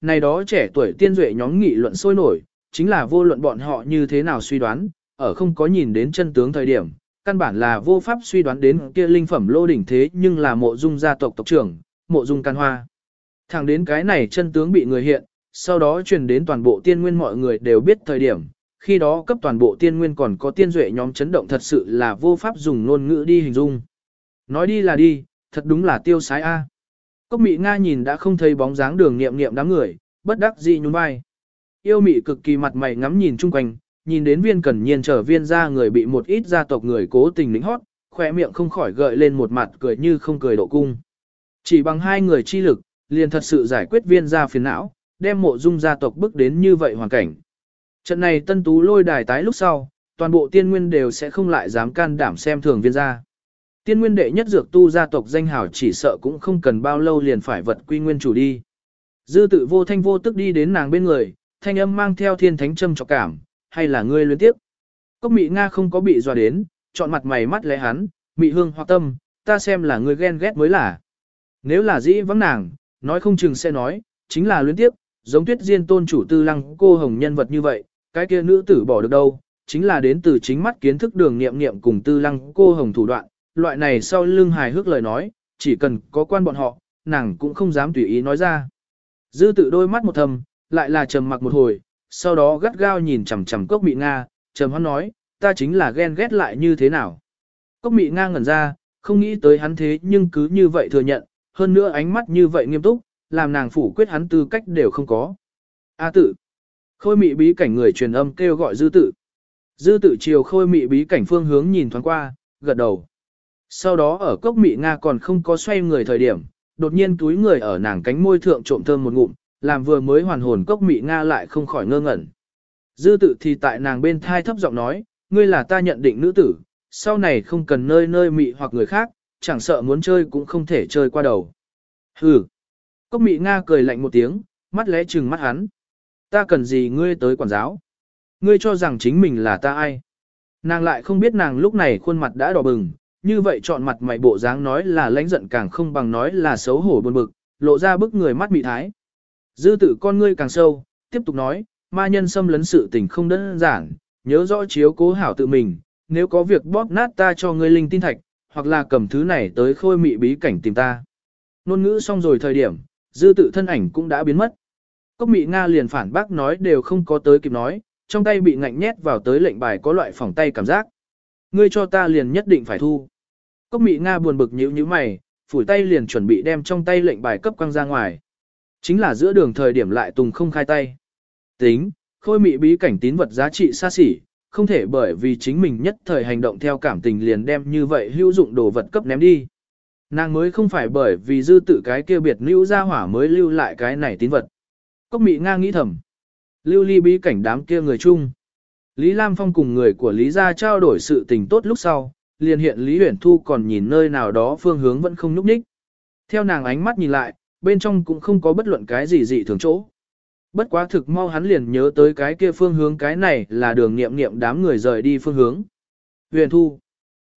này đó trẻ tuổi tiên duệ nhóm nghị luận sôi nổi, chính là vô luận bọn họ như thế nào suy đoán, ở không có nhìn đến chân tướng thời điểm, căn bản là vô pháp suy đoán đến kia linh phẩm lô đỉnh thế nhưng là mộ dung gia tộc tộc trưởng, mộ dung can hoa. Thẳng đến cái này chân tướng bị người hiện, sau đó truyền đến toàn bộ tiên nguyên mọi người đều biết thời điểm, khi đó cấp toàn bộ tiên nguyên còn có tiên duệ nhóm chấn động thật sự là vô pháp dùng ngôn ngữ đi hình dung. Nói đi là đi, thật đúng là tiêu sái A. Cốc mị Nga nhìn đã không thấy bóng dáng đường nghiệm nghiệm đám người, bất đắc dĩ nhún vai. Yêu mị cực kỳ mặt mày ngắm nhìn chung quanh, nhìn đến viên cẩn nhiên trở viên ra người bị một ít gia tộc người cố tình lính hót, khỏe miệng không khỏi gợi lên một mặt cười như không cười độ cung. Chỉ bằng hai người chi lực, liền thật sự giải quyết viên gia phiền não, đem mộ dung gia tộc bước đến như vậy hoàn cảnh. Trận này tân tú lôi đài tái lúc sau, toàn bộ tiên nguyên đều sẽ không lại dám can đảm xem thường viên gia. Tiên nguyên đệ nhất dược tu gia tộc danh hào chỉ sợ cũng không cần bao lâu liền phải vật quy nguyên chủ đi. Dư tự vô thanh vô tức đi đến nàng bên người, thanh âm mang theo thiên thánh châm trọc cảm, hay là ngươi luyến tiếp. Cốc mị Nga không có bị dọa đến, chọn mặt mày mắt lẽ hắn, mị hương hoặc tâm, ta xem là ngươi ghen ghét mới là. Nếu là dĩ vắng nàng, nói không chừng sẽ nói, chính là luyến tiếp, giống tuyết diên tôn chủ tư lăng cô hồng nhân vật như vậy, cái kia nữ tử bỏ được đâu, chính là đến từ chính mắt kiến thức đường nghiệm nghiệm cùng tư lăng cô hồng thủ đoạn, loại này sau lưng hài hước lời nói, chỉ cần có quan bọn họ, nàng cũng không dám tùy ý nói ra. Dư tự đôi mắt một thầm, lại là trầm mặc một hồi, sau đó gắt gao nhìn chằm chằm cốc mị Nga, trầm hắn nói, ta chính là ghen ghét lại như thế nào. Cốc mị Nga ngẩn ra, không nghĩ tới hắn thế nhưng cứ như vậy thừa nhận, hơn nữa ánh mắt như vậy nghiêm túc, làm nàng phủ quyết hắn tư cách đều không có. A tự. Khôi mị bí cảnh người truyền âm kêu gọi dư tự. Dư tự chiều khôi mị bí cảnh phương hướng nhìn thoáng qua, gật đầu. Sau đó ở cốc mị Nga còn không có xoay người thời điểm, đột nhiên túi người ở nàng cánh môi thượng trộm thơm một ngụm, làm vừa mới hoàn hồn cốc mị Nga lại không khỏi ngơ ngẩn. Dư tự thì tại nàng bên thai thấp giọng nói, ngươi là ta nhận định nữ tử, sau này không cần nơi nơi mị hoặc người khác, chẳng sợ muốn chơi cũng không thể chơi qua đầu. Hừ. Cốc mị Nga cười lạnh một tiếng, mắt lẽ trừng mắt hắn. Ta cần gì ngươi tới quản giáo? Ngươi cho rằng chính mình là ta ai? Nàng lại không biết nàng lúc này khuôn mặt đã đỏ bừng, như vậy chọn mặt mày bộ dáng nói là lãnh giận càng không bằng nói là xấu hổ buồn bực, lộ ra bức người mắt mị thái. Dư tử con ngươi càng sâu, tiếp tục nói, ma nhân xâm lấn sự tình không đơn giản, nhớ rõ chiếu cố hảo tự mình, nếu có việc bóp nát ta cho ngươi linh tin thạch, hoặc là cầm thứ này tới khôi mị bí cảnh tìm ta. Nôn ngữ xong rồi thời điểm, dư tự thân ảnh cũng đã biến mất. Cốc mị Nga liền phản bác nói đều không có tới kịp nói, trong tay bị ngạnh nhét vào tới lệnh bài có loại phỏng tay cảm giác. Ngươi cho ta liền nhất định phải thu. Cốc mị Nga buồn bực nhíu nhíu mày, phủi tay liền chuẩn bị đem trong tay lệnh bài cấp quăng ra ngoài. Chính là giữa đường thời điểm lại tùng không khai tay. Tính, khôi mị bí cảnh tín vật giá trị xa xỉ, không thể bởi vì chính mình nhất thời hành động theo cảm tình liền đem như vậy hữu dụng đồ vật cấp ném đi. Nàng mới không phải bởi vì dư tự cái kia biệt lưu ra hỏa mới lưu lại cái này tín vật. Cốc mị Nga nghĩ thầm. Lưu ly bí cảnh đám kia người chung. Lý Lam Phong cùng người của Lý gia trao đổi sự tình tốt lúc sau, liền hiện Lý uyển Thu còn nhìn nơi nào đó phương hướng vẫn không nhúc ních. Theo nàng ánh mắt nhìn lại, bên trong cũng không có bất luận cái gì dị thường chỗ. Bất quá thực mau hắn liền nhớ tới cái kia phương hướng cái này là đường nghiệm nghiệm đám người rời đi phương hướng. Huyền Thu.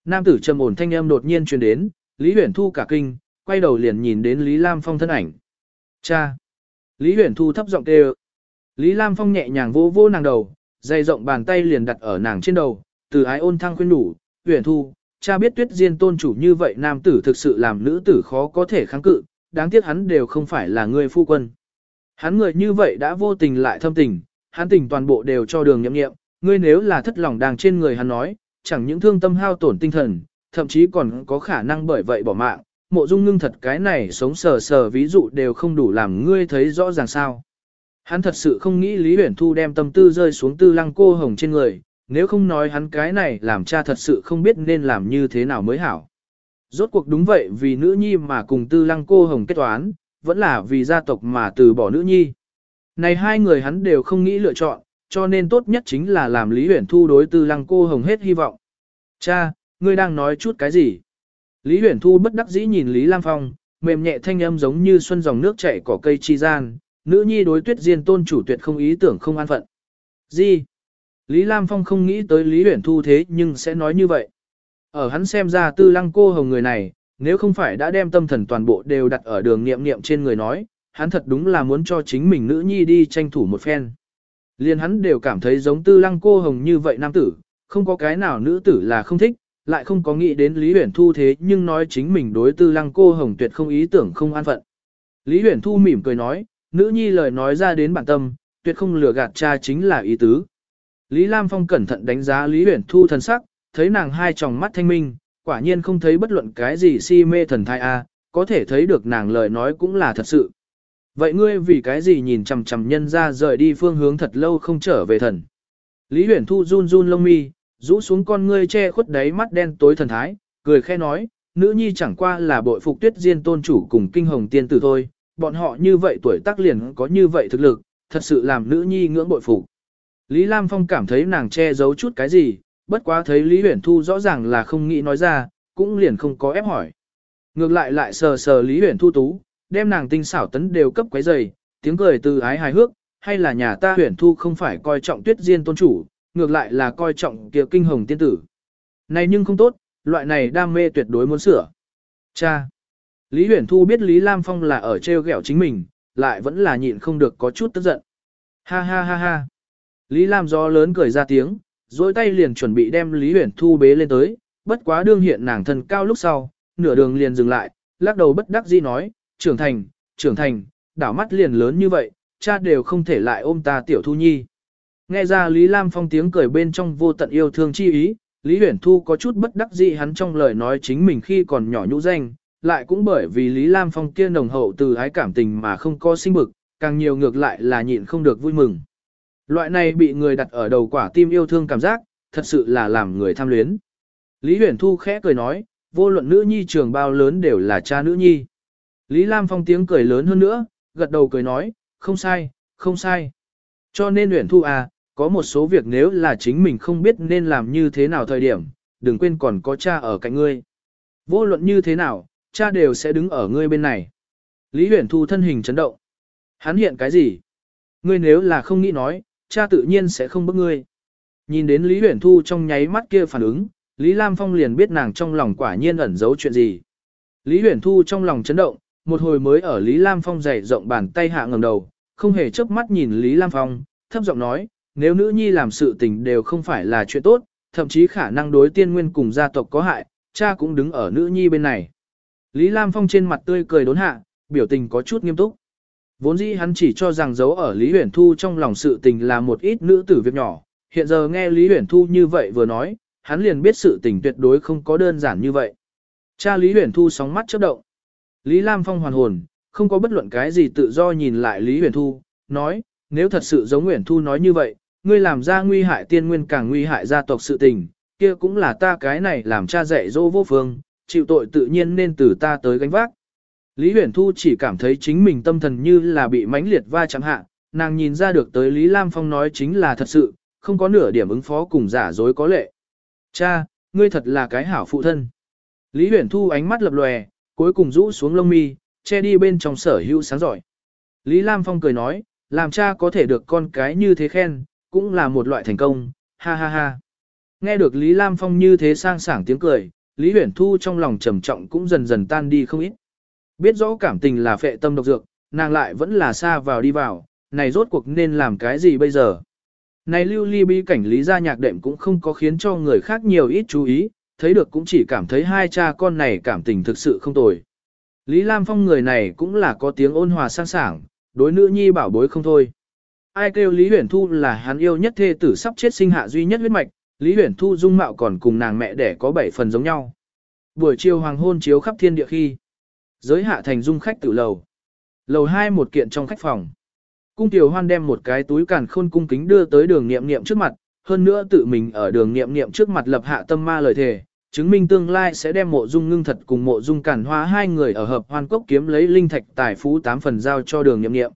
Nam tử trầm ổn thanh âm đột nhiên truyền đến, Lý Huyền Thu cả kinh, quay đầu liền nhìn đến Lý Lam Phong thân ảnh. Cha. Lý Huyền Thu thấp giọng kêu. Lý Lam Phong nhẹ nhàng vô vô nàng đầu, dày rộng bàn tay liền đặt ở nàng trên đầu, từ ái ôn thăng khuyên đủ, Uyển Thu, cha biết tuyết diên tôn chủ như vậy nam tử thực sự làm nữ tử khó có thể kháng cự, đáng tiếc hắn đều không phải là người phu quân. Hắn người như vậy đã vô tình lại thâm tình, hắn tình toàn bộ đều cho đường nhậm nghiệm, ngươi nếu là thất lòng đàng trên người hắn nói, chẳng những thương tâm hao tổn tinh thần, thậm chí còn có khả năng bởi vậy bỏ mạng, mộ dung ngưng thật cái này sống sờ sờ ví dụ đều không đủ làm ngươi thấy rõ ràng sao. Hắn thật sự không nghĩ Lý Uyển Thu đem tâm tư rơi xuống tư lăng cô hồng trên người, nếu không nói hắn cái này làm cha thật sự không biết nên làm như thế nào mới hảo. Rốt cuộc đúng vậy vì nữ nhi mà cùng tư lăng cô hồng kết toán, vẫn là vì gia tộc mà từ bỏ nữ nhi. Này hai người hắn đều không nghĩ lựa chọn, cho nên tốt nhất chính là làm Lý Huyển Thu đối tư lăng cô hồng hết hy vọng. Cha, ngươi đang nói chút cái gì? Lý Huyển Thu bất đắc dĩ nhìn Lý Lam Phong, mềm nhẹ thanh âm giống như xuân dòng nước chảy cỏ cây chi gian, nữ nhi đối tuyết diên tôn chủ tuyệt không ý tưởng không an phận. Gì? Lý Lam Phong không nghĩ tới Lý Huyển Thu thế nhưng sẽ nói như vậy. Ở hắn xem ra tư lăng cô hồng người này, nếu không phải đã đem tâm thần toàn bộ đều đặt ở đường nghiệm nghiệm trên người nói, hắn thật đúng là muốn cho chính mình nữ nhi đi tranh thủ một phen. Liên hắn đều cảm thấy giống tư lăng cô hồng như vậy nam tử, không có cái nào nữ tử là không thích, lại không có nghĩ đến Lý Uyển Thu thế nhưng nói chính mình đối tư lăng cô hồng tuyệt không ý tưởng không an phận. Lý Uyển Thu mỉm cười nói, nữ nhi lời nói ra đến bản tâm, tuyệt không lừa gạt cha chính là ý tứ. Lý Lam Phong cẩn thận đánh giá Lý Uyển Thu thần sắc, thấy nàng hai tròng mắt thanh minh, quả nhiên không thấy bất luận cái gì si mê thần thai a, có thể thấy được nàng lời nói cũng là thật sự. Vậy ngươi vì cái gì nhìn chằm chằm nhân ra rời đi phương hướng thật lâu không trở về thần. Lý Uyển Thu run run lông mi, rũ xuống con ngươi che khuất đáy mắt đen tối thần thái, cười khẽ nói, nữ nhi chẳng qua là bội phục tuyết diên tôn chủ cùng kinh hồng tiên tử thôi, bọn họ như vậy tuổi tác liền có như vậy thực lực, thật sự làm nữ nhi ngưỡng bội phục. Lý Lam Phong cảm thấy nàng che giấu chút cái gì, bất quá thấy Lý Huyền Thu rõ ràng là không nghĩ nói ra, cũng liền không có ép hỏi. Ngược lại lại sờ sờ Lý Huyền Thu tú, đem nàng tinh xảo tấn đều cấp quấy dày, tiếng cười từ ái hài hước, hay là nhà ta Huyền Thu không phải coi trọng tuyết diên tôn chủ, ngược lại là coi trọng kia kinh hồng tiên tử. Này nhưng không tốt, loại này đam mê tuyệt đối muốn sửa. Cha! Lý Huyền Thu biết Lý Lam Phong là ở treo gẹo chính mình, lại vẫn là nhịn không được có chút tức giận. Ha ha ha ha! Lý Lam gió lớn cười ra tiếng, dối tay liền chuẩn bị đem Lý Huyền Thu bế lên tới, bất quá đương hiện nàng thân cao lúc sau, nửa đường liền dừng lại, lắc đầu bất đắc dĩ nói, trưởng thành, trưởng thành, đảo mắt liền lớn như vậy, cha đều không thể lại ôm ta tiểu thu nhi. Nghe ra Lý Lam Phong tiếng cười bên trong vô tận yêu thương chi ý, Lý Huyền Thu có chút bất đắc dĩ hắn trong lời nói chính mình khi còn nhỏ nhũ danh, lại cũng bởi vì Lý Lam Phong kia nồng hậu từ ái cảm tình mà không có sinh bực, càng nhiều ngược lại là nhịn không được vui mừng. Loại này bị người đặt ở đầu quả tim yêu thương cảm giác, thật sự là làm người tham luyến. Lý Huyền Thu khẽ cười nói, vô luận nữ nhi trường bao lớn đều là cha nữ nhi. Lý Lam Phong tiếng cười lớn hơn nữa, gật đầu cười nói, không sai, không sai. Cho nên Huyền Thu à, có một số việc nếu là chính mình không biết nên làm như thế nào thời điểm, đừng quên còn có cha ở cạnh ngươi. Vô luận như thế nào, cha đều sẽ đứng ở ngươi bên này. Lý Huyền Thu thân hình chấn động. Hắn hiện cái gì? Ngươi nếu là không nghĩ nói, cha tự nhiên sẽ không bức ngươi. Nhìn đến Lý Huyển Thu trong nháy mắt kia phản ứng, Lý Lam Phong liền biết nàng trong lòng quả nhiên ẩn giấu chuyện gì. Lý Huyển Thu trong lòng chấn động, một hồi mới ở Lý Lam Phong dày rộng bàn tay hạ ngầm đầu, không hề chớp mắt nhìn Lý Lam Phong, thấp giọng nói, nếu nữ nhi làm sự tình đều không phải là chuyện tốt, thậm chí khả năng đối tiên nguyên cùng gia tộc có hại, cha cũng đứng ở nữ nhi bên này. Lý Lam Phong trên mặt tươi cười đốn hạ, biểu tình có chút nghiêm túc. Vốn dĩ hắn chỉ cho rằng giấu ở Lý Huyền Thu trong lòng sự tình là một ít nữ tử việc nhỏ, hiện giờ nghe Lý Huyền Thu như vậy vừa nói, hắn liền biết sự tình tuyệt đối không có đơn giản như vậy. Cha Lý Huyền Thu sóng mắt chớp động. Lý Lam Phong hoàn hồn, không có bất luận cái gì tự do nhìn lại Lý Huyền Thu, nói, nếu thật sự giống Huyền Thu nói như vậy, ngươi làm ra nguy hại tiên nguyên càng nguy hại gia tộc sự tình, kia cũng là ta cái này làm cha dạy dỗ vô phương, chịu tội tự nhiên nên từ ta tới gánh vác. Lý Huyền Thu chỉ cảm thấy chính mình tâm thần như là bị mãnh liệt va chạm hạ, nàng nhìn ra được tới Lý Lam Phong nói chính là thật sự, không có nửa điểm ứng phó cùng giả dối có lệ. Cha, ngươi thật là cái hảo phụ thân. Lý Huyền Thu ánh mắt lập lòe, cuối cùng rũ xuống lông mi, che đi bên trong sở hữu sáng giỏi. Lý Lam Phong cười nói, làm cha có thể được con cái như thế khen, cũng là một loại thành công, ha ha ha. Nghe được Lý Lam Phong như thế sang sảng tiếng cười, Lý Huyền Thu trong lòng trầm trọng cũng dần dần tan đi không ít. Biết rõ cảm tình là phệ tâm độc dược, nàng lại vẫn là xa vào đi vào, này rốt cuộc nên làm cái gì bây giờ? Này lưu ly bi cảnh lý gia nhạc đệm cũng không có khiến cho người khác nhiều ít chú ý, thấy được cũng chỉ cảm thấy hai cha con này cảm tình thực sự không tồi. Lý Lam Phong người này cũng là có tiếng ôn hòa sang sảng, đối nữ nhi bảo bối không thôi. Ai kêu Lý Huyền Thu là hắn yêu nhất thê tử sắp chết sinh hạ duy nhất huyết mạch, Lý Huyền Thu dung mạo còn cùng nàng mẹ đẻ có bảy phần giống nhau. Buổi chiều hoàng hôn chiếu khắp thiên địa khi. Giới hạ thành dung khách tự lầu. Lầu hai một kiện trong khách phòng. Cung tiểu hoan đem một cái túi càn khôn cung kính đưa tới đường nghiệm nghiệm trước mặt, hơn nữa tự mình ở đường nghiệm nghiệm trước mặt lập hạ tâm ma lời thề, chứng minh tương lai sẽ đem mộ dung ngưng thật cùng mộ dung cản hoa hai người ở hợp hoan cốc kiếm lấy linh thạch tài phú tám phần giao cho đường nghiệm nghiệm.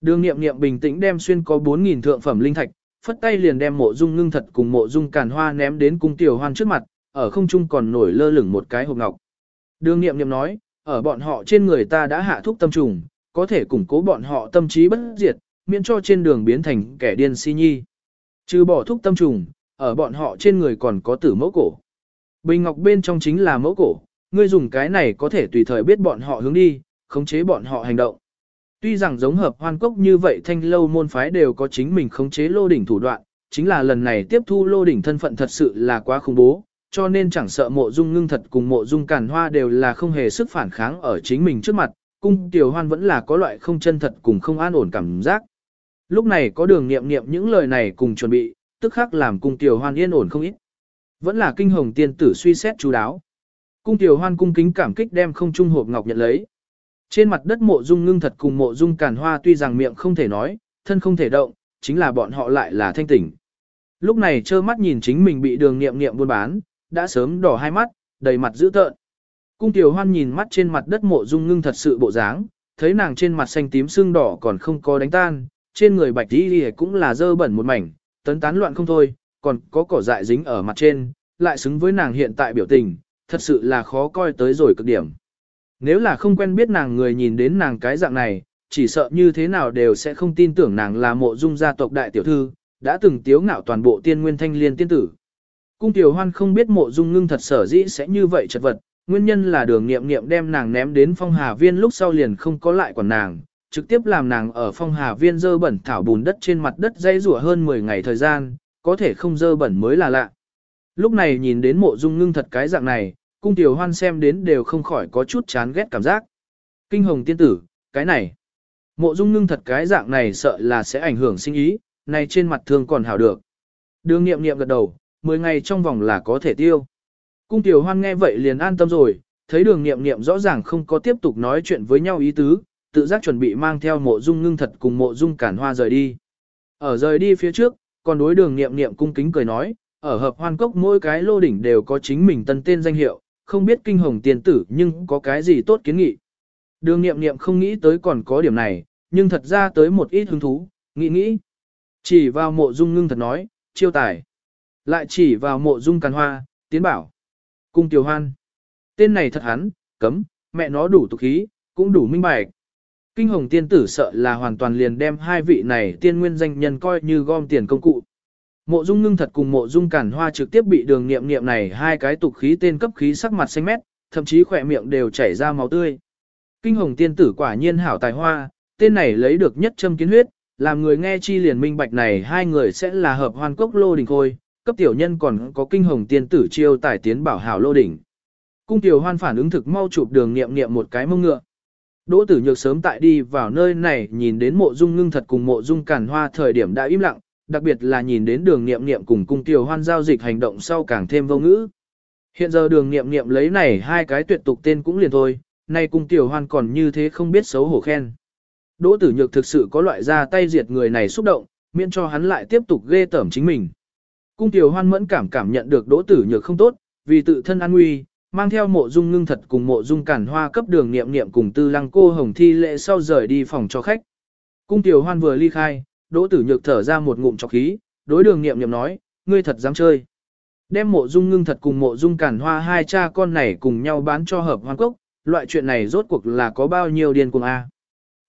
Đường nghiệm nghiệm bình tĩnh đem xuyên có 4.000 thượng phẩm linh thạch, phất tay liền đem mộ dung ngưng thật cùng mộ dung càn hoa ném đến cung tiểu hoan trước mặt, ở không trung còn nổi lơ lửng một cái hộp ngọc. Đường nghiệm nghiệm nói, ở bọn họ trên người ta đã hạ thuốc tâm trùng, có thể củng cố bọn họ tâm trí bất diệt, miễn cho trên đường biến thành kẻ điên si nhi. Trừ bỏ thuốc tâm trùng, ở bọn họ trên người còn có tử mẫu cổ. Bình ngọc bên trong chính là mẫu cổ, ngươi dùng cái này có thể tùy thời biết bọn họ hướng đi, khống chế bọn họ hành động. Tuy rằng giống hợp hoan cốc như vậy thanh lâu môn phái đều có chính mình khống chế lô đỉnh thủ đoạn, chính là lần này tiếp thu lô đỉnh thân phận thật sự là quá khủng bố, cho nên chẳng sợ mộ dung ngưng thật cùng mộ dung càn hoa đều là không hề sức phản kháng ở chính mình trước mặt, cung tiểu hoan vẫn là có loại không chân thật cùng không an ổn cảm giác. Lúc này có đường nghiệm nghiệm những lời này cùng chuẩn bị, tức khắc làm cung tiểu hoan yên ổn không ít. Vẫn là kinh hồng tiên tử suy xét chú đáo. Cung tiểu hoan cung kính cảm kích đem không trung hộp ngọc nhận lấy. Trên mặt đất mộ dung ngưng thật cùng mộ dung càn hoa tuy rằng miệng không thể nói, thân không thể động, chính là bọn họ lại là thanh tỉnh. Lúc này trơ mắt nhìn chính mình bị đường nghiệm nghiệm buôn bán, đã sớm đỏ hai mắt, đầy mặt dữ tợn. Cung tiểu hoan nhìn mắt trên mặt đất mộ dung ngưng thật sự bộ dáng, thấy nàng trên mặt xanh tím sưng đỏ còn không có đánh tan, trên người bạch đi cũng là dơ bẩn một mảnh, tấn tán loạn không thôi, còn có cỏ dại dính ở mặt trên, lại xứng với nàng hiện tại biểu tình, thật sự là khó coi tới rồi cực điểm. Nếu là không quen biết nàng người nhìn đến nàng cái dạng này, chỉ sợ như thế nào đều sẽ không tin tưởng nàng là mộ dung gia tộc đại tiểu thư, đã từng tiếu ngạo toàn bộ tiên nguyên thanh liên tiên tử. Cung tiểu hoan không biết mộ dung ngưng thật sở dĩ sẽ như vậy chật vật, nguyên nhân là đường nghiệm nghiệm đem nàng ném đến phong hà viên lúc sau liền không có lại quản nàng, trực tiếp làm nàng ở phong hà viên dơ bẩn thảo bùn đất trên mặt đất dây rủa hơn 10 ngày thời gian, có thể không dơ bẩn mới là lạ. Lúc này nhìn đến mộ dung ngưng thật cái dạng này, cung tiểu hoan xem đến đều không khỏi có chút chán ghét cảm giác. Kinh hồng tiên tử, cái này. Mộ dung ngưng thật cái dạng này sợ là sẽ ảnh hưởng sinh ý, này trên mặt thương còn hảo được. Đường nghiệm nghiệm gật đầu, 10 ngày trong vòng là có thể tiêu. Cung tiểu hoan nghe vậy liền an tâm rồi, thấy đường nghiệm nghiệm rõ ràng không có tiếp tục nói chuyện với nhau ý tứ, tự giác chuẩn bị mang theo mộ dung ngưng thật cùng mộ dung cản hoa rời đi. Ở rời đi phía trước, còn đối đường nghiệm nghiệm cung kính cười nói, ở hợp hoan cốc mỗi cái lô đỉnh đều có chính mình tân tên danh hiệu, không biết kinh hồng tiền tử nhưng có cái gì tốt kiến nghị. Đường nghiệm nghiệm không nghĩ tới còn có điểm này, nhưng thật ra tới một ít hứng thú, nghĩ nghĩ. Chỉ vào mộ dung ngưng thật nói, chiêu tài. Lại chỉ vào mộ dung càn hoa, tiến bảo. Cung tiểu hoan. Tên này thật hắn, cấm, mẹ nó đủ tục khí, cũng đủ minh bạch. Kinh hồng tiên tử sợ là hoàn toàn liền đem hai vị này tiên nguyên danh nhân coi như gom tiền công cụ. Mộ dung ngưng thật cùng mộ dung cản hoa trực tiếp bị đường nghiệm nghiệm này hai cái tục khí tên cấp khí sắc mặt xanh mét, thậm chí khỏe miệng đều chảy ra máu tươi. Kinh hồng tiên tử quả nhiên hảo tài hoa, tên này lấy được nhất châm kiến huyết, làm người nghe chi liền minh bạch này hai người sẽ là hợp hoan cốc lô đình khôi, cấp tiểu nhân còn có kinh hồng tiên tử chiêu tài tiến bảo hảo lô đỉnh. Cung tiểu hoan phản ứng thực mau chụp đường nghiệm nghiệm một cái mông ngựa. Đỗ tử nhược sớm tại đi vào nơi này nhìn đến mộ dung ngưng thật cùng mộ dung cản hoa thời điểm đã im lặng, đặc biệt là nhìn đến đường nghiệm nghiệm cùng cung tiểu hoan giao dịch hành động sau càng thêm vô ngữ. Hiện giờ đường nghiệm nghiệm lấy này hai cái tuyệt tục tên cũng liền thôi, nay cung tiểu hoan còn như thế không biết xấu hổ khen. Đỗ tử nhược thực sự có loại ra tay diệt người này xúc động, miễn cho hắn lại tiếp tục ghê tởm chính mình. Cung tiểu hoan mẫn cảm cảm nhận được đỗ tử nhược không tốt, vì tự thân an nguy, mang theo mộ dung ngưng thật cùng mộ dung cản hoa cấp đường niệm niệm cùng tư lăng cô hồng thi lệ sau rời đi phòng cho khách. Cung tiểu hoan vừa ly khai, đỗ tử nhược thở ra một ngụm chọc khí, đối đường niệm niệm nói, ngươi thật dám chơi. Đem mộ dung ngưng thật cùng mộ dung cản hoa hai cha con này cùng nhau bán cho hợp hoan cốc, loại chuyện này rốt cuộc là có bao nhiêu điên cuồng a.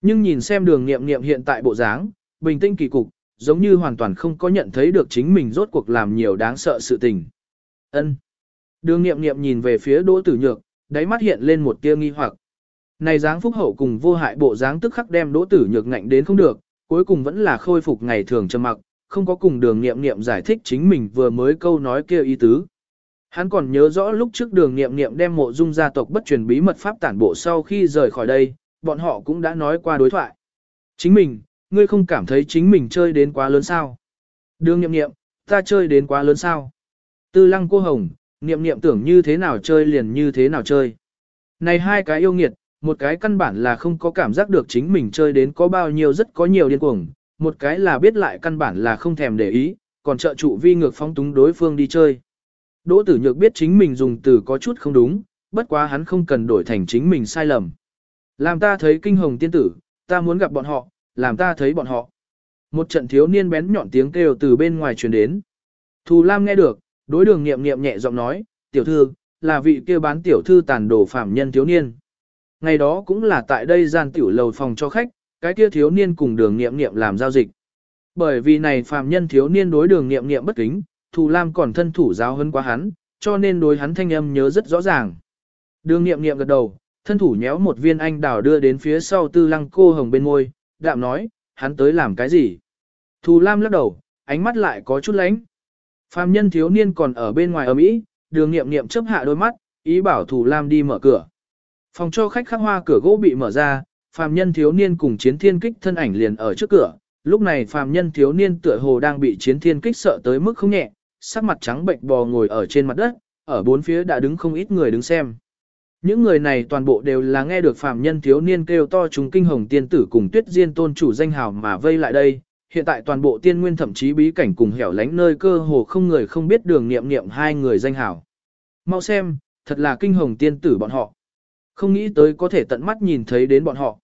Nhưng nhìn xem đường niệm niệm hiện tại bộ dáng, bình tĩnh kỳ cục, giống như hoàn toàn không có nhận thấy được chính mình rốt cuộc làm nhiều đáng sợ sự tình. Ân. Đường nghiệm nghiệm nhìn về phía đỗ tử nhược, đáy mắt hiện lên một tia nghi hoặc. Này dáng phúc hậu cùng vô hại bộ dáng tức khắc đem đỗ tử nhược ngạnh đến không được, cuối cùng vẫn là khôi phục ngày thường trầm mặc, không có cùng đường nghiệm nghiệm giải thích chính mình vừa mới câu nói kia ý tứ. Hắn còn nhớ rõ lúc trước đường nghiệm nghiệm đem mộ dung gia tộc bất truyền bí mật pháp tản bộ sau khi rời khỏi đây, bọn họ cũng đã nói qua đối thoại. Chính mình, ngươi không cảm thấy chính mình chơi đến quá lớn sao? Đường nghiệm nghiệm, ta chơi đến quá lớn sao? Tư lăng cô hồng, nghiệm nghiệm tưởng như thế nào chơi liền như thế nào chơi. Này hai cái yêu nghiệt, một cái căn bản là không có cảm giác được chính mình chơi đến có bao nhiêu rất có nhiều điên cuồng, một cái là biết lại căn bản là không thèm để ý, còn trợ trụ vi ngược phóng túng đối phương đi chơi. Đỗ tử nhược biết chính mình dùng từ có chút không đúng, bất quá hắn không cần đổi thành chính mình sai lầm. Làm ta thấy kinh hồng tiên tử, ta muốn gặp bọn họ, làm ta thấy bọn họ. Một trận thiếu niên bén nhọn tiếng kêu từ bên ngoài truyền đến. Thù Lam nghe được, đối đường nghiệm nghiệm nhẹ giọng nói, tiểu thư, là vị kia bán tiểu thư tàn đồ phạm nhân thiếu niên. Ngày đó cũng là tại đây gian tiểu lầu phòng cho khách, cái kia thiếu niên cùng đường nghiệm nghiệm làm giao dịch. Bởi vì này phạm nhân thiếu niên đối đường nghiệm nghiệm bất kính, Thù Lam còn thân thủ giáo hơn quá hắn, cho nên đối hắn thanh âm nhớ rất rõ ràng. Đường nghiệm nghiệm gật đầu, thân thủ nhéo một viên anh đào đưa đến phía sau tư lăng cô hồng bên môi, đạm nói, hắn tới làm cái gì? Thù Lam lắc đầu, ánh mắt lại có chút lánh. Phạm nhân thiếu niên còn ở bên ngoài ở Mỹ, đường nghiệm nghiệm chấp hạ đôi mắt, ý bảo Thù Lam đi mở cửa. Phòng cho khách khắc hoa cửa gỗ bị mở ra, Phạm nhân thiếu niên cùng chiến thiên kích thân ảnh liền ở trước cửa. Lúc này Phạm nhân thiếu niên tựa hồ đang bị chiến thiên kích sợ tới mức không nhẹ, sắc mặt trắng bệnh bò ngồi ở trên mặt đất, ở bốn phía đã đứng không ít người đứng xem. Những người này toàn bộ đều là nghe được phạm nhân thiếu niên kêu to chúng kinh hồng tiên tử cùng tuyết diên tôn chủ danh hào mà vây lại đây. Hiện tại toàn bộ tiên nguyên thậm chí bí cảnh cùng hẻo lánh nơi cơ hồ không người không biết đường niệm niệm hai người danh hào. Mau xem, thật là kinh hồng tiên tử bọn họ. Không nghĩ tới có thể tận mắt nhìn thấy đến bọn họ.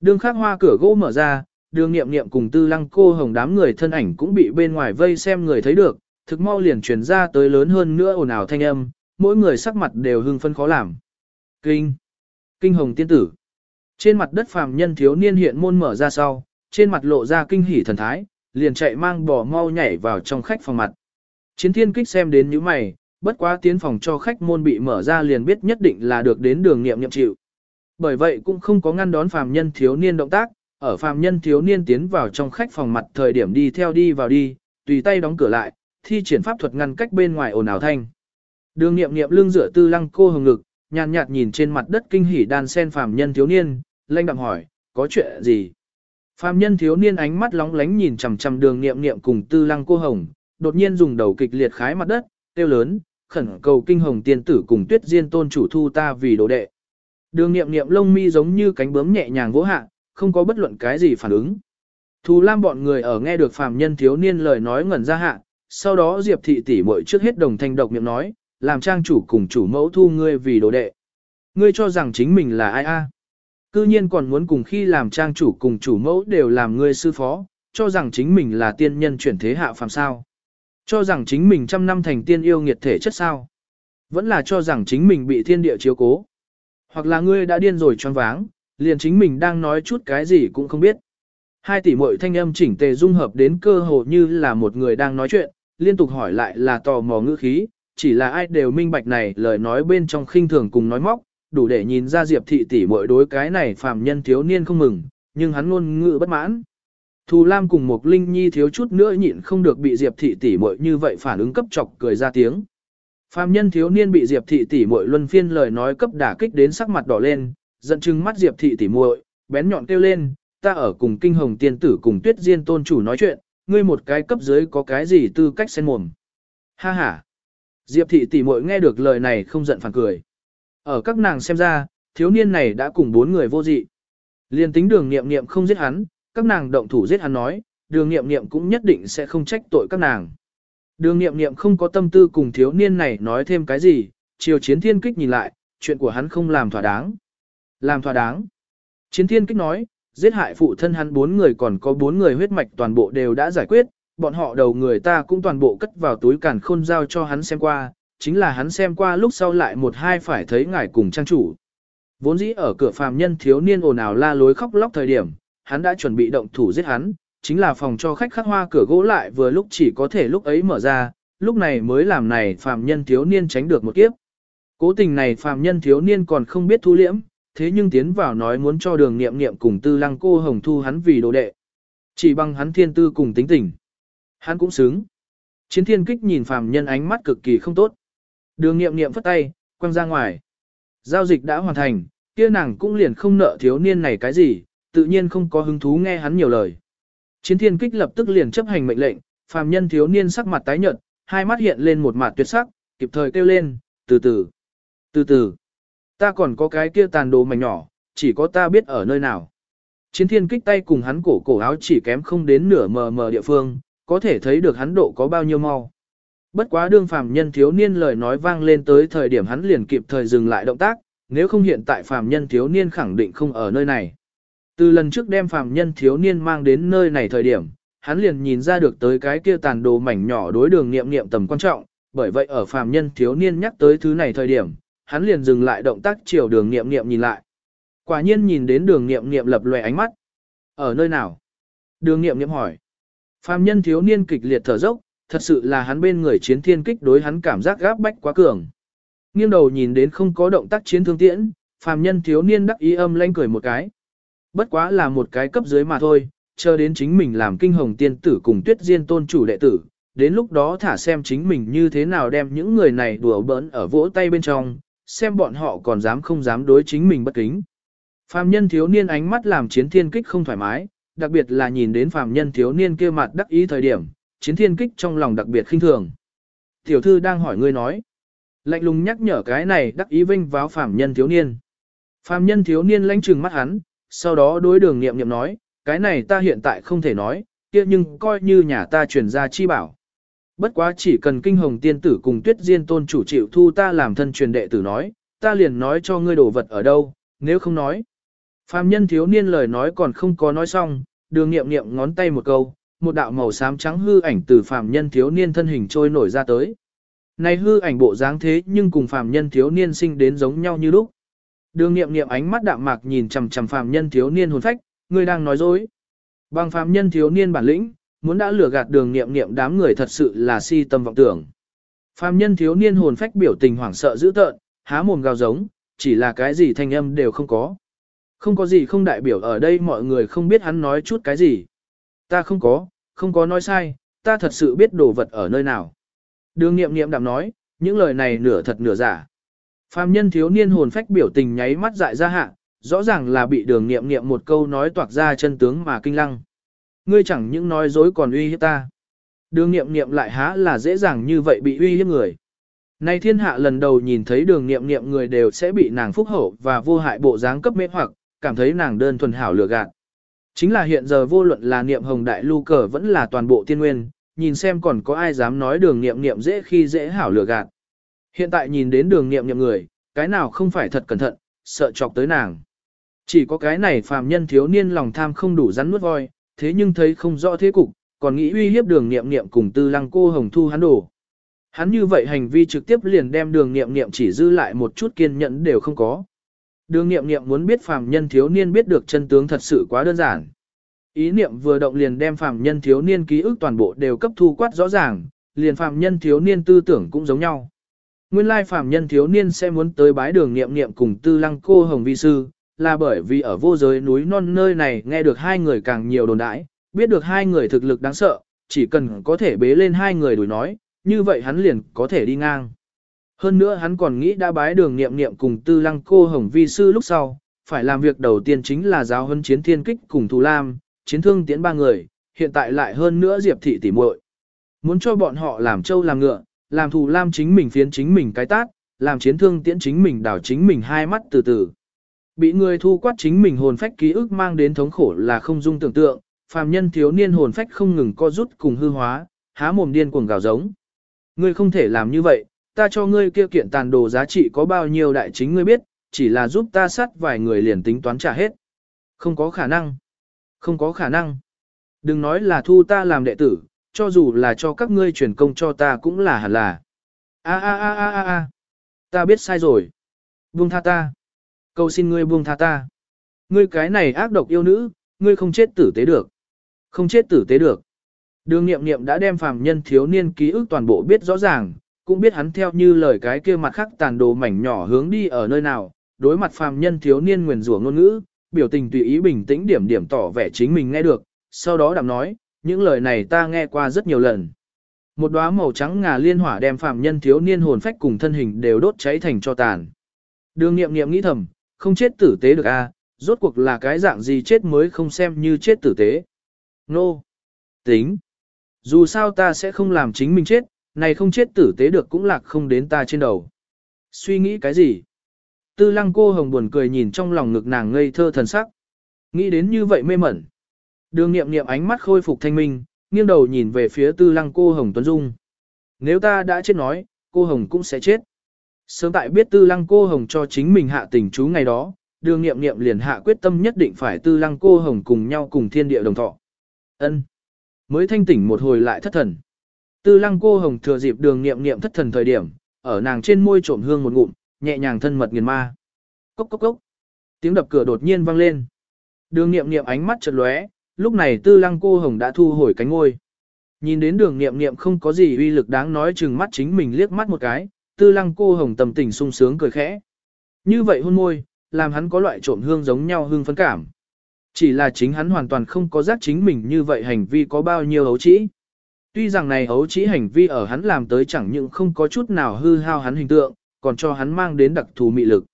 Đường Khắc hoa cửa gỗ mở ra, đường niệm niệm cùng tư lăng cô hồng đám người thân ảnh cũng bị bên ngoài vây xem người thấy được, thực mau liền truyền ra tới lớn hơn nữa ồn ào thanh âm, mỗi người sắc mặt đều hưng phân khó làm. Kinh. Kinh hồng tiên tử. Trên mặt đất phàm nhân thiếu niên hiện môn mở ra sau, trên mặt lộ ra kinh hỉ thần thái, liền chạy mang bò mau nhảy vào trong khách phòng mặt. Chiến thiên kích xem đến những mày, bất quá tiến phòng cho khách môn bị mở ra liền biết nhất định là được đến đường nghiệm nhậm chịu. Bởi vậy cũng không có ngăn đón phàm nhân thiếu niên động tác, ở phàm nhân thiếu niên tiến vào trong khách phòng mặt thời điểm đi theo đi vào đi, tùy tay đóng cửa lại, thi triển pháp thuật ngăn cách bên ngoài ồn ào thanh. Đường nghiệm nghiệm lưng dựa tư lăng cô hồng ngực, nhàn nhạt nhìn trên mặt đất kinh hỉ đan sen phàm nhân thiếu niên, lanh đạm hỏi, có chuyện gì? Phàm nhân thiếu niên ánh mắt lóng lánh nhìn chằm chằm đường Niệm Niệm cùng tư lăng cô hồng, đột nhiên dùng đầu kịch liệt khái mặt đất, tiêu lớn, khẩn cầu kinh hồng tiên tử cùng tuyết diên tôn chủ thu ta vì đồ đệ. Đường Niệm Niệm lông mi giống như cánh bướm nhẹ nhàng vỗ hạ, không có bất luận cái gì phản ứng. Thù lam bọn người ở nghe được phàm nhân thiếu niên lời nói ngẩn ra hạ, sau đó Diệp thị tỷ muội trước hết đồng thanh độc miệng nói, làm trang chủ cùng chủ mẫu thu ngươi vì đồ đệ. Ngươi cho rằng chính mình là ai a? Cư nhiên còn muốn cùng khi làm trang chủ cùng chủ mẫu đều làm ngươi sư phó, cho rằng chính mình là tiên nhân chuyển thế hạ phàm sao. Cho rằng chính mình trăm năm thành tiên yêu nghiệt thể chất sao. Vẫn là cho rằng chính mình bị thiên địa chiếu cố. Hoặc là ngươi đã điên rồi choáng váng, liền chính mình đang nói chút cái gì cũng không biết. Hai tỷ muội thanh âm chỉnh tề dung hợp đến cơ hồ như là một người đang nói chuyện, liên tục hỏi lại là tò mò ngữ khí, chỉ là ai đều minh bạch này lời nói bên trong khinh thường cùng nói móc, đủ để nhìn ra Diệp thị tỷ muội đối cái này phàm nhân thiếu niên không mừng, nhưng hắn ngôn ngữ bất mãn. Thù Lam cùng một Linh Nhi thiếu chút nữa nhịn không được bị Diệp thị tỷ muội như vậy phản ứng cấp chọc cười ra tiếng. Phàm nhân thiếu niên bị Diệp thị tỷ muội luân phiên lời nói cấp đả kích đến sắc mặt đỏ lên, giận chừng mắt Diệp thị tỷ muội, bén nhọn kêu lên, ta ở cùng kinh hồng tiên tử cùng tuyết diên tôn chủ nói chuyện, ngươi một cái cấp dưới có cái gì tư cách xen mồm. Ha ha. Diệp thị tỷ muội nghe được lời này không giận phản cười. Ở các nàng xem ra, thiếu niên này đã cùng bốn người vô dị. Liên tính đường nghiệm nghiệm không giết hắn, các nàng động thủ giết hắn nói, đường nghiệm nghiệm cũng nhất định sẽ không trách tội các nàng. Đường nghiệm nghiệm không có tâm tư cùng thiếu niên này nói thêm cái gì, chiều chiến thiên kích nhìn lại, chuyện của hắn không làm thỏa đáng. Làm thỏa đáng. Chiến thiên kích nói, giết hại phụ thân hắn bốn người còn có bốn người huyết mạch toàn bộ đều đã giải quyết, bọn họ đầu người ta cũng toàn bộ cất vào túi càn khôn giao cho hắn xem qua, chính là hắn xem qua lúc sau lại một hai phải thấy ngài cùng trang chủ. Vốn dĩ ở cửa phàm nhân thiếu niên ồn ào la lối khóc lóc thời điểm, hắn đã chuẩn bị động thủ giết hắn, chính là phòng cho khách khắc hoa cửa gỗ lại vừa lúc chỉ có thể lúc ấy mở ra, lúc này mới làm này phàm nhân thiếu niên tránh được một kiếp. Cố tình này phàm nhân thiếu niên còn không biết thu liễm, thế nhưng tiến vào nói muốn cho đường nghiệm nghiệm cùng tư lăng cô hồng thu hắn vì đồ đệ. Chỉ bằng hắn thiên tư cùng tính tình. Hắn cũng xứng. Chiến thiên kích nhìn phàm nhân ánh mắt cực kỳ không tốt. Đường nghiệm nghiệm phất tay, quăng ra ngoài. Giao dịch đã hoàn thành, kia nàng cũng liền không nợ thiếu niên này cái gì, tự nhiên không có hứng thú nghe hắn nhiều lời. Chiến thiên kích lập tức liền chấp hành mệnh lệnh, phàm nhân thiếu niên sắc mặt tái nhợt, hai mắt hiện lên một mặt tuyệt sắc, kịp thời kêu lên, từ từ, từ từ. Ta còn có cái kia tàn đồ mảnh nhỏ, chỉ có ta biết ở nơi nào. Chiến thiên kích tay cùng hắn cổ cổ áo chỉ kém không đến nửa mờ mờ địa phương, có thể thấy được hắn độ có bao nhiêu mau. Bất quá đương phàm nhân thiếu niên lời nói vang lên tới thời điểm hắn liền kịp thời dừng lại động tác, nếu không hiện tại phàm nhân thiếu niên khẳng định không ở nơi này. Từ lần trước đem phàm nhân thiếu niên mang đến nơi này thời điểm, hắn liền nhìn ra được tới cái kia tàn đồ mảnh nhỏ đối đường nghiệm nghiệm tầm quan trọng, bởi vậy ở phàm nhân thiếu niên nhắc tới thứ này thời điểm, hắn liền dừng lại động tác chiều đường nghiệm nghiệm nhìn lại. Quả nhiên nhìn đến đường nghiệm nghiệm lập lòe ánh mắt. Ở nơi nào? Đường nghiệm nghiệm hỏi. Phàm nhân thiếu niên kịch liệt thở dốc, thật sự là hắn bên người chiến thiên kích đối hắn cảm giác gáp bách quá cường. Nghiêng đầu nhìn đến không có động tác chiến thương tiễn, phàm nhân thiếu niên đắc ý âm lanh cười một cái. Bất quá là một cái cấp dưới mà thôi, chờ đến chính mình làm kinh hồng tiên tử cùng tuyết diên tôn chủ đệ tử, đến lúc đó thả xem chính mình như thế nào đem những người này đùa bỡn ở vỗ tay bên trong, xem bọn họ còn dám không dám đối chính mình bất kính. Phàm nhân thiếu niên ánh mắt làm chiến thiên kích không thoải mái, đặc biệt là nhìn đến phàm nhân thiếu niên kia mặt đắc ý thời điểm, chiến thiên kích trong lòng đặc biệt khinh thường. Tiểu thư đang hỏi ngươi nói. Lạnh lùng nhắc nhở cái này đắc ý vinh vào phàm nhân thiếu niên. Phàm nhân thiếu niên lãnh trừng mắt hắn, sau đó đối đường nghiệm nghiệm nói, cái này ta hiện tại không thể nói, kia nhưng coi như nhà ta truyền ra chi bảo. Bất quá chỉ cần kinh hồng tiên tử cùng tuyết diên tôn chủ chịu thu ta làm thân truyền đệ tử nói, ta liền nói cho ngươi đồ vật ở đâu, nếu không nói. Phạm nhân thiếu niên lời nói còn không có nói xong, đường nghiệm nghiệm ngón tay một câu, một đạo màu xám trắng hư ảnh từ phạm nhân thiếu niên thân hình trôi nổi ra tới. Này hư ảnh bộ dáng thế nhưng cùng phạm nhân thiếu niên sinh đến giống nhau như lúc. Đường nghiệm nghiệm ánh mắt đạm mạc nhìn chằm chằm phạm nhân thiếu niên hồn phách, người đang nói dối. Bằng phạm nhân thiếu niên bản lĩnh, muốn đã lừa gạt đường nghiệm nghiệm đám người thật sự là si tâm vọng tưởng. Phạm nhân thiếu niên hồn phách biểu tình hoảng sợ dữ tợn, há mồm gào giống, chỉ là cái gì thanh âm đều không có. Không có gì không đại biểu ở đây mọi người không biết hắn nói chút cái gì. Ta không có, không có nói sai, ta thật sự biết đồ vật ở nơi nào. Đường nghiệm nghiệm đạm nói, những lời này nửa thật nửa giả. Phạm nhân thiếu niên hồn phách biểu tình nháy mắt dại ra hạ, rõ ràng là bị đường nghiệm nghiệm một câu nói toạc ra chân tướng mà kinh lăng. Ngươi chẳng những nói dối còn uy hiếp ta. Đường nghiệm nghiệm lại há là dễ dàng như vậy bị uy hiếp người. Nay thiên hạ lần đầu nhìn thấy đường nghiệm nghiệm người đều sẽ bị nàng phúc hậu và vô hại bộ dáng cấp mê hoặc, cảm thấy nàng đơn thuần hảo lừa gạt. Chính là hiện giờ vô luận là niệm hồng đại lưu cờ vẫn là toàn bộ tiên nguyên, nhìn xem còn có ai dám nói đường niệm niệm dễ khi dễ hảo lừa gạt. Hiện tại nhìn đến đường niệm niệm người, cái nào không phải thật cẩn thận, sợ chọc tới nàng. Chỉ có cái này phàm nhân thiếu niên lòng tham không đủ rắn nuốt voi, thế nhưng thấy không rõ thế cục, còn nghĩ uy hiếp đường niệm niệm cùng tư lăng cô hồng thu hắn đổ. Hắn như vậy hành vi trực tiếp liền đem đường niệm niệm chỉ dư lại một chút kiên nhẫn đều không có. Đường nghiệm nghiệm muốn biết phàm nhân thiếu niên biết được chân tướng thật sự quá đơn giản. Ý niệm vừa động liền đem phàm nhân thiếu niên ký ức toàn bộ đều cấp thu quát rõ ràng, liền phàm nhân thiếu niên tư tưởng cũng giống nhau. Nguyên lai phàm nhân thiếu niên sẽ muốn tới bái đường nghiệm nghiệm cùng tư lăng cô hồng vi sư, là bởi vì ở vô giới núi non nơi này nghe được hai người càng nhiều đồn đãi, biết được hai người thực lực đáng sợ, chỉ cần có thể bế lên hai người đuổi nói, như vậy hắn liền có thể đi ngang. Hơn nữa hắn còn nghĩ đã bái đường nghiệm nghiệm cùng tư lăng cô hồng vi sư lúc sau, phải làm việc đầu tiên chính là giáo huấn chiến thiên kích cùng Thù Lam, chiến thương tiến ba người, hiện tại lại hơn nữa Diệp thị tỉ muội Muốn cho bọn họ làm trâu làm ngựa, làm Thù Lam chính mình phiến chính mình cái tát, làm chiến thương tiễn chính mình đảo chính mình hai mắt từ từ. Bị người thu quát chính mình hồn phách ký ức mang đến thống khổ là không dung tưởng tượng, phàm nhân thiếu niên hồn phách không ngừng co rút cùng hư hóa, há mồm điên cuồng gào giống. Ngươi không thể làm như vậy, ta cho ngươi kia kiện tàn đồ giá trị có bao nhiêu đại chính ngươi biết, chỉ là giúp ta sát vài người liền tính toán trả hết. Không có khả năng. Không có khả năng. Đừng nói là thu ta làm đệ tử, cho dù là cho các ngươi truyền công cho ta cũng là hẳn là. A a a a a a. Ta biết sai rồi. Buông tha ta. Cầu xin ngươi buông tha ta. Ngươi cái này ác độc yêu nữ, ngươi không chết tử tế được. Không chết tử tế được. Đường nghiệm nghiệm đã đem phàm nhân thiếu niên ký ức toàn bộ biết rõ ràng, cũng biết hắn theo như lời cái kia mặt khắc tàn đồ mảnh nhỏ hướng đi ở nơi nào, đối mặt phàm nhân thiếu niên nguyền rủa ngôn ngữ, biểu tình tùy ý bình tĩnh điểm điểm tỏ vẻ chính mình nghe được, sau đó đạm nói, những lời này ta nghe qua rất nhiều lần. Một đóa màu trắng ngà liên hỏa đem phàm nhân thiếu niên hồn phách cùng thân hình đều đốt cháy thành cho tàn. Đường nghiệm nghiệm nghĩ thầm, không chết tử tế được a, rốt cuộc là cái dạng gì chết mới không xem như chết tử tế. Nô! No. Tính! Dù sao ta sẽ không làm chính mình chết, này không chết tử tế được cũng lạc không đến ta trên đầu. Suy nghĩ cái gì? Tư lăng cô hồng buồn cười nhìn trong lòng ngực nàng ngây thơ thần sắc. Nghĩ đến như vậy mê mẩn. Đường nghiệm nghiệm ánh mắt khôi phục thanh minh, nghiêng đầu nhìn về phía tư lăng cô hồng tuấn dung. Nếu ta đã chết nói, cô hồng cũng sẽ chết. Sớm tại biết tư lăng cô hồng cho chính mình hạ tình chú ngày đó, đường nghiệm nghiệm liền hạ quyết tâm nhất định phải tư lăng cô hồng cùng nhau cùng thiên địa đồng thọ. ân Mới thanh tỉnh một hồi lại thất thần. Tư lăng cô hồng thừa dịp đường nghiệm nghiệm thất thần thời điểm, ở nàng trên môi trộm hương một ngụm, nhẹ nhàng thân mật nghiền ma. Cốc cốc cốc. Tiếng đập cửa đột nhiên vang lên. Đường nghiệm nghiệm ánh mắt chợt lóe, lúc này tư lăng cô hồng đã thu hồi cánh ngôi. Nhìn đến đường nghiệm nghiệm không có gì uy lực đáng nói chừng mắt chính mình liếc mắt một cái, tư lăng cô hồng tầm tình sung sướng cười khẽ. Như vậy hôn môi, làm hắn có loại trộm hương giống nhau hương phấn cảm. Chỉ là chính hắn hoàn toàn không có giác chính mình như vậy hành vi có bao nhiêu hấu trĩ. Tuy rằng này hấu chỉ hành vi ở hắn làm tới chẳng những không có chút nào hư hao hắn hình tượng, còn cho hắn mang đến đặc thù mị lực.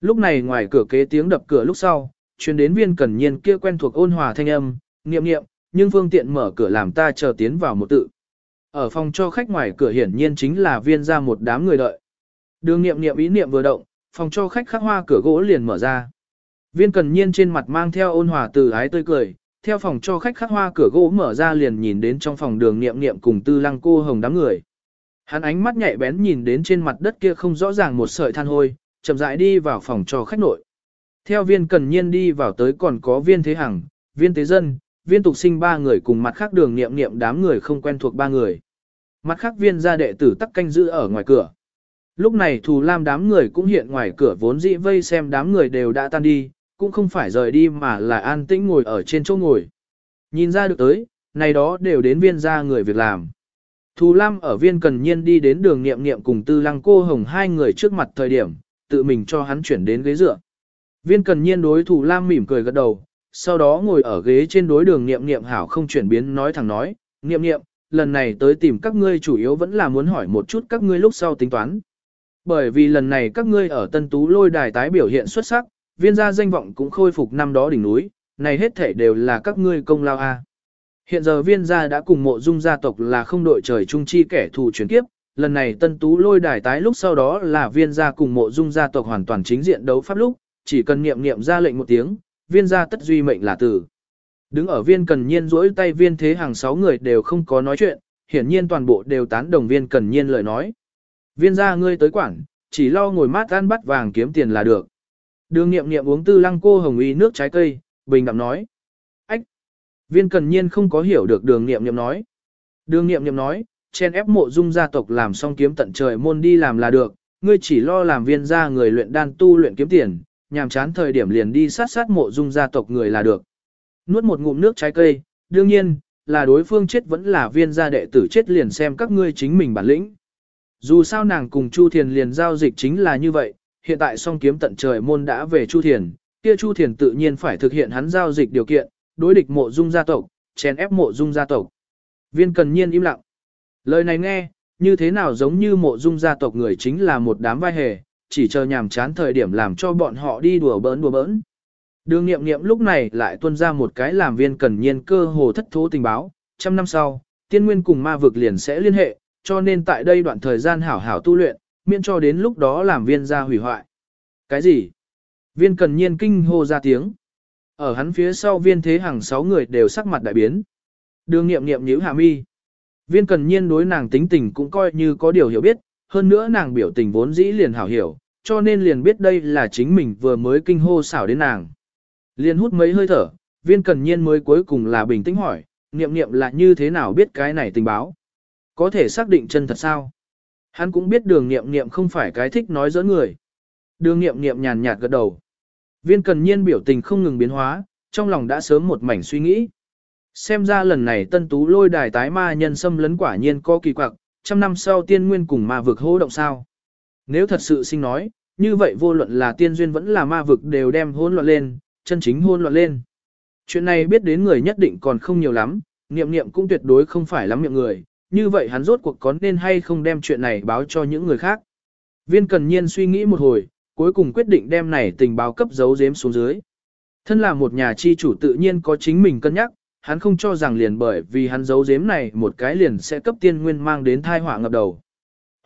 Lúc này ngoài cửa kế tiếng đập cửa lúc sau, chuyên đến viên cẩn nhiên kia quen thuộc ôn hòa thanh âm, niệm niệm, nhưng phương tiện mở cửa làm ta chờ tiến vào một tự. Ở phòng cho khách ngoài cửa hiển nhiên chính là viên ra một đám người đợi. Đường niệm niệm ý niệm vừa động, phòng cho khách khắc hoa cửa gỗ liền mở ra. Viên cần nhiên trên mặt mang theo ôn hòa từ ái tươi cười, theo phòng cho khách khắc hoa cửa gỗ mở ra liền nhìn đến trong phòng đường niệm niệm cùng tư lăng cô hồng đám người. Hắn ánh mắt nhạy bén nhìn đến trên mặt đất kia không rõ ràng một sợi than hôi, chậm rãi đi vào phòng cho khách nội. Theo viên cần nhiên đi vào tới còn có viên thế hằng, viên tế dân, viên tục sinh ba người cùng mặt khác đường niệm niệm đám người không quen thuộc ba người. Mặt khác viên gia đệ tử tắc canh giữ ở ngoài cửa. Lúc này thù lam đám người cũng hiện ngoài cửa vốn dĩ vây xem đám người đều đã tan đi, cũng không phải rời đi mà là an tĩnh ngồi ở trên chỗ ngồi. Nhìn ra được tới, này đó đều đến viên gia người việc làm. Thù Lam ở viên cần nhiên đi đến đường nghiệm nghiệm cùng tư lăng cô hồng hai người trước mặt thời điểm, tự mình cho hắn chuyển đến ghế dựa. Viên cần nhiên đối Thù Lam mỉm cười gật đầu, sau đó ngồi ở ghế trên đối đường nghiệm nghiệm hảo không chuyển biến nói thẳng nói, nghiệm nghiệm, lần này tới tìm các ngươi chủ yếu vẫn là muốn hỏi một chút các ngươi lúc sau tính toán. Bởi vì lần này các ngươi ở Tân Tú lôi đài tái biểu hiện xuất sắc, viên gia danh vọng cũng khôi phục năm đó đỉnh núi, này hết thể đều là các ngươi công lao a. Hiện giờ viên gia đã cùng mộ dung gia tộc là không đội trời chung chi kẻ thù chuyển kiếp, lần này Tân Tú lôi đài tái lúc sau đó là viên gia cùng mộ dung gia tộc hoàn toàn chính diện đấu pháp lúc, chỉ cần niệm niệm ra lệnh một tiếng, viên gia tất duy mệnh là tử. Đứng ở viên cần nhiên rỗi tay viên thế hàng sáu người đều không có nói chuyện, hiển nhiên toàn bộ đều tán đồng viên cần nhiên lời nói. Viên gia ngươi tới quản, chỉ lo ngồi mát ăn bắt vàng kiếm tiền là được. Đường nghiệm nghiệm uống tư lăng cô hồng y nước trái cây, bình đạm nói. Ách! Viên cần nhiên không có hiểu được đường nghiệm nghiệm nói. Đường nghiệm nghiệm nói, chen ép mộ dung gia tộc làm xong kiếm tận trời môn đi làm là được, ngươi chỉ lo làm viên gia người luyện đan tu luyện kiếm tiền, nhàm chán thời điểm liền đi sát sát mộ dung gia tộc người là được. Nuốt một ngụm nước trái cây, đương nhiên, là đối phương chết vẫn là viên gia đệ tử chết liền xem các ngươi chính mình bản lĩnh. Dù sao nàng cùng Chu Thiền liền giao dịch chính là như vậy, hiện tại song kiếm tận trời môn đã về Chu Thiền, kia Chu Thiền tự nhiên phải thực hiện hắn giao dịch điều kiện, đối địch mộ dung gia tộc, chèn ép mộ dung gia tộc. Viên cần nhiên im lặng. Lời này nghe, như thế nào giống như mộ dung gia tộc người chính là một đám vai hề, chỉ chờ nhàm chán thời điểm làm cho bọn họ đi đùa bỡn đùa bỡn. Đường nghiệm nghiệm lúc này lại tuân ra một cái làm viên cần nhiên cơ hồ thất thố tình báo, trăm năm sau, tiên nguyên cùng ma vực liền sẽ liên hệ, cho nên tại đây đoạn thời gian hảo hảo tu luyện, miễn cho đến lúc đó làm viên gia hủy hoại. Cái gì? Viên cần nhiên kinh hô ra tiếng. Ở hắn phía sau viên thế hàng sáu người đều sắc mặt đại biến. Đường nghiệm nghiệm nhíu hạ mi. Viên cần nhiên đối nàng tính tình cũng coi như có điều hiểu biết, hơn nữa nàng biểu tình vốn dĩ liền hảo hiểu, cho nên liền biết đây là chính mình vừa mới kinh hô xảo đến nàng. Liền hút mấy hơi thở, viên cần nhiên mới cuối cùng là bình tĩnh hỏi, niệm niệm là như thế nào biết cái này tình báo. Có thể xác định chân thật sao? Hắn cũng biết đường nghiệm nghiệm không phải cái thích nói giỡn người. Đường nghiệm nghiệm nhàn nhạt gật đầu. Viên cần nhiên biểu tình không ngừng biến hóa, trong lòng đã sớm một mảnh suy nghĩ. Xem ra lần này tân tú lôi đài tái ma nhân xâm lấn quả nhiên có kỳ quặc, trăm năm sau tiên nguyên cùng ma vực hô động sao. Nếu thật sự sinh nói, như vậy vô luận là tiên duyên vẫn là ma vực đều đem hôn loạn lên, chân chính hôn loạn lên. Chuyện này biết đến người nhất định còn không nhiều lắm, niệm niệm cũng tuyệt đối không phải lắm miệng người, như vậy hắn rốt cuộc có nên hay không đem chuyện này báo cho những người khác. Viên cần nhiên suy nghĩ một hồi, cuối cùng quyết định đem này tình báo cấp giấu giếm xuống dưới. Thân là một nhà chi chủ tự nhiên có chính mình cân nhắc, hắn không cho rằng liền bởi vì hắn giấu giếm này một cái liền sẽ cấp tiên nguyên mang đến thai họa ngập đầu.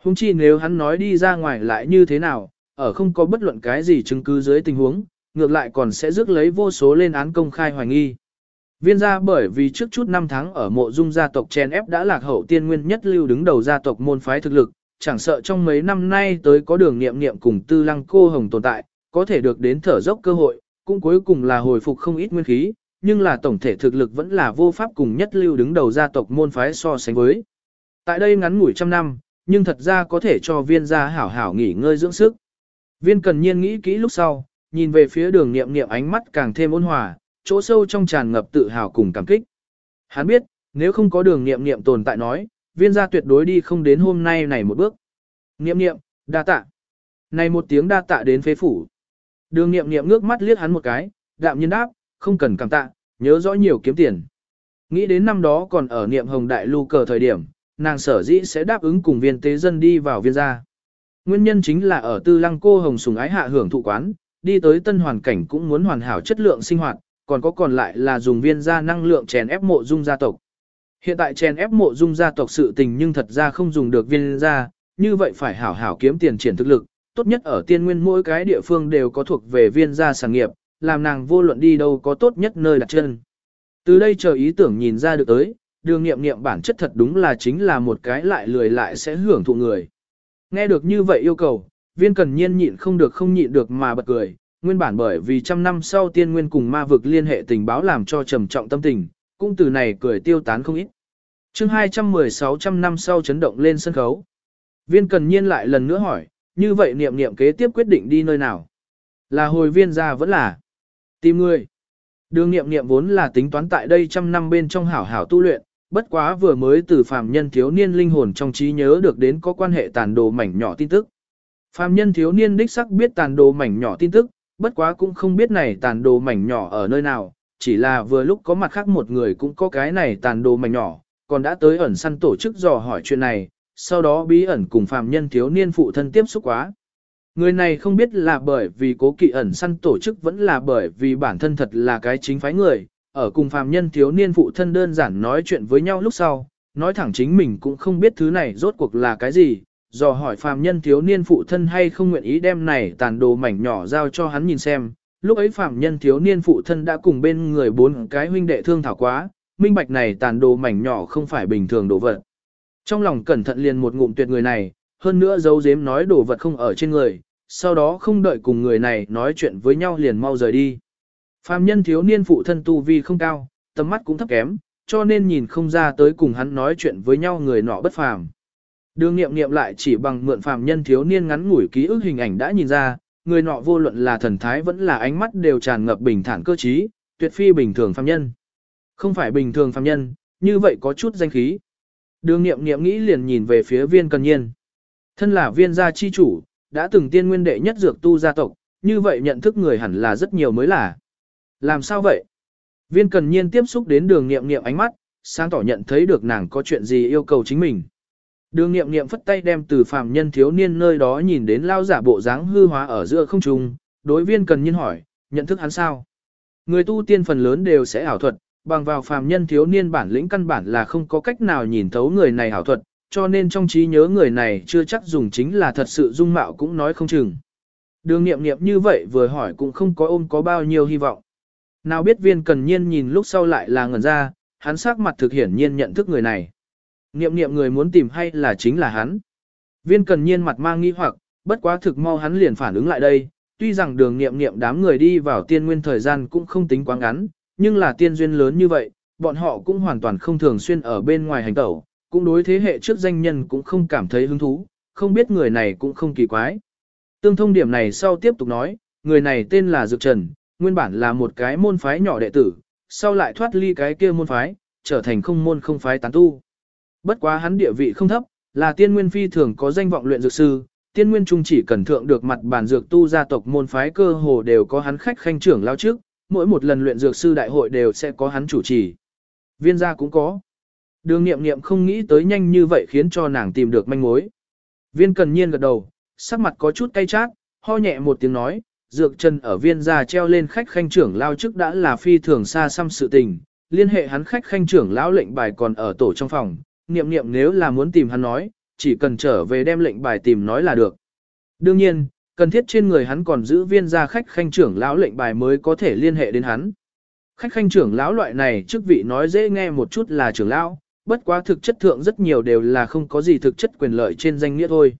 Hùng chi nếu hắn nói đi ra ngoài lại như thế nào, ở không có bất luận cái gì chứng cứ dưới tình huống, ngược lại còn sẽ rước lấy vô số lên án công khai hoài nghi. Viên gia bởi vì trước chút năm tháng ở mộ dung gia tộc chen ép đã lạc hậu tiên nguyên nhất lưu đứng đầu gia tộc môn phái thực lực, chẳng sợ trong mấy năm nay tới có đường nghiệm nghiệm cùng tư lăng cô hồng tồn tại, có thể được đến thở dốc cơ hội, cũng cuối cùng là hồi phục không ít nguyên khí, nhưng là tổng thể thực lực vẫn là vô pháp cùng nhất lưu đứng đầu gia tộc môn phái so sánh với. Tại đây ngắn ngủi trăm năm, nhưng thật ra có thể cho viên gia hảo hảo nghỉ ngơi dưỡng sức. Viên cần nhiên nghĩ kỹ lúc sau, nhìn về phía đường nghiệm nghiệm ánh mắt càng thêm ôn hòa, chỗ sâu trong tràn ngập tự hào cùng cảm kích. Hắn biết, nếu không có đường nghiệm nghiệm tồn tại nói, viên gia tuyệt đối đi không đến hôm nay này một bước. Nghiệm nghiệm, đa tạ. Này một tiếng đa tạ đến phế phủ. Đường nghiệm nghiệm ngước mắt liếc hắn một cái, đạm nhiên đáp, không cần cảm tạ, nhớ rõ nhiều kiếm tiền. Nghĩ đến năm đó còn ở niệm hồng đại lưu cờ thời điểm, nàng sở dĩ sẽ đáp ứng cùng viên tế dân đi vào viên gia. Nguyên nhân chính là ở tư lăng cô hồng sùng ái hạ hưởng thụ quán, đi tới tân hoàn cảnh cũng muốn hoàn hảo chất lượng sinh hoạt, còn có còn lại là dùng viên gia năng lượng chèn ép mộ dung gia tộc. Hiện tại chèn ép mộ dung gia tộc sự tình nhưng thật ra không dùng được viên gia, như vậy phải hảo hảo kiếm tiền triển thực lực, tốt nhất ở tiên nguyên mỗi cái địa phương đều có thuộc về viên gia sản nghiệp, làm nàng vô luận đi đâu có tốt nhất nơi đặt chân. Từ đây chờ ý tưởng nhìn ra được tới, đường nghiệm nghiệm bản chất thật đúng là chính là một cái lại lười lại sẽ hưởng thụ người. Nghe được như vậy yêu cầu, viên cần nhiên nhịn không được không nhịn được mà bật cười, nguyên bản bởi vì trăm năm sau tiên nguyên cùng ma vực liên hệ tình báo làm cho trầm trọng tâm tình, cũng từ này cười tiêu tán không ít. chương 216 trăm năm sau chấn động lên sân khấu. Viên cần nhiên lại lần nữa hỏi, như vậy niệm niệm kế tiếp quyết định đi nơi nào? Là hồi viên ra vẫn là tìm người. Đường niệm niệm vốn là tính toán tại đây trăm năm bên trong hảo hảo tu luyện, bất quá vừa mới từ phàm nhân thiếu niên linh hồn trong trí nhớ được đến có quan hệ tàn đồ mảnh nhỏ tin tức. Phàm nhân thiếu niên đích sắc biết tàn đồ mảnh nhỏ tin tức, bất quá cũng không biết này tàn đồ mảnh nhỏ ở nơi nào, chỉ là vừa lúc có mặt khác một người cũng có cái này tàn đồ mảnh nhỏ, còn đã tới ẩn săn tổ chức dò hỏi chuyện này, sau đó bí ẩn cùng phàm nhân thiếu niên phụ thân tiếp xúc quá. Người này không biết là bởi vì cố kỵ ẩn săn tổ chức vẫn là bởi vì bản thân thật là cái chính phái người, ở cùng phàm nhân thiếu niên phụ thân đơn giản nói chuyện với nhau lúc sau, nói thẳng chính mình cũng không biết thứ này rốt cuộc là cái gì, dò hỏi phàm nhân thiếu niên phụ thân hay không nguyện ý đem này tàn đồ mảnh nhỏ giao cho hắn nhìn xem. Lúc ấy phàm nhân thiếu niên phụ thân đã cùng bên người bốn cái huynh đệ thương thảo quá, minh bạch này tàn đồ mảnh nhỏ không phải bình thường đồ vật. Trong lòng cẩn thận liền một ngụm tuyệt người này, hơn nữa giấu giếm nói đồ vật không ở trên người, sau đó không đợi cùng người này nói chuyện với nhau liền mau rời đi. Phàm nhân thiếu niên phụ thân tu vi không cao, tầm mắt cũng thấp kém, cho nên nhìn không ra tới cùng hắn nói chuyện với nhau người nọ bất phàm. Đường nghiệm nghiệm lại chỉ bằng mượn phàm nhân thiếu niên ngắn ngủi ký ức hình ảnh đã nhìn ra, người nọ vô luận là thần thái vẫn là ánh mắt đều tràn ngập bình thản cơ trí, tuyệt phi bình thường phàm nhân. Không phải bình thường phàm nhân, như vậy có chút danh khí. Đường nghiệm nghiệm nghĩ liền nhìn về phía viên cần nhiên. Thân là viên gia chi chủ, đã từng tiên nguyên đệ nhất dược tu gia tộc, như vậy nhận thức người hẳn là rất nhiều mới là. Làm sao vậy? Viên cần nhiên tiếp xúc đến đường nghiệm nghiệm ánh mắt, sáng tỏ nhận thấy được nàng có chuyện gì yêu cầu chính mình. Đường nghiệm nghiệm phất tay đem từ phàm nhân thiếu niên nơi đó nhìn đến lao giả bộ dáng hư hóa ở giữa không trung, đối viên cần nhiên hỏi, nhận thức hắn sao? Người tu tiên phần lớn đều sẽ ảo thuật, bằng vào phàm nhân thiếu niên bản lĩnh căn bản là không có cách nào nhìn thấu người này ảo thuật, cho nên trong trí nhớ người này chưa chắc dùng chính là thật sự dung mạo cũng nói không chừng. Đường nghiệm nghiệm như vậy vừa hỏi cũng không có ôm có bao nhiêu hy vọng. Nào biết viên cần nhiên nhìn lúc sau lại là ngẩn ra, hắn sắc mặt thực hiển nhiên nhận thức người này. Niệm Niệm người muốn tìm hay là chính là hắn. Viên cần nhiên mặt mang nghi hoặc, bất quá thực mau hắn liền phản ứng lại đây, tuy rằng đường Niệm Niệm đám người đi vào tiên nguyên thời gian cũng không tính quá ngắn, nhưng là tiên duyên lớn như vậy, bọn họ cũng hoàn toàn không thường xuyên ở bên ngoài hành tẩu, cũng đối thế hệ trước danh nhân cũng không cảm thấy hứng thú, không biết người này cũng không kỳ quái. Tương thông điểm này sau tiếp tục nói, người này tên là Dược Trần, nguyên bản là một cái môn phái nhỏ đệ tử, sau lại thoát ly cái kia môn phái, trở thành không môn không phái tán tu. Bất quá hắn địa vị không thấp, là tiên nguyên phi thường có danh vọng luyện dược sư, tiên nguyên trung chỉ cần thượng được mặt bản dược tu gia tộc môn phái cơ hồ đều có hắn khách khanh trưởng lao trước, mỗi một lần luyện dược sư đại hội đều sẽ có hắn chủ trì. Viên gia cũng có. Đường nghiệm nghiệm không nghĩ tới nhanh như vậy khiến cho nàng tìm được manh mối. Viên cần nhiên gật đầu, sắc mặt có chút cay chát, ho nhẹ một tiếng nói, dược chân ở viên gia treo lên khách khanh trưởng lao chức đã là phi thường xa xăm sự tình, liên hệ hắn khách khanh trưởng lão lệnh bài còn ở tổ trong phòng, niệm niệm nếu là muốn tìm hắn nói, chỉ cần trở về đem lệnh bài tìm nói là được. Đương nhiên, cần thiết trên người hắn còn giữ viên gia khách khanh trưởng lão lệnh bài mới có thể liên hệ đến hắn. Khách khanh trưởng lão loại này chức vị nói dễ nghe một chút là trưởng lão, bất quá thực chất thượng rất nhiều đều là không có gì thực chất quyền lợi trên danh nghĩa thôi.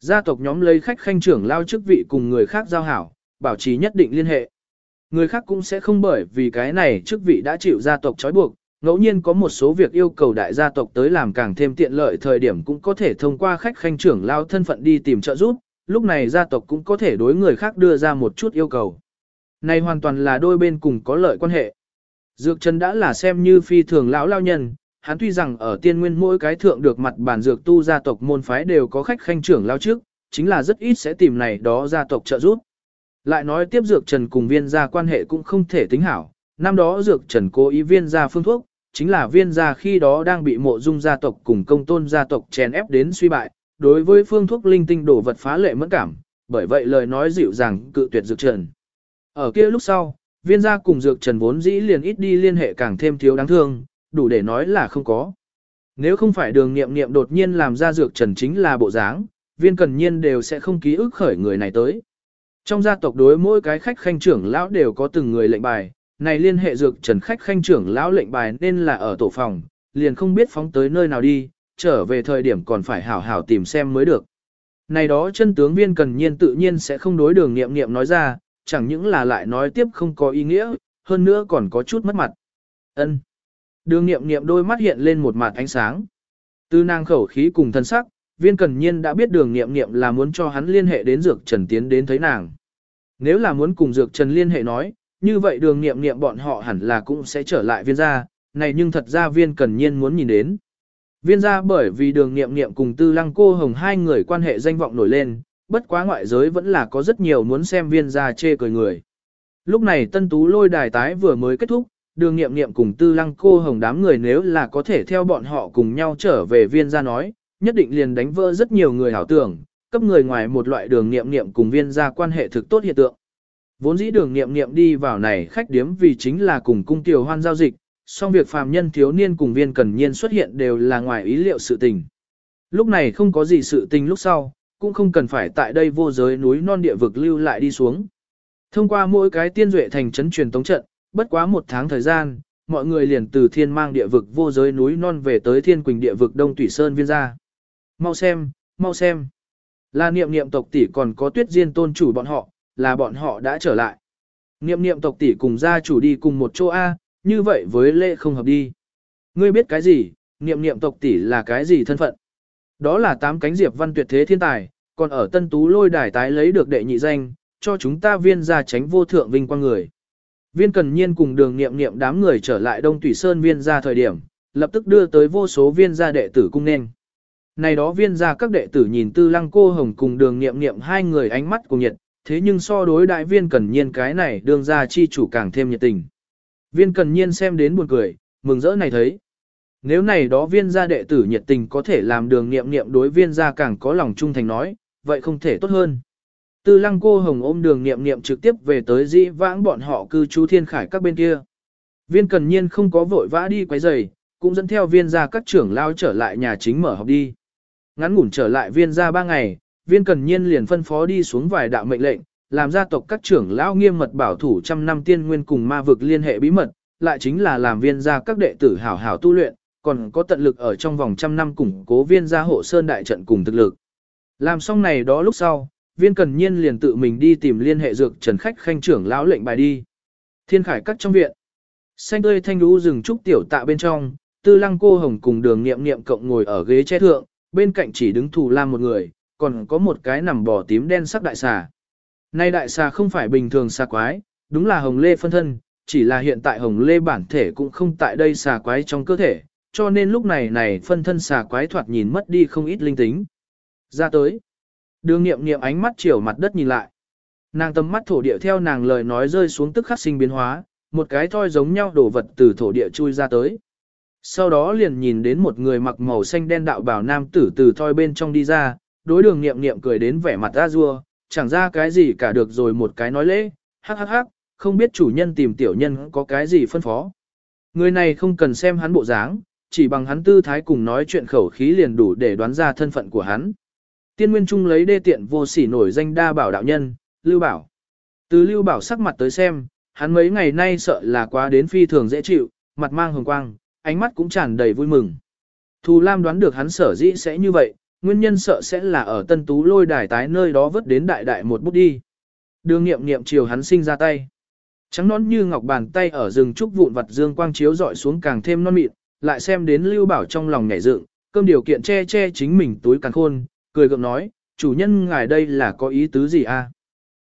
Gia tộc nhóm lấy khách khanh trưởng lao chức vị cùng người khác giao hảo, bảo trì nhất định liên hệ. Người khác cũng sẽ không bởi vì cái này chức vị đã chịu gia tộc trói buộc, ngẫu nhiên có một số việc yêu cầu đại gia tộc tới làm càng thêm tiện lợi thời điểm cũng có thể thông qua khách khanh trưởng lao thân phận đi tìm trợ giúp, lúc này gia tộc cũng có thể đối người khác đưa ra một chút yêu cầu. Này hoàn toàn là đôi bên cùng có lợi quan hệ. Dược Trần đã là xem như phi thường lão lao nhân, hắn tuy rằng ở tiên nguyên mỗi cái thượng được mặt bản dược tu gia tộc môn phái đều có khách khanh trưởng lao trước, chính là rất ít sẽ tìm này đó gia tộc trợ giúp. Lại nói tiếp dược trần cùng viên gia quan hệ cũng không thể tính hảo, năm đó dược trần cố ý viên gia phương thuốc, chính là viên gia khi đó đang bị mộ dung gia tộc cùng công tôn gia tộc chèn ép đến suy bại, đối với phương thuốc linh tinh đổ vật phá lệ mẫn cảm, bởi vậy lời nói dịu dàng cự tuyệt dược trần. Ở kia lúc sau, viên gia cùng dược trần vốn dĩ liền ít đi liên hệ càng thêm thiếu đáng thương, đủ để nói là không có. Nếu không phải đường nghiệm nghiệm đột nhiên làm ra dược trần chính là bộ dáng, viên cần nhiên đều sẽ không ký ức khởi người này tới. Trong gia tộc đối mỗi cái khách khanh trưởng lão đều có từng người lệnh bài, này liên hệ dược trần khách khanh trưởng lão lệnh bài nên là ở tổ phòng, liền không biết phóng tới nơi nào đi, trở về thời điểm còn phải hảo hảo tìm xem mới được. Này đó chân tướng viên cần nhiên tự nhiên sẽ không đối đường nghiệm nghiệm nói ra, chẳng những là lại nói tiếp không có ý nghĩa, hơn nữa còn có chút mất mặt. ân Đường nghiệm nghiệm đôi mắt hiện lên một mặt ánh sáng. Từ nàng khẩu khí cùng thân sắc, viên cần nhiên đã biết đường nghiệm nghiệm là muốn cho hắn liên hệ đến dược trần tiến đến thấy nàng. Nếu là muốn cùng dược trần liên hệ nói, như vậy đường nghiệm nghiệm bọn họ hẳn là cũng sẽ trở lại viên gia, này nhưng thật ra viên cần nhiên muốn nhìn đến. Viên gia bởi vì đường nghiệm nghiệm cùng tư lăng cô hồng hai người quan hệ danh vọng nổi lên, bất quá ngoại giới vẫn là có rất nhiều muốn xem viên gia chê cười người. Lúc này tân tú lôi đài tái vừa mới kết thúc, đường nghiệm nghiệm cùng tư lăng cô hồng đám người nếu là có thể theo bọn họ cùng nhau trở về viên gia nói, nhất định liền đánh vỡ rất nhiều người hảo tưởng, cấp người ngoài một loại đường nghiệm nghiệm cùng viên gia quan hệ thực tốt hiện tượng. Vốn dĩ đường nghiệm nghiệm đi vào này khách điếm vì chính là cùng cung tiểu hoan giao dịch, song việc phàm nhân thiếu niên cùng viên cần nhiên xuất hiện đều là ngoài ý liệu sự tình. Lúc này không có gì sự tình lúc sau, cũng không cần phải tại đây vô giới núi non địa vực lưu lại đi xuống. Thông qua mỗi cái tiên duệ thành trấn truyền tống trận, bất quá một tháng thời gian, mọi người liền từ thiên mang địa vực vô giới núi non về tới thiên quỳnh địa vực đông thủy sơn viên gia. Mau xem, mau xem. Là niệm niệm tộc tỷ còn có tuyết diên tôn chủ bọn họ, là bọn họ đã trở lại. Niệm niệm tộc tỷ cùng gia chủ đi cùng một chỗ A, như vậy với lễ không hợp đi. Ngươi biết cái gì, niệm niệm tộc tỷ là cái gì thân phận? Đó là tám cánh diệp văn tuyệt thế thiên tài, còn ở tân tú lôi đài tái lấy được đệ nhị danh, cho chúng ta viên gia tránh vô thượng vinh quang người. Viên cần nhiên cùng đường niệm niệm đám người trở lại Đông Thủy Sơn viên gia thời điểm, lập tức đưa tới vô số viên gia đệ tử cung nên. Này đó viên gia các đệ tử nhìn tư lăng cô hồng cùng đường niệm niệm hai người ánh mắt cùng nhiệt, thế nhưng so đối đại viên cần nhiên cái này đường gia chi chủ càng thêm nhiệt tình. Viên cần nhiên xem đến buồn cười, mừng rỡ này thấy. Nếu này đó viên gia đệ tử nhiệt tình có thể làm đường niệm niệm đối viên gia càng có lòng trung thành nói, vậy không thể tốt hơn. Tư lăng cô hồng ôm đường niệm niệm trực tiếp về tới dĩ vãng bọn họ cư trú thiên khải các bên kia. Viên cần nhiên không có vội vã đi quấy giày, cũng dẫn theo viên gia các trưởng lao trở lại nhà chính mở học đi. Ngắn ngủn trở lại viên gia ba ngày, viên cần nhiên liền phân phó đi xuống vài đạo mệnh lệnh, làm gia tộc các trưởng lão nghiêm mật bảo thủ trăm năm tiên nguyên cùng ma vực liên hệ bí mật, lại chính là làm viên gia các đệ tử hảo hảo tu luyện, còn có tận lực ở trong vòng trăm năm củng cố viên gia hộ sơn đại trận cùng thực lực. Làm xong này đó lúc sau, viên cần nhiên liền tự mình đi tìm liên hệ dược trần khách khanh trưởng lão lệnh bài đi. Thiên khải cắt trong viện. Xanh tươi thanh đũ rừng trúc tiểu tạ bên trong, tư lăng cô hồng cùng đường nghiệm nghiệm cộng ngồi ở ghế che thượng, bên cạnh chỉ đứng thủ lam một người, còn có một cái nằm bò tím đen sắc đại xà. Nay đại xà không phải bình thường xà quái, đúng là hồng lê phân thân, chỉ là hiện tại hồng lê bản thể cũng không tại đây xà quái trong cơ thể, cho nên lúc này này phân thân xà quái thoạt nhìn mất đi không ít linh tính. Ra tới, đường nghiệm nghiệm ánh mắt chiều mặt đất nhìn lại. Nàng tầm mắt thổ địa theo nàng lời nói rơi xuống tức khắc sinh biến hóa, một cái thoi giống nhau đổ vật từ thổ địa chui ra tới. Sau đó liền nhìn đến một người mặc màu xanh đen đạo bảo nam tử từ thoi bên trong đi ra, đối đường nghiệm nghiệm cười đến vẻ mặt ra rua, chẳng ra cái gì cả được rồi một cái nói lễ, hắc hắc hắc, không biết chủ nhân tìm tiểu nhân có cái gì phân phó. Người này không cần xem hắn bộ dáng, chỉ bằng hắn tư thái cùng nói chuyện khẩu khí liền đủ để đoán ra thân phận của hắn. Tiên Nguyên Trung lấy đê tiện vô sỉ nổi danh đa bảo đạo nhân, Lưu Bảo. Từ Lưu Bảo sắc mặt tới xem, hắn mấy ngày nay sợ là quá đến phi thường dễ chịu, mặt mang hồng quang, ánh mắt cũng tràn đầy vui mừng. Thù Lam đoán được hắn sở dĩ sẽ như vậy, nguyên nhân sợ sẽ là ở tân tú lôi đài tái nơi đó vứt đến đại đại một bút đi. Đường nghiệm nghiệm chiều hắn sinh ra tay. Trắng nón như ngọc bàn tay ở rừng trúc vụn vặt dương quang chiếu dọi xuống càng thêm non mịn, lại xem đến Lưu Bảo trong lòng nhảy dựng, cơm điều kiện che che chính mình túi càng khôn, cười gượng nói, chủ nhân ngài đây là có ý tứ gì a?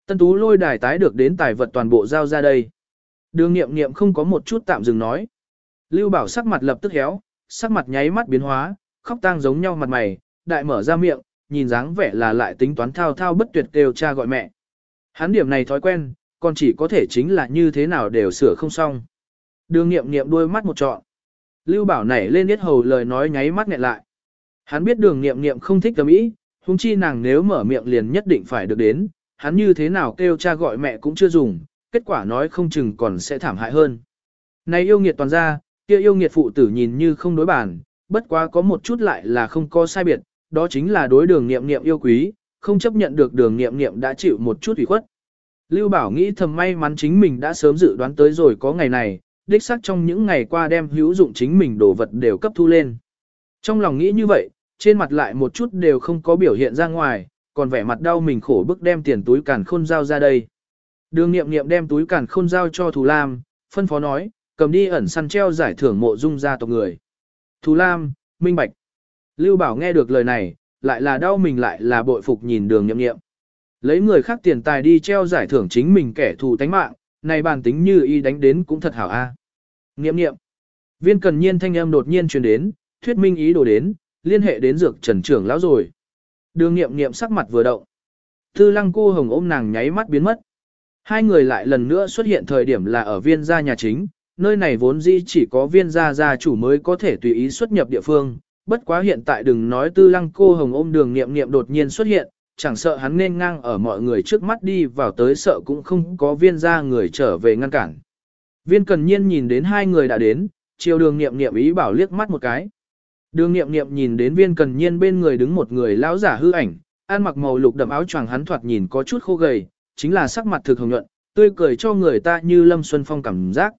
Tân tú lôi đài tái được đến tài vật toàn bộ giao ra đây. Đường nghiệm nghiệm không có một chút tạm dừng nói. Lưu Bảo sắc mặt lập tức héo, sắc mặt nháy mắt biến hóa, khóc tang giống nhau mặt mày, đại mở ra miệng, nhìn dáng vẻ là lại tính toán thao thao bất tuyệt kêu cha gọi mẹ. Hắn điểm này thói quen, còn chỉ có thể chính là như thế nào đều sửa không xong. Đường nghiệm nghiệm đôi mắt một trọn. Lưu Bảo nảy lên biết hầu lời nói nháy mắt nghẹn lại. Hắn biết đường nghiệm nghiệm không thích tầm ý, huống chi nàng nếu mở miệng liền nhất định phải được đến, hắn như thế nào kêu cha gọi mẹ cũng chưa dùng, kết quả nói không chừng còn sẽ thảm hại hơn. Này yêu nghiệt toàn ra, kia yêu nghiệt phụ tử nhìn như không đối bản, bất quá có một chút lại là không có sai biệt, đó chính là đối đường nghiệm nghiệm yêu quý, không chấp nhận được đường nghiệm nghiệm đã chịu một chút ủy khuất. Lưu Bảo nghĩ thầm may mắn chính mình đã sớm dự đoán tới rồi có ngày này, đích xác trong những ngày qua đem hữu dụng chính mình đồ vật đều cấp thu lên. Trong lòng nghĩ như vậy, trên mặt lại một chút đều không có biểu hiện ra ngoài, còn vẻ mặt đau mình khổ bức đem tiền túi càn khôn giao ra đây. Đường nghiệm nghiệm đem túi càn khôn giao cho Thù Lam, phân phó nói, cầm đi ẩn săn treo giải thưởng mộ dung gia tộc người. Thù Lam, minh bạch. Lưu Bảo nghe được lời này, lại là đau mình lại là bội phục nhìn đường nhậm nghiệm. Lấy người khác tiền tài đi treo giải thưởng chính mình kẻ thù tánh mạng, này bàn tính như y đánh đến cũng thật hảo a. À. Nghiệm nghiệm. Viên cần nhiên thanh âm đột nhiên truyền đến, thuyết minh ý đồ đến, liên hệ đến dược trần trưởng lão rồi. Đường nghiệm nghiệm sắc mặt vừa động. Tư lăng cô hồng ôm nàng nháy mắt biến mất. Hai người lại lần nữa xuất hiện thời điểm là ở viên gia nhà chính, nơi này vốn dĩ chỉ có viên gia gia chủ mới có thể tùy ý xuất nhập địa phương. Bất quá hiện tại đừng nói tư lăng cô hồng ôm đường nghiệm nghiệm đột nhiên xuất hiện, chẳng sợ hắn nên ngang ở mọi người trước mắt đi vào tới sợ cũng không có viên gia người trở về ngăn cản. Viên cần nhiên nhìn đến hai người đã đến, chiều đường nghiệm nghiệm ý bảo liếc mắt một cái. Đường nghiệm nghiệm nhìn đến viên cần nhiên bên người đứng một người lão giả hư ảnh, ăn mặc màu lục đậm áo choàng hắn thoạt nhìn có chút khô gầy, chính là sắc mặt thực hồng nhuận, tươi cười cho người ta như lâm xuân phong cảm giác.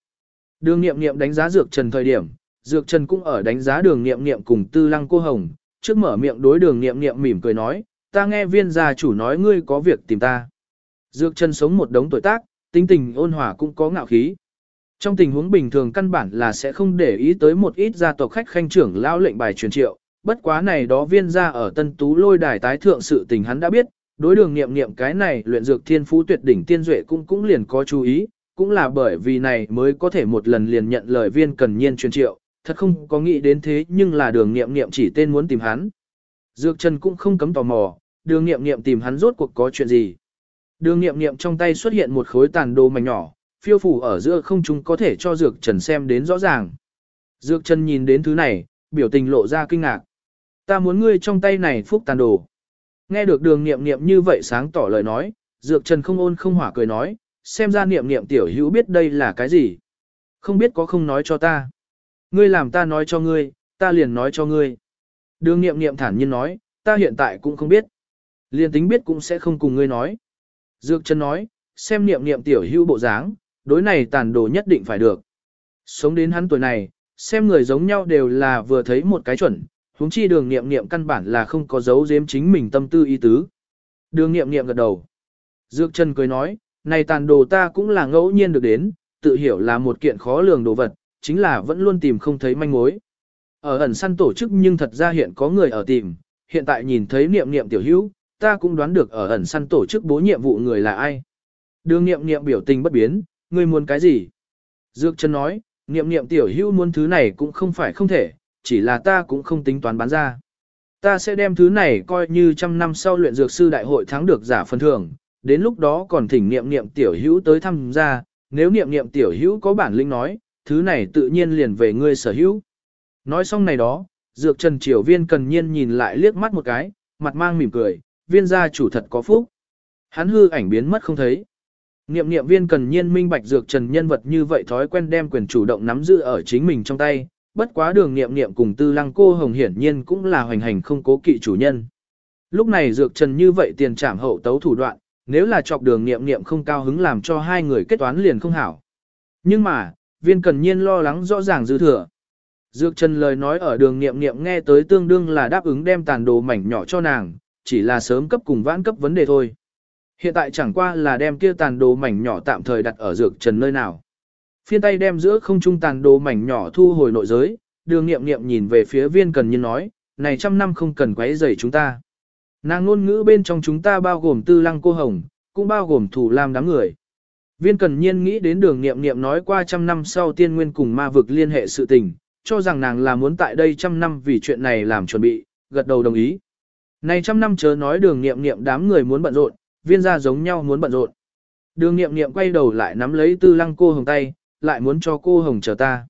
Đường nghiệm nghiệm đánh giá dược trần thời điểm, dược trần cũng ở đánh giá đường nghiệm nghiệm cùng tư lăng cô hồng, trước mở miệng đối đường nghiệm nghiệm mỉm cười nói, ta nghe viên gia chủ nói ngươi có việc tìm ta. Dược trần sống một đống tuổi tác, tinh tình ôn hòa cũng có ngạo khí. Trong tình huống bình thường căn bản là sẽ không để ý tới một ít gia tộc khách khanh trưởng lao lệnh bài truyền triệu, bất quá này đó viên gia ở tân tú lôi đài tái thượng sự tình hắn đã biết, đối đường nghiệm nghiệm cái này luyện dược thiên phú tuyệt đỉnh tiên duệ cũng cũng liền có chú ý, cũng là bởi vì này mới có thể một lần liền nhận lời viên cần nhiên truyền triệu, thật không có nghĩ đến thế nhưng là đường nghiệm nghiệm chỉ tên muốn tìm hắn. Dược Trần cũng không cấm tò mò, đường nghiệm nghiệm tìm hắn rốt cuộc có chuyện gì. Đường nghiệm nghiệm trong tay xuất hiện một khối tàn đồ mảnh nhỏ, phiêu phủ ở giữa không chúng có thể cho Dược Trần xem đến rõ ràng. Dược Trần nhìn đến thứ này, biểu tình lộ ra kinh ngạc. Ta muốn ngươi trong tay này phúc tàn đồ. Nghe được đường nghiệm nghiệm như vậy sáng tỏ lời nói, Dược Trần không ôn không hỏa cười nói, xem ra niệm niệm tiểu hữu biết đây là cái gì. Không biết có không nói cho ta. Ngươi làm ta nói cho ngươi, ta liền nói cho ngươi. Đường nghiệm nghiệm thản nhiên nói, ta hiện tại cũng không biết. Liền tính biết cũng sẽ không cùng ngươi nói. Dược Trần nói, xem niệm niệm tiểu hữu bộ dáng, đối này tàn đồ nhất định phải được. Sống đến hắn tuổi này, xem người giống nhau đều là vừa thấy một cái chuẩn, huống chi đường niệm niệm căn bản là không có dấu giếm chính mình tâm tư ý tứ. Đường niệm niệm gật đầu. Dược Trần cười nói, này tàn đồ ta cũng là ngẫu nhiên được đến, tự hiểu là một kiện khó lường đồ vật, chính là vẫn luôn tìm không thấy manh mối. Ở ẩn săn tổ chức nhưng thật ra hiện có người ở tìm, hiện tại nhìn thấy niệm niệm tiểu hữu, ta cũng đoán được ở ẩn săn tổ chức bố nhiệm vụ người là ai. Đường niệm niệm biểu tình bất biến, ngươi muốn cái gì? Dược chân nói, niệm niệm tiểu hữu muốn thứ này cũng không phải không thể, chỉ là ta cũng không tính toán bán ra. Ta sẽ đem thứ này coi như trăm năm sau luyện dược sư đại hội thắng được giả phân thưởng, đến lúc đó còn thỉnh niệm niệm tiểu hữu tới thăm ra, nếu niệm niệm tiểu hữu có bản lĩnh nói, thứ này tự nhiên liền về ngươi sở hữu. Nói xong này đó, dược trần triều viên cần nhiên nhìn lại liếc mắt một cái, mặt mang mỉm cười, viên gia chủ thật có phúc. Hắn hư ảnh biến mất không thấy. Niệm niệm viên cần nhiên minh bạch dược trần nhân vật như vậy thói quen đem quyền chủ động nắm giữ ở chính mình trong tay, bất quá đường niệm niệm cùng tư lăng cô hồng hiển nhiên cũng là hoành hành không cố kỵ chủ nhân. Lúc này dược trần như vậy tiền trảm hậu tấu thủ đoạn, nếu là chọc đường niệm niệm không cao hứng làm cho hai người kết toán liền không hảo. Nhưng mà, viên cần nhiên lo lắng rõ ràng dư thừa. Dược Trần lời nói ở đường niệm niệm nghe tới tương đương là đáp ứng đem tàn đồ mảnh nhỏ cho nàng, chỉ là sớm cấp cùng vãn cấp vấn đề thôi. Hiện tại chẳng qua là đem kia tàn đồ mảnh nhỏ tạm thời đặt ở Dược Trần nơi nào. Phiên tay đem giữa không trung tàn đồ mảnh nhỏ thu hồi nội giới, đường niệm niệm nhìn về phía viên cần nhiên nói, này trăm năm không cần quấy rầy chúng ta. Nàng ngôn ngữ bên trong chúng ta bao gồm tư lăng cô hồng, cũng bao gồm thủ lam đám người. Viên cần nhiên nghĩ đến đường nghiệm nghiệm nói qua trăm năm sau tiên nguyên cùng ma vực liên hệ sự tình, cho rằng nàng là muốn tại đây trăm năm vì chuyện này làm chuẩn bị, gật đầu đồng ý. Này trăm năm chớ nói đường nghiệm nghiệm đám người muốn bận rộn, viên gia giống nhau muốn bận rộn. Đường nghiệm nghiệm quay đầu lại nắm lấy tư lăng cô hồng tay, lại muốn cho cô hồng chờ ta.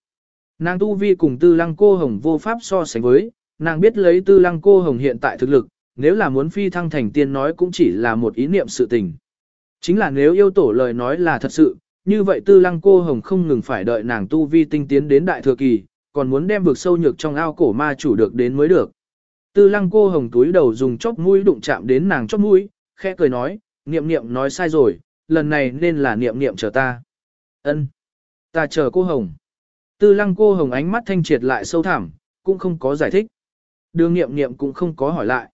Nàng tu vi cùng tư lăng cô hồng vô pháp so sánh với, nàng biết lấy tư lăng cô hồng hiện tại thực lực, nếu là muốn phi thăng thành tiên nói cũng chỉ là một ý niệm sự tình. Chính là nếu yêu tổ lời nói là thật sự, như vậy tư lăng cô hồng không ngừng phải đợi nàng tu vi tinh tiến đến đại thừa kỳ, còn muốn đem vực sâu nhược trong ao cổ ma chủ được đến mới được. Tư lăng cô hồng túi đầu dùng chóp mũi đụng chạm đến nàng chóp mũi, khẽ cười nói, niệm niệm nói sai rồi, lần này nên là niệm niệm chờ ta. Ân, Ta chờ cô hồng. Tư lăng cô hồng ánh mắt thanh triệt lại sâu thẳm, cũng không có giải thích. Đường niệm niệm cũng không có hỏi lại.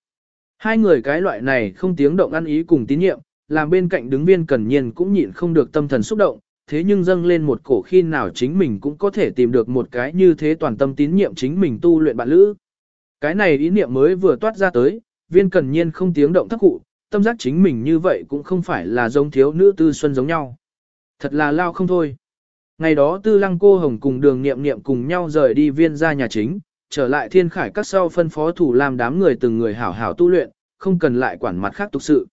Hai người cái loại này không tiếng động ăn ý cùng tín nhiệm, làm bên cạnh đứng viên cần nhiên cũng nhịn không được tâm thần xúc động, thế nhưng dâng lên một cổ khi nào chính mình cũng có thể tìm được một cái như thế toàn tâm tín nhiệm chính mình tu luyện bạn lữ. Cái này ý niệm mới vừa toát ra tới, viên cần nhiên không tiếng động thắc cụ, tâm giác chính mình như vậy cũng không phải là giống thiếu nữ tư xuân giống nhau. Thật là lao không thôi. Ngày đó tư lăng cô hồng cùng đường niệm niệm cùng nhau rời đi viên ra nhà chính, trở lại thiên khải các sau phân phó thủ làm đám người từng người hảo hảo tu luyện, không cần lại quản mặt khác tục sự.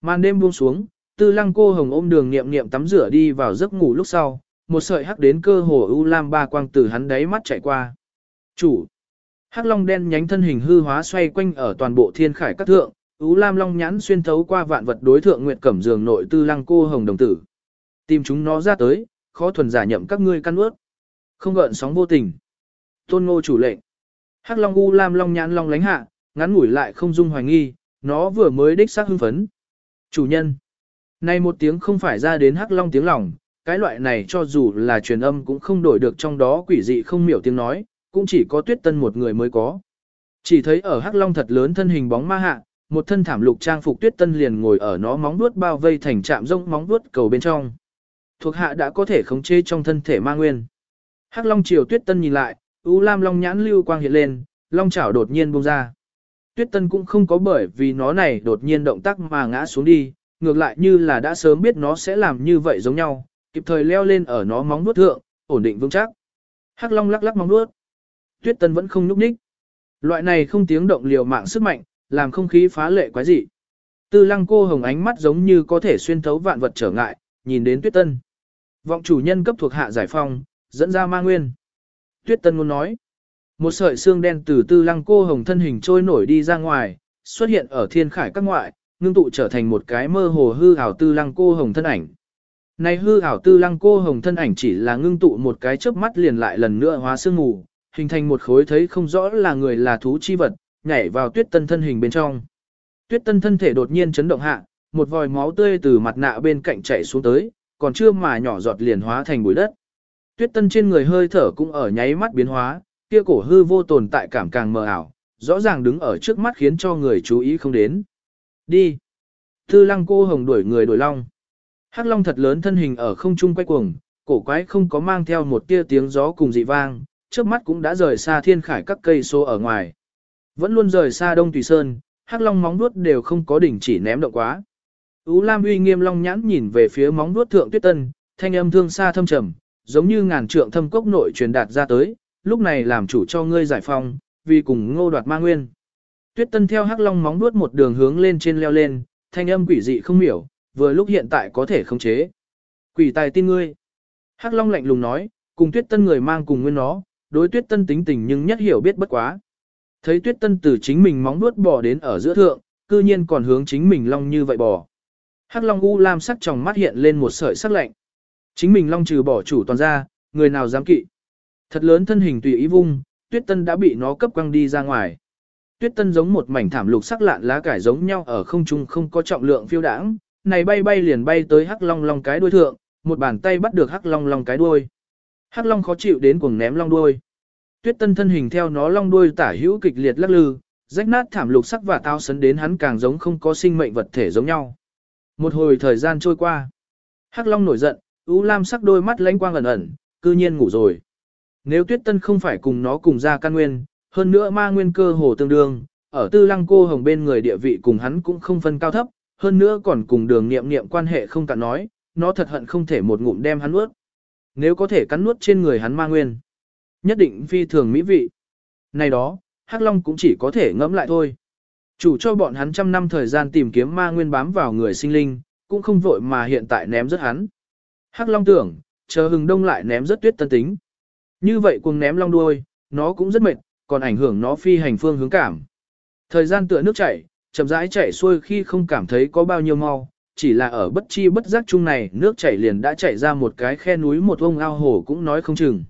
Màn đêm buông xuống, tư lăng cô hồng ôm đường niệm niệm tắm rửa đi vào giấc ngủ lúc sau, một sợi hắc đến cơ hồ u lam ba quang từ hắn đáy mắt chạy qua. Chủ! Hắc long đen nhánh thân hình hư hóa xoay quanh ở toàn bộ thiên khải các thượng, u lam long nhãn xuyên thấu qua vạn vật đối thượng nguyệt cẩm giường nội tư lăng cô hồng đồng tử. Tìm chúng nó ra tới, khó thuần giả nhậm các ngươi căn ướt. Không gợn sóng vô tình. Tôn ngô chủ lệnh. Hắc long u lam long nhãn long lánh hạ, ngắn ngủi lại không dung hoài nghi, nó vừa mới đích xác hưng phấn. Chủ nhân. Này một tiếng không phải ra đến hắc long tiếng lòng, cái loại này cho dù là truyền âm cũng không đổi được trong đó quỷ dị không miểu tiếng nói, cũng chỉ có tuyết tân một người mới có. Chỉ thấy ở hắc long thật lớn thân hình bóng ma hạ, một thân thảm lục trang phục tuyết tân liền ngồi ở nó móng vuốt bao vây thành trạm rông móng vuốt cầu bên trong. Thuộc hạ đã có thể khống chế trong thân thể ma nguyên. Hắc long chiều tuyết tân nhìn lại, u lam long nhãn lưu quang hiện lên, long chảo đột nhiên bung ra. Tuyết tân cũng không có bởi vì nó này đột nhiên động tác mà ngã xuống đi, ngược lại như là đã sớm biết nó sẽ làm như vậy giống nhau, kịp thời leo lên ở nó móng nuốt thượng, ổn định vững chắc. Hắc Long lắc lắc móng nuốt. Tuyết Tân vẫn không nhúc nhích. Loại này không tiếng động liều mạng sức mạnh, làm không khí phá lệ quái dị. Tư Lăng cô hồng ánh mắt giống như có thể xuyên thấu vạn vật trở ngại, nhìn đến Tuyết Tân. Vọng chủ nhân cấp thuộc hạ giải phong, dẫn ra ma nguyên. Tuyết Tân muốn nói. Một sợi xương đen từ Tư Lăng cô hồng thân hình trôi nổi đi ra ngoài, xuất hiện ở thiên khải các ngoại, ngưng tụ trở thành một cái mơ hồ hư ảo tư lăng cô hồng thân ảnh. Này hư ảo tư lăng cô hồng thân ảnh chỉ là ngưng tụ một cái chớp mắt liền lại lần nữa hóa sương mù, hình thành một khối thấy không rõ là người là thú chi vật, nhảy vào tuyết tân thân hình bên trong. Tuyết tân thân thể đột nhiên chấn động hạ, một vòi máu tươi từ mặt nạ bên cạnh chảy xuống tới, còn chưa mà nhỏ giọt liền hóa thành bụi đất. Tuyết tân trên người hơi thở cũng ở nháy mắt biến hóa, kia cổ hư vô tồn tại cảm càng mờ ảo, rõ ràng đứng ở trước mắt khiến cho người chú ý không đến. Đi. Tư lăng cô hồng đuổi người đuổi long. Hắc long thật lớn thân hình ở không trung quay cuồng, cổ quái không có mang theo một tia tiếng gió cùng dị vang, trước mắt cũng đã rời xa thiên khải các cây số ở ngoài. Vẫn luôn rời xa đông tùy sơn, hắc long móng vuốt đều không có đỉnh chỉ ném động quá. Ú Lam uy nghiêm long nhãn nhìn về phía móng vuốt thượng tuyết tân, thanh âm thương xa thâm trầm, giống như ngàn trượng thâm cốc nội truyền đạt ra tới, lúc này làm chủ cho ngươi giải phong, vì cùng ngô đoạt ma nguyên. Tuyết Tân theo Hắc Long móng nuốt một đường hướng lên trên leo lên, thanh âm quỷ dị không miểu, vừa lúc hiện tại có thể khống chế. Quỷ tài tin ngươi. Hắc Long lạnh lùng nói, cùng Tuyết Tân người mang cùng nguyên nó, đối Tuyết Tân tính tình nhưng nhất hiểu biết bất quá. Thấy Tuyết Tân từ chính mình móng nuốt bò đến ở giữa thượng, cư nhiên còn hướng chính mình long như vậy bò. Hắc Long u lam sắc trong mắt hiện lên một sợi sắc lạnh. Chính mình long trừ bỏ chủ toàn ra, người nào dám kỵ. Thật lớn thân hình tùy ý vung, Tuyết Tân đã bị nó cấp quăng đi ra ngoài. Tuyết tân giống một mảnh thảm lục sắc lạn lá cải giống nhau ở không trung không có trọng lượng phiêu đãng, này bay bay liền bay tới hắc long long cái đuôi thượng, một bàn tay bắt được hắc long long cái đuôi. Hắc long khó chịu đến cuồng ném long đuôi. Tuyết tân thân hình theo nó long đuôi tả hữu kịch liệt lắc lư, rách nát thảm lục sắc và tao sấn đến hắn càng giống không có sinh mệnh vật thể giống nhau. Một hồi thời gian trôi qua, hắc long nổi giận, u lam sắc đôi mắt lánh quang ẩn ẩn, cư nhiên ngủ rồi. Nếu tuyết tân không phải cùng nó cùng ra căn nguyên, hơn nữa ma nguyên cơ hồ tương đương, ở tư lăng cô hồng bên người địa vị cùng hắn cũng không phân cao thấp, hơn nữa còn cùng đường nghiệm nghiệm quan hệ không cạn nói, nó thật hận không thể một ngụm đem hắn nuốt. Nếu có thể cắn nuốt trên người hắn ma nguyên, nhất định phi thường mỹ vị. Này đó, Hắc Long cũng chỉ có thể ngẫm lại thôi. Chủ cho bọn hắn trăm năm thời gian tìm kiếm ma nguyên bám vào người sinh linh, cũng không vội mà hiện tại ném rất hắn. Hắc Long tưởng, chờ hừng đông lại ném rất tuyết tân tính. Như vậy cuồng ném long đuôi, nó cũng rất mệt, còn ảnh hưởng nó phi hành phương hướng cảm. Thời gian tựa nước chảy, chậm rãi chảy xuôi khi không cảm thấy có bao nhiêu mau, chỉ là ở bất chi bất giác chung này nước chảy liền đã chảy ra một cái khe núi một ông ao hồ cũng nói không chừng.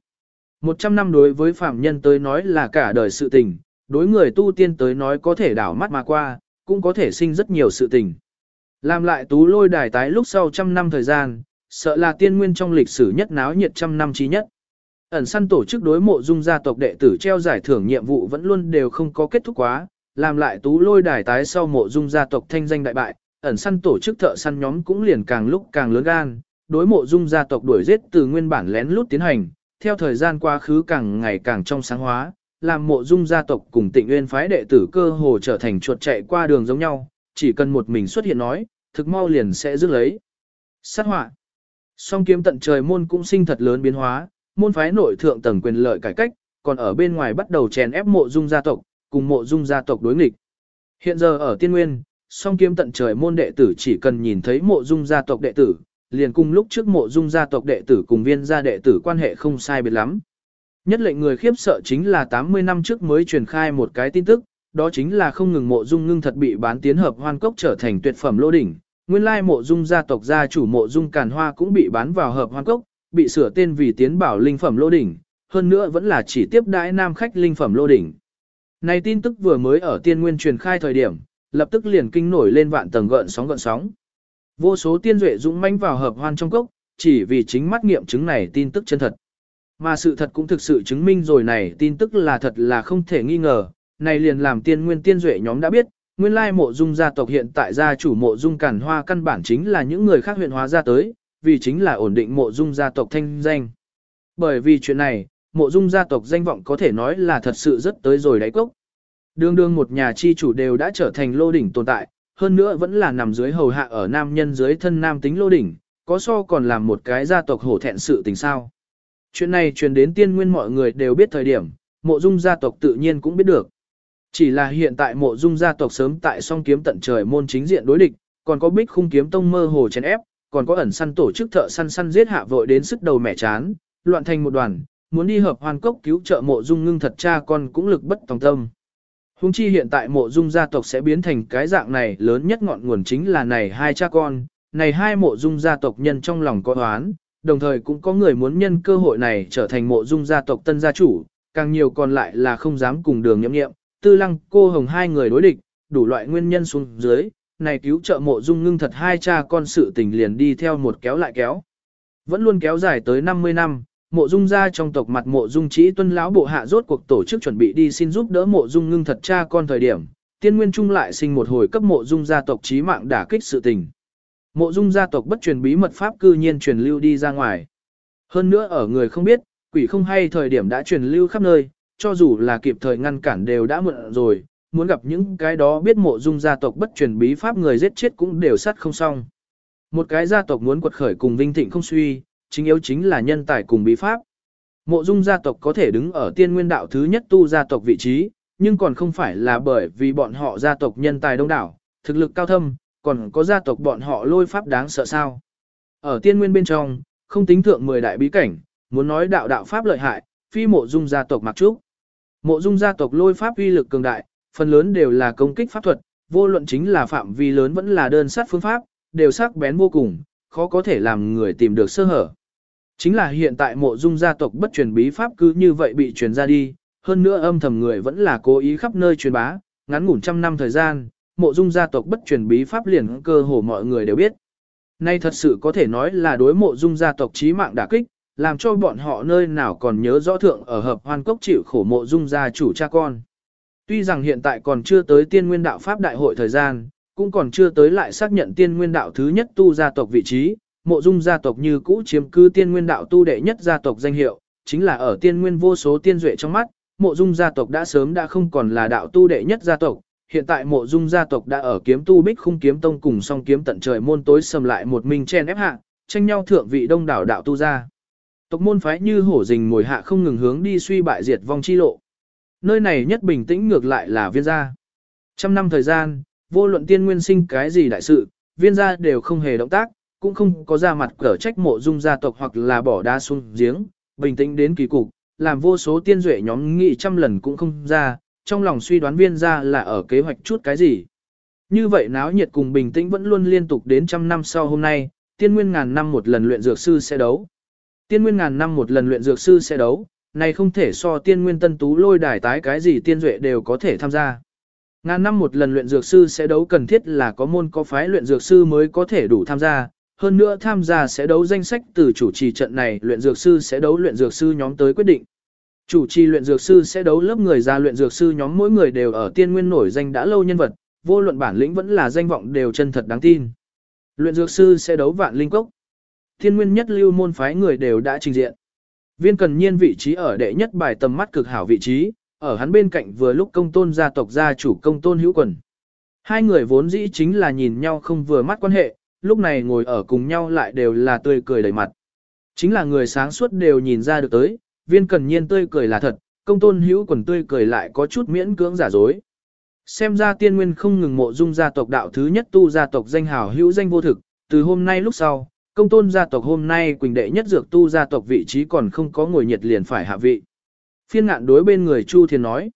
Một trăm năm đối với phạm nhân tới nói là cả đời sự tình, đối người tu tiên tới nói có thể đảo mắt mà qua, cũng có thể sinh rất nhiều sự tình. Làm lại tú lôi đài tái lúc sau trăm năm thời gian, sợ là tiên nguyên trong lịch sử nhất náo nhiệt trăm năm trí nhất. Ẩn săn tổ chức đối mộ dung gia tộc đệ tử treo giải thưởng nhiệm vụ vẫn luôn đều không có kết thúc quá, làm lại tú lôi đài tái sau mộ dung gia tộc thanh danh đại bại, ẩn săn tổ chức thợ săn nhóm cũng liền càng lúc càng lớn gan, đối mộ dung gia tộc đuổi giết từ nguyên bản lén lút tiến hành, theo thời gian quá khứ càng ngày càng trong sáng hóa, làm mộ dung gia tộc cùng tịnh nguyên phái đệ tử cơ hồ trở thành chuột chạy qua đường giống nhau, chỉ cần một mình xuất hiện nói, thực mau liền sẽ dứt lấy. Sát họa Song kiếm tận trời môn cũng sinh thật lớn biến hóa, môn phái nội thượng tầng quyền lợi cải cách, còn ở bên ngoài bắt đầu chèn ép mộ dung gia tộc, cùng mộ dung gia tộc đối nghịch. Hiện giờ ở tiên nguyên, song kiếm tận trời môn đệ tử chỉ cần nhìn thấy mộ dung gia tộc đệ tử, liền cùng lúc trước mộ dung gia tộc đệ tử cùng viên gia đệ tử quan hệ không sai biệt lắm. Nhất lệnh người khiếp sợ chính là 80 năm trước mới truyền khai một cái tin tức, đó chính là không ngừng mộ dung ngưng thật bị bán tiến hợp hoan cốc trở thành tuyệt phẩm lô đỉnh. Nguyên lai mộ dung gia tộc gia chủ mộ dung càn hoa cũng bị bán vào hợp hoan cốc, bị sửa tên vì tiến bảo linh phẩm lô đỉnh, hơn nữa vẫn là chỉ tiếp đãi nam khách linh phẩm lô đỉnh. Này tin tức vừa mới ở tiên nguyên truyền khai thời điểm, lập tức liền kinh nổi lên vạn tầng gợn sóng gợn sóng. Vô số tiên duệ dũng mãnh vào hợp hoan trong cốc, chỉ vì chính mắt nghiệm chứng này tin tức chân thật. Mà sự thật cũng thực sự chứng minh rồi này tin tức là thật là không thể nghi ngờ, này liền làm tiên nguyên tiên duệ nhóm đã biết, nguyên lai mộ dung gia tộc hiện tại gia chủ mộ dung cản hoa căn bản chính là những người khác huyện hóa ra tới, vì chính là ổn định mộ dung gia tộc thanh danh. Bởi vì chuyện này, mộ dung gia tộc danh vọng có thể nói là thật sự rất tới rồi đáy cốc. Đương đương một nhà chi chủ đều đã trở thành lô đỉnh tồn tại, hơn nữa vẫn là nằm dưới hầu hạ ở nam nhân dưới thân nam tính lô đỉnh, có so còn làm một cái gia tộc hổ thẹn sự tình sao. Chuyện này truyền đến tiên nguyên mọi người đều biết thời điểm, mộ dung gia tộc tự nhiên cũng biết được. Chỉ là hiện tại mộ dung gia tộc sớm tại song kiếm tận trời môn chính diện đối địch, còn có bích khung kiếm tông mơ hồ chèn ép, còn có ẩn săn tổ chức thợ săn săn giết hạ vội đến sức đầu mẹ chán, loạn thành một đoàn, muốn đi hợp hoàn cốc cứu trợ mộ dung ngưng thật cha con cũng lực bất tòng tâm. Hùng chi hiện tại mộ dung gia tộc sẽ biến thành cái dạng này lớn nhất ngọn nguồn chính là này hai cha con, này hai mộ dung gia tộc nhân trong lòng có oán, đồng thời cũng có người muốn nhân cơ hội này trở thành mộ dung gia tộc tân gia chủ, càng nhiều còn lại là không dám cùng đường nhậm nghiệm, tư lăng cô hồng hai người đối địch, đủ loại nguyên nhân xuống dưới, này cứu trợ mộ dung ngưng thật hai cha con sự tình liền đi theo một kéo lại kéo. Vẫn luôn kéo dài tới 50 năm, mộ dung gia trong tộc mặt mộ dung chỉ tuân lão bộ hạ rốt cuộc tổ chức chuẩn bị đi xin giúp đỡ mộ dung ngưng thật cha con thời điểm, tiên nguyên trung lại sinh một hồi cấp mộ dung gia tộc trí mạng đả kích sự tình. Mộ dung gia tộc bất truyền bí mật pháp cư nhiên truyền lưu đi ra ngoài. Hơn nữa ở người không biết, quỷ không hay thời điểm đã truyền lưu khắp nơi, cho dù là kịp thời ngăn cản đều đã muộn rồi, muốn gặp những cái đó biết mộ dung gia tộc bất truyền bí pháp người giết chết cũng đều sát không xong. Một cái gia tộc muốn quật khởi cùng vinh thịnh không suy, chính yếu chính là nhân tài cùng bí pháp. Mộ dung gia tộc có thể đứng ở tiên nguyên đạo thứ nhất tu gia tộc vị trí, nhưng còn không phải là bởi vì bọn họ gia tộc nhân tài đông đảo, thực lực cao thâm, còn có gia tộc bọn họ lôi pháp đáng sợ sao. Ở tiên nguyên bên trong, không tính thượng 10 đại bí cảnh, muốn nói đạo đạo pháp lợi hại, phi mộ dung gia tộc mặc trúc. Mộ dung gia tộc lôi pháp uy lực cường đại, phần lớn đều là công kích pháp thuật, vô luận chính là phạm vi lớn vẫn là đơn sát phương pháp, đều sắc bén vô cùng, khó có thể làm người tìm được sơ hở. Chính là hiện tại mộ dung gia tộc bất truyền bí pháp cứ như vậy bị truyền ra đi, hơn nữa âm thầm người vẫn là cố ý khắp nơi truyền bá, ngắn ngủn trăm năm thời gian, mộ dung gia tộc bất truyền bí pháp liền cơ hồ mọi người đều biết. Nay thật sự có thể nói là đối mộ dung gia tộc trí mạng đả kích, làm cho bọn họ nơi nào còn nhớ rõ thượng ở hợp hoan cốc chịu khổ mộ dung gia chủ cha con. Tuy rằng hiện tại còn chưa tới tiên nguyên đạo Pháp đại hội thời gian, cũng còn chưa tới lại xác nhận tiên nguyên đạo thứ nhất tu gia tộc vị trí, mộ dung gia tộc như cũ chiếm cứ tiên nguyên đạo tu đệ nhất gia tộc danh hiệu, chính là ở tiên nguyên vô số tiên duệ trong mắt, mộ dung gia tộc đã sớm đã không còn là đạo tu đệ nhất gia tộc, hiện tại mộ dung gia tộc đã ở kiếm tu bích khung kiếm tông cùng song kiếm tận trời môn tối sầm lại một mình chen ép hạ, tranh nhau thượng vị đông đảo đạo tu gia. Tộc môn phái như hổ rình mồi hạ không ngừng hướng đi suy bại diệt vong chi lộ. Nơi này nhất bình tĩnh ngược lại là viên gia. Trăm năm thời gian, vô luận tiên nguyên sinh cái gì đại sự, viên gia đều không hề động tác, cũng không có ra mặt cở trách mộ dung gia tộc hoặc là bỏ đá xuống giếng, bình tĩnh đến kỳ cục, làm vô số tiên duệ nhóm nghị trăm lần cũng không ra, trong lòng suy đoán viên gia là ở kế hoạch chút cái gì. Như vậy náo nhiệt cùng bình tĩnh vẫn luôn liên tục đến trăm năm sau hôm nay, tiên nguyên ngàn năm một lần luyện dược sư sẽ đấu. Tiên nguyên ngàn năm một lần luyện dược sư sẽ đấu, này không thể so tiên nguyên tân tú lôi đài tái cái gì tiên duệ đều có thể tham gia. Ngàn năm một lần luyện dược sư sẽ đấu cần thiết là có môn có phái luyện dược sư mới có thể đủ tham gia, hơn nữa tham gia sẽ đấu danh sách từ chủ trì trận này luyện dược sư sẽ đấu luyện dược sư nhóm tới quyết định. Chủ trì luyện dược sư sẽ đấu lớp người ra luyện dược sư nhóm mỗi người đều ở tiên nguyên nổi danh đã lâu nhân vật, vô luận bản lĩnh vẫn là danh vọng đều chân thật đáng tin. Luyện dược sư sẽ đấu vạn linh cốc. Tiên nguyên nhất lưu môn phái người đều đã trình diện. Viên cần nhiên vị trí ở đệ nhất bài tầm mắt cực hảo vị trí, ở hắn bên cạnh vừa lúc công tôn gia tộc gia chủ công tôn hữu quần. Hai người vốn dĩ chính là nhìn nhau không vừa mắt quan hệ, lúc này ngồi ở cùng nhau lại đều là tươi cười đầy mặt. Chính là người sáng suốt đều nhìn ra được tới, viên cần nhiên tươi cười là thật, công tôn hữu quần tươi cười lại có chút miễn cưỡng giả dối. Xem ra tiên nguyên không ngừng mộ dung gia tộc đạo thứ nhất tu gia tộc danh hào hữu danh vô thực, từ hôm nay lúc sau, công tôn gia tộc hôm nay quỳnh đệ nhất dược tu gia tộc vị trí còn không có ngồi nhiệt liền phải hạ vị. Phiên ngạn đối bên người Chu Thiền nói.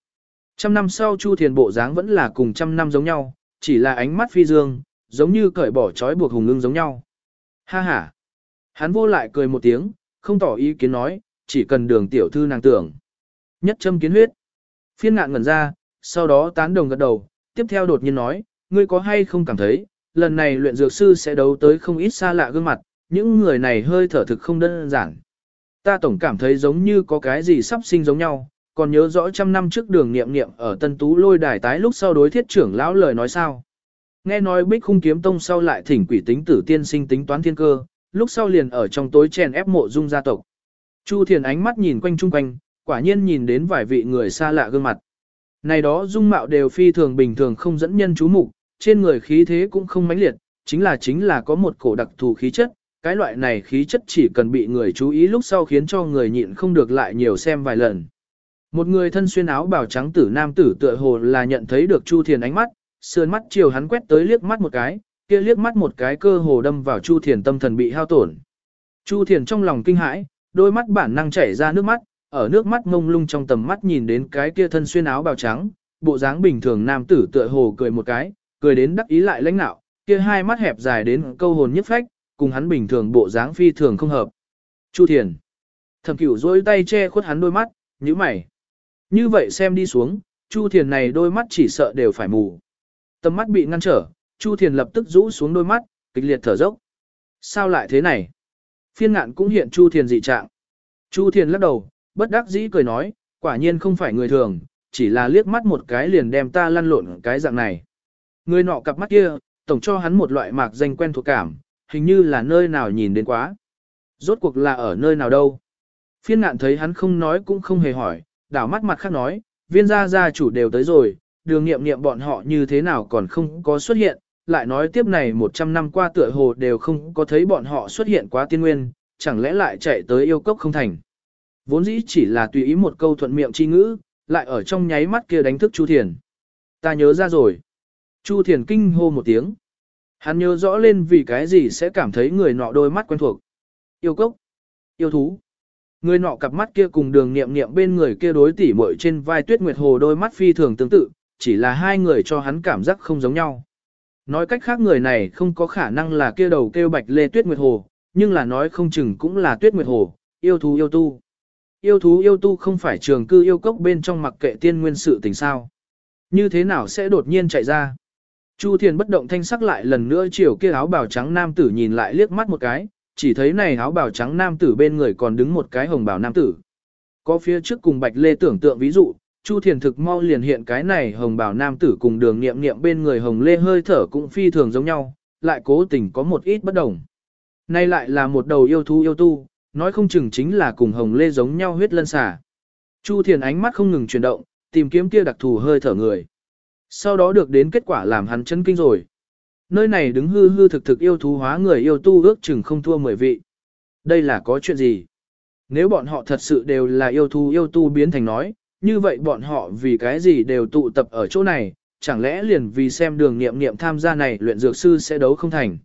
Trăm năm sau Chu Thiền bộ dáng vẫn là cùng trăm năm giống nhau, chỉ là ánh mắt phi dương, giống như cởi bỏ trói buộc hùng ngưng giống nhau. Ha ha. Hắn vô lại cười một tiếng, không tỏ ý kiến nói, chỉ cần đường tiểu thư nàng tưởng. Nhất châm kiến huyết. Phiên ngạn ngẩn ra, sau đó tán đồng gật đầu, tiếp theo đột nhiên nói, ngươi có hay không cảm thấy, lần này luyện dược sư sẽ đấu tới không ít xa lạ gương mặt, những người này hơi thở thực không đơn giản. Ta tổng cảm thấy giống như có cái gì sắp sinh giống nhau, còn nhớ rõ trăm năm trước đường nghiệm nghiệm ở Tân Tú lôi đài tái lúc sau đối thiết trưởng lão lời nói sao. Nghe nói bích khung kiếm tông sau lại thỉnh quỷ tính tử tiên sinh tính toán thiên cơ, lúc sau liền ở trong tối chèn ép mộ dung gia tộc. Chu Thiền ánh mắt nhìn quanh chung quanh, quả nhiên nhìn đến vài vị người xa lạ gương mặt. Này đó dung mạo đều phi thường bình thường không dẫn nhân chú mục, trên người khí thế cũng không mãnh liệt, chính là chính là có một cổ đặc thù khí chất, cái loại này khí chất chỉ cần bị người chú ý lúc sau khiến cho người nhịn không được lại nhiều xem vài lần. Một người thân xuyên áo bào trắng tử nam tử tựa hồ là nhận thấy được Chu Thiền ánh mắt, sườn mắt chiều hắn quét tới liếc mắt một cái, kia liếc mắt một cái cơ hồ đâm vào Chu Thiền tâm thần bị hao tổn. Chu Thiền trong lòng kinh hãi, đôi mắt bản năng chảy ra nước mắt, ở nước mắt mông lung trong tầm mắt nhìn đến cái kia thân xuyên áo bào trắng, bộ dáng bình thường nam tử tựa hồ cười một cái, cười đến đắc ý lại lãnh nạo, kia hai mắt hẹp dài đến câu hồn nhất phách, cùng hắn bình thường bộ dáng phi thường không hợp. Chu Thiền. Thẩm Cửu duỗi tay che khuất hắn đôi mắt, nhíu mày. Như vậy xem đi xuống, Chu Thiền này đôi mắt chỉ sợ đều phải mù. Tầm mắt bị ngăn trở, Chu Thiền lập tức rũ xuống đôi mắt, kịch liệt thở dốc. Sao lại thế này? Phiên ngạn cũng hiện Chu Thiền dị trạng. Chu Thiền lắc đầu, bất đắc dĩ cười nói, quả nhiên không phải người thường, chỉ là liếc mắt một cái liền đem ta lăn lộn cái dạng này. Người nọ cặp mắt kia, tổng cho hắn một loại mạc danh quen thuộc cảm, hình như là nơi nào nhìn đến quá. Rốt cuộc là ở nơi nào đâu. Phiên ngạn thấy hắn không nói cũng không hề hỏi, đảo mắt mặt khác nói, viên gia gia chủ đều tới rồi, đường nghiệm nghiệm bọn họ như thế nào còn không có xuất hiện, lại nói tiếp này 100 năm qua tựa hồ đều không có thấy bọn họ xuất hiện quá tiên nguyên, chẳng lẽ lại chạy tới yêu cốc không thành. Vốn dĩ chỉ là tùy ý một câu thuận miệng chi ngữ, lại ở trong nháy mắt kia đánh thức Chu Thiền. Ta nhớ ra rồi. Chu Thiền kinh hô một tiếng. Hắn nhớ rõ lên vì cái gì sẽ cảm thấy người nọ đôi mắt quen thuộc. Yêu cốc. Yêu thú. Người nọ cặp mắt kia cùng đường nghiệm nghiệm bên người kia đối tỉ muội trên vai tuyết nguyệt hồ đôi mắt phi thường tương tự, chỉ là hai người cho hắn cảm giác không giống nhau. Nói cách khác người này không có khả năng là kia đầu kêu bạch lê tuyết nguyệt hồ, nhưng là nói không chừng cũng là tuyết nguyệt hồ, yêu thú yêu tu. Yêu thú yêu tu không phải trường cư yêu cốc bên trong mặc kệ tiên nguyên sự tình sao. Như thế nào sẽ đột nhiên chạy ra? Chu Thiền bất động thanh sắc lại lần nữa chiều kia áo bào trắng nam tử nhìn lại liếc mắt một cái, chỉ thấy này áo bào trắng nam tử bên người còn đứng một cái hồng bào nam tử. Có phía trước cùng Bạch Lê tưởng tượng ví dụ, Chu Thiền thực mau liền hiện cái này hồng bào nam tử cùng đường nghiệm nghiệm bên người hồng lê hơi thở cũng phi thường giống nhau, lại cố tình có một ít bất đồng. Nay lại là một đầu yêu thú yêu tu, nói không chừng chính là cùng hồng lê giống nhau huyết lân xà. Chu Thiền ánh mắt không ngừng chuyển động, tìm kiếm kia đặc thù hơi thở người. Sau đó được đến kết quả làm hắn chấn kinh rồi. Nơi này đứng hư hư thực thực yêu thú hóa người yêu tu ước chừng không thua mười vị. Đây là có chuyện gì? Nếu bọn họ thật sự đều là yêu thú yêu tu biến thành nói, như vậy bọn họ vì cái gì đều tụ tập ở chỗ này, chẳng lẽ liền vì xem đường nghiệm nghiệm tham gia này luyện dược sư sẽ đấu không thành.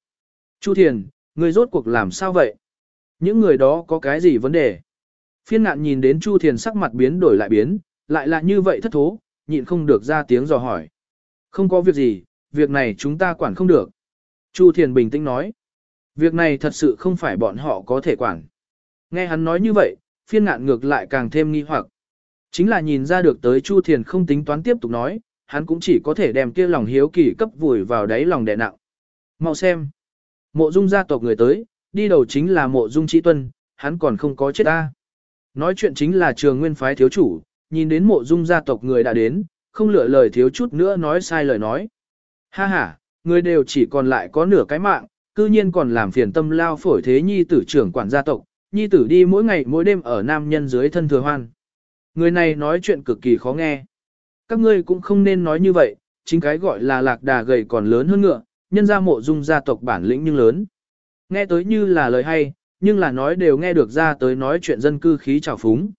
Chu Thiền, người rốt cuộc làm sao vậy? Những người đó có cái gì vấn đề? Phiên ngạn nhìn đến Chu Thiền sắc mặt biến đổi lại biến, lại là như vậy thất thố, nhịn không được ra tiếng dò hỏi. Không có việc gì, việc này chúng ta quản không được. Chu Thiền bình tĩnh nói. Việc này thật sự không phải bọn họ có thể quản. Nghe hắn nói như vậy, phiên ngạn ngược lại càng thêm nghi hoặc. Chính là nhìn ra được tới Chu Thiền không tính toán tiếp tục nói, hắn cũng chỉ có thể đem kia lòng hiếu kỳ cấp vùi vào đáy lòng đè nặng. Mau xem. Mộ dung gia tộc người tới, đi đầu chính là mộ dung trí tuân, hắn còn không có chết ta. Nói chuyện chính là trường nguyên phái thiếu chủ, nhìn đến mộ dung gia tộc người đã đến, không lựa lời thiếu chút nữa nói sai lời nói. Ha ha, người đều chỉ còn lại có nửa cái mạng, cư nhiên còn làm phiền tâm lao phổi thế nhi tử trưởng quản gia tộc, nhi tử đi mỗi ngày mỗi đêm ở nam nhân dưới thân thừa hoan. Người này nói chuyện cực kỳ khó nghe. Các ngươi cũng không nên nói như vậy, chính cái gọi là lạc đà gầy còn lớn hơn ngựa, nhân ra mộ dung gia tộc bản lĩnh nhưng lớn. Nghe tới như là lời hay, nhưng là nói đều nghe được ra tới nói chuyện dân cư khí trào phúng.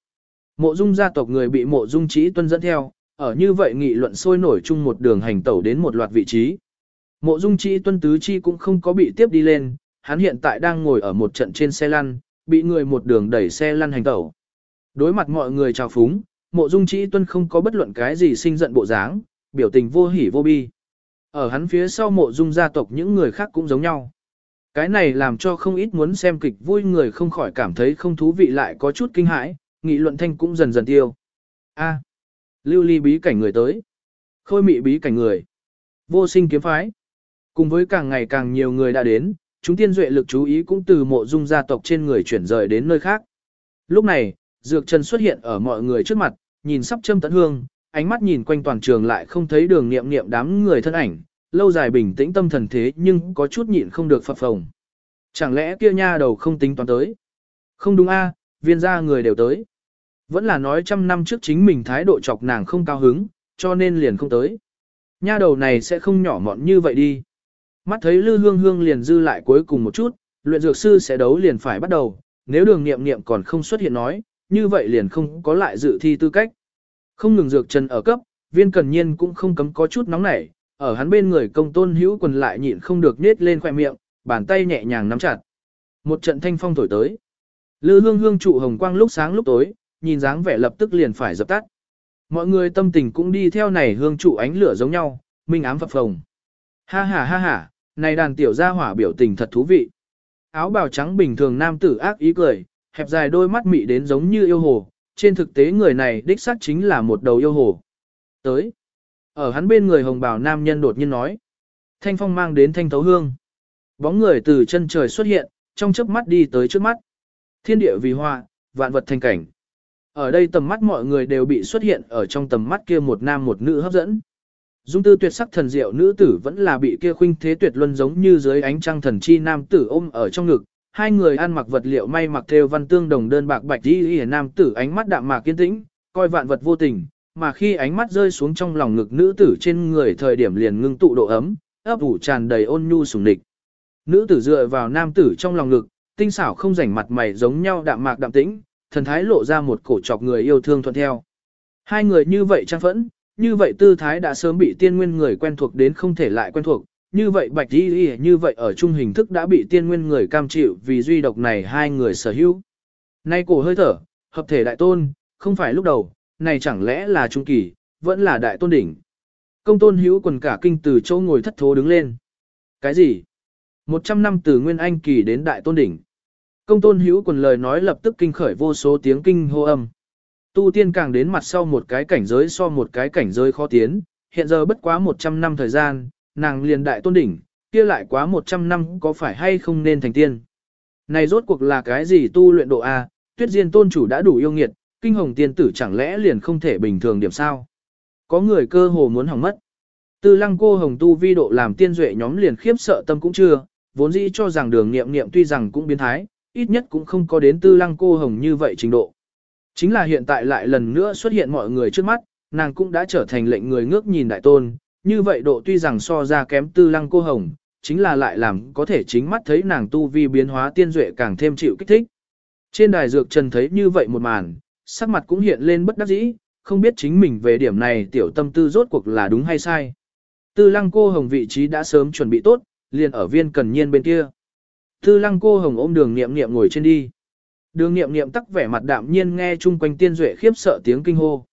Mộ dung gia tộc người bị mộ dung trí tuân dẫn theo, ở như vậy nghị luận sôi nổi chung một đường hành tẩu đến một loạt vị trí. Mộ dung Chi tuân tứ chi cũng không có bị tiếp đi lên, hắn hiện tại đang ngồi ở một trận trên xe lăn, bị người một đường đẩy xe lăn hành tẩu. Đối mặt mọi người chào phúng, mộ dung Chi tuân không có bất luận cái gì sinh giận bộ dáng, biểu tình vô hỉ vô bi. Ở hắn phía sau mộ dung gia tộc những người khác cũng giống nhau. Cái này làm cho không ít muốn xem kịch vui người không khỏi cảm thấy không thú vị lại có chút kinh hãi, nghị luận thanh cũng dần dần tiêu. A lưu ly bí cảnh người tới. Khôi mị bí cảnh người. Vô sinh kiếm phái. Cùng với càng ngày càng nhiều người đã đến, chúng tiên duệ lực chú ý cũng từ mộ dung gia tộc trên người chuyển rời đến nơi khác. Lúc này, Dược Trần xuất hiện ở mọi người trước mặt, nhìn sắp châm tận hương, ánh mắt nhìn quanh toàn trường lại không thấy đường niệm niệm đám người thân ảnh, lâu dài bình tĩnh tâm thần thế nhưng có chút nhịn không được phập phồng. Chẳng lẽ kia nha đầu không tính toán tới? Không đúng a, viên gia người đều tới. Vẫn là nói trăm năm trước chính mình thái độ chọc nàng không cao hứng, cho nên liền không tới. Nha đầu này sẽ không nhỏ mọn như vậy đi. Mắt thấy lư hương hương liền dư lại cuối cùng một chút, luyện dược sư sẽ đấu liền phải bắt đầu, nếu đường nghiệm nghiệm còn không xuất hiện nói, như vậy liền không có lại dự thi tư cách. Không ngừng dược trần ở cấp, viên cần nhiên cũng không cấm có chút nóng nảy, ở hắn bên người công tôn hữu quần lại nhịn không được nết lên khoẻ miệng, bàn tay nhẹ nhàng nắm chặt. Một trận thanh phong thổi tới. Lư hương hương trụ hồng quang lúc sáng lúc tối, nhìn dáng vẻ lập tức liền phải dập tắt. Mọi người tâm tình cũng đi theo này hương trụ ánh lửa giống nhau, minh ám phập phồng. Ha ha ha ha, này đàn tiểu gia hỏa biểu tình thật thú vị. Áo bào trắng bình thường nam tử ác ý cười, hẹp dài đôi mắt mị đến giống như yêu hồ, trên thực tế người này đích xác chính là một đầu yêu hồ. Tới. Ở hắn bên người hồng bào nam nhân đột nhiên nói. Thanh phong mang đến thanh thấu hương. Bóng người từ chân trời xuất hiện, trong chớp mắt đi tới trước mắt. Thiên địa vì hoa, vạn vật thành cảnh. Ở đây tầm mắt mọi người đều bị xuất hiện ở trong tầm mắt kia một nam một nữ hấp dẫn. Dung tư tuyệt sắc thần diệu nữ tử vẫn là bị kia khuynh thế tuyệt luân giống như dưới ánh trăng thần chi nam tử ôm ở trong ngực. Hai người ăn mặc vật liệu may mặc theo văn tương đồng đơn bạc bạch đi y nam tử ánh mắt đạm mạc kiên tĩnh, coi vạn vật vô tình, mà khi ánh mắt rơi xuống trong lòng ngực nữ tử trên người thời điểm liền ngưng tụ độ ấm, ấp ủ tràn đầy ôn nhu sùng địch. Nữ tử dựa vào nam tử trong lòng ngực, tinh xảo không rảnh mặt mày giống nhau đạm mạc đạm tĩnh, thần thái lộ ra một cổ chọc người yêu thương thuận theo. Hai người như vậy trang phẫn, như vậy tư thái đã sớm bị tiên nguyên người quen thuộc đến không thể lại quen thuộc, như vậy bạch đi y như vậy ở chung hình thức đã bị tiên nguyên người cam chịu vì duy độc này hai người sở hữu. Nay cổ hơi thở, hợp thể đại tôn, không phải lúc đầu, này chẳng lẽ là trung kỳ, vẫn là đại tôn đỉnh. Công tôn hữu quần cả kinh từ châu ngồi thất thố đứng lên. Cái gì? 100 năm từ Nguyên Anh kỳ đến đại tôn đỉnh. Công tôn hữu quần lời nói lập tức kinh khởi vô số tiếng kinh hô âm. Tu tiên càng đến mặt sau một cái cảnh giới so một cái cảnh giới khó tiến, hiện giờ bất quá 100 năm thời gian, nàng liền đại tôn đỉnh, kia lại quá 100 năm có phải hay không nên thành tiên. Này rốt cuộc là cái gì tu luyện độ A, tuyết diên tôn chủ đã đủ yêu nghiệt, kinh hồng tiên tử chẳng lẽ liền không thể bình thường điểm sao. Có người cơ hồ muốn hỏng mất. Tư lăng cô hồng tu vi độ làm tiên duệ nhóm liền khiếp sợ tâm cũng chưa, vốn dĩ cho rằng đường nghiệm nghiệm tuy rằng cũng biến thái, ít nhất cũng không có đến tư lăng cô hồng như vậy trình độ. Chính là hiện tại lại lần nữa xuất hiện mọi người trước mắt, nàng cũng đã trở thành lệnh người ngước nhìn đại tôn, như vậy độ tuy rằng so ra kém tư lăng cô hồng, chính là lại làm có thể chính mắt thấy nàng tu vi biến hóa tiên duệ càng thêm chịu kích thích. Trên đài dược trần thấy như vậy một màn, sắc mặt cũng hiện lên bất đắc dĩ, không biết chính mình về điểm này tiểu tâm tư rốt cuộc là đúng hay sai. Tư lăng cô hồng vị trí đã sớm chuẩn bị tốt, liền ở viên cần nhiên bên kia. Tư lăng cô hồng ôm đường nghiệm nghiệm ngồi trên đi. Đường nghiệm nghiệm tắc vẻ mặt đạm nhiên nghe chung quanh tiên duệ khiếp sợ tiếng kinh hô.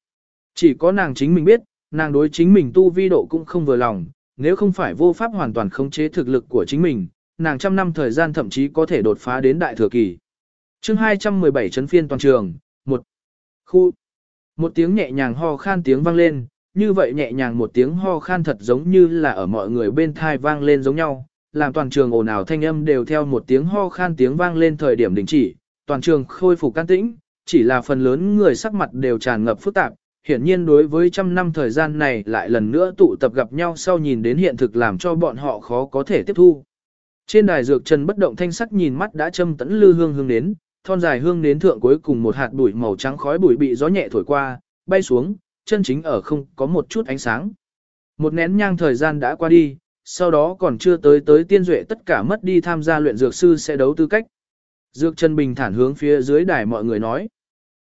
Chỉ có nàng chính mình biết, nàng đối chính mình tu vi độ cũng không vừa lòng, nếu không phải vô pháp hoàn toàn khống chế thực lực của chính mình, nàng trăm năm thời gian thậm chí có thể đột phá đến đại thừa kỳ. chương 217 chấn phiên toàn trường, một khu, một tiếng nhẹ nhàng ho khan tiếng vang lên, như vậy nhẹ nhàng một tiếng ho khan thật giống như là ở mọi người bên thai vang lên giống nhau, làm toàn trường ồn ào thanh âm đều theo một tiếng ho khan tiếng vang lên thời điểm đình chỉ, toàn trường khôi phục can tĩnh, chỉ là phần lớn người sắc mặt đều tràn ngập phức tạp, hiển nhiên đối với trăm năm thời gian này lại lần nữa tụ tập gặp nhau sau nhìn đến hiện thực làm cho bọn họ khó có thể tiếp thu. Trên đài dược trần bất động thanh sắc nhìn mắt đã châm tẫn lư hương hương đến, thon dài hương đến thượng cuối cùng một hạt bụi màu trắng khói bụi bị gió nhẹ thổi qua, bay xuống, chân chính ở không có một chút ánh sáng. Một nén nhang thời gian đã qua đi, sau đó còn chưa tới tới tiên duệ tất cả mất đi tham gia luyện dược sư sẽ đấu tư cách. Dược Trần bình thản hướng phía dưới đài mọi người nói.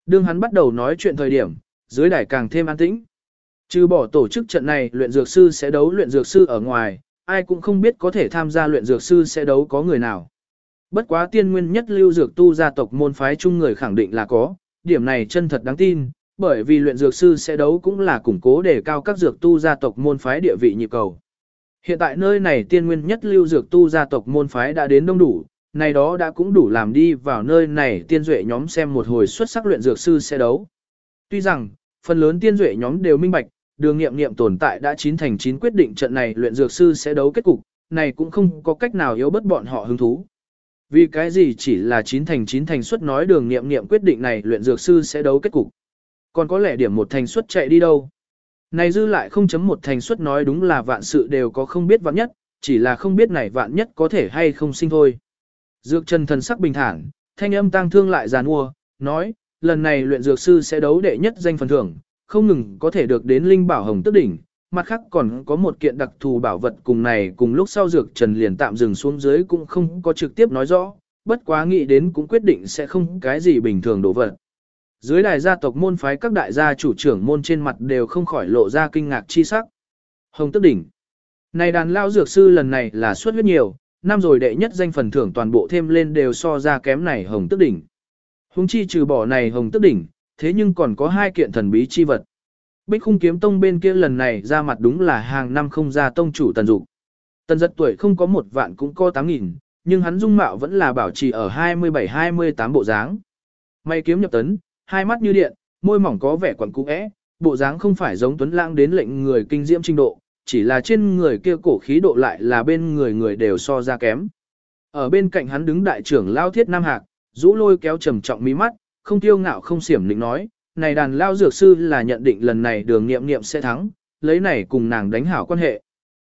Đương hắn bắt đầu nói chuyện thời điểm, dưới đài càng thêm an tĩnh. Trừ bỏ tổ chức trận này luyện dược sư sẽ đấu luyện dược sư ở ngoài, ai cũng không biết có thể tham gia luyện dược sư sẽ đấu có người nào. Bất quá tiên nguyên nhất lưu dược tu gia tộc môn phái chung người khẳng định là có, điểm này chân thật đáng tin, bởi vì luyện dược sư sẽ đấu cũng là củng cố để cao các dược tu gia tộc môn phái địa vị nhịp cầu. Hiện tại nơi này tiên nguyên nhất lưu dược tu gia tộc môn phái đã đến đông đủ, này đó đã cũng đủ làm đi vào nơi này tiên duệ nhóm xem một hồi xuất sắc luyện dược sư sẽ đấu. Tuy rằng, phần lớn tiên duệ nhóm đều minh bạch, đường nghiệm nghiệm tồn tại đã chín thành chín quyết định trận này luyện dược sư sẽ đấu kết cục, này cũng không có cách nào yếu bất bọn họ hứng thú. Vì cái gì chỉ là chín thành chín thành suất nói đường nghiệm nghiệm quyết định này luyện dược sư sẽ đấu kết cục. Còn có lẽ điểm một thành suất chạy đi đâu. Này dư lại không chấm một thành suất nói đúng là vạn sự đều có không biết vạn nhất, chỉ là không biết này vạn nhất có thể hay không sinh thôi. Dược trần thần sắc bình thản, thanh âm tăng thương lại giàn ua, nói, lần này luyện dược sư sẽ đấu đệ nhất danh phần thưởng, không ngừng có thể được đến linh bảo hồng tức đỉnh, mặt khác còn có một kiện đặc thù bảo vật cùng này cùng lúc sau dược trần liền tạm dừng xuống dưới cũng không có trực tiếp nói rõ, bất quá nghĩ đến cũng quyết định sẽ không cái gì bình thường đổ vật. Dưới đài gia tộc môn phái các đại gia chủ trưởng môn trên mặt đều không khỏi lộ ra kinh ngạc chi sắc. Hồng tức đỉnh. Này đàn lao dược sư lần này là suất huyết nhiều, năm rồi đệ nhất danh phần thưởng toàn bộ thêm lên đều so ra kém này hồng tức đỉnh. Hùng chi trừ bỏ này hồng tức đỉnh, thế nhưng còn có hai kiện thần bí chi vật. Bích khung kiếm tông bên kia lần này ra mặt đúng là hàng năm không ra tông chủ tần dục. Tần giật tuổi không có một vạn cũng có tám nghìn, nhưng hắn dung mạo vẫn là bảo trì ở 27-28 bộ dáng. May kiếm nhập tấn, hai mắt như điện, môi mỏng có vẻ quẩn cũ é, bộ dáng không phải giống tuấn lãng đến lệnh người kinh diễm trình độ, chỉ là trên người kia cổ khí độ lại là bên người người đều so ra kém. Ở bên cạnh hắn đứng đại trưởng Lao Thiết Nam Hạc, rũ lôi kéo trầm trọng mí mắt, không tiêu ngạo không xiểm định nói, này đàn Lao Dược Sư là nhận định lần này đường nghiệm nghiệm sẽ thắng, lấy này cùng nàng đánh hảo quan hệ.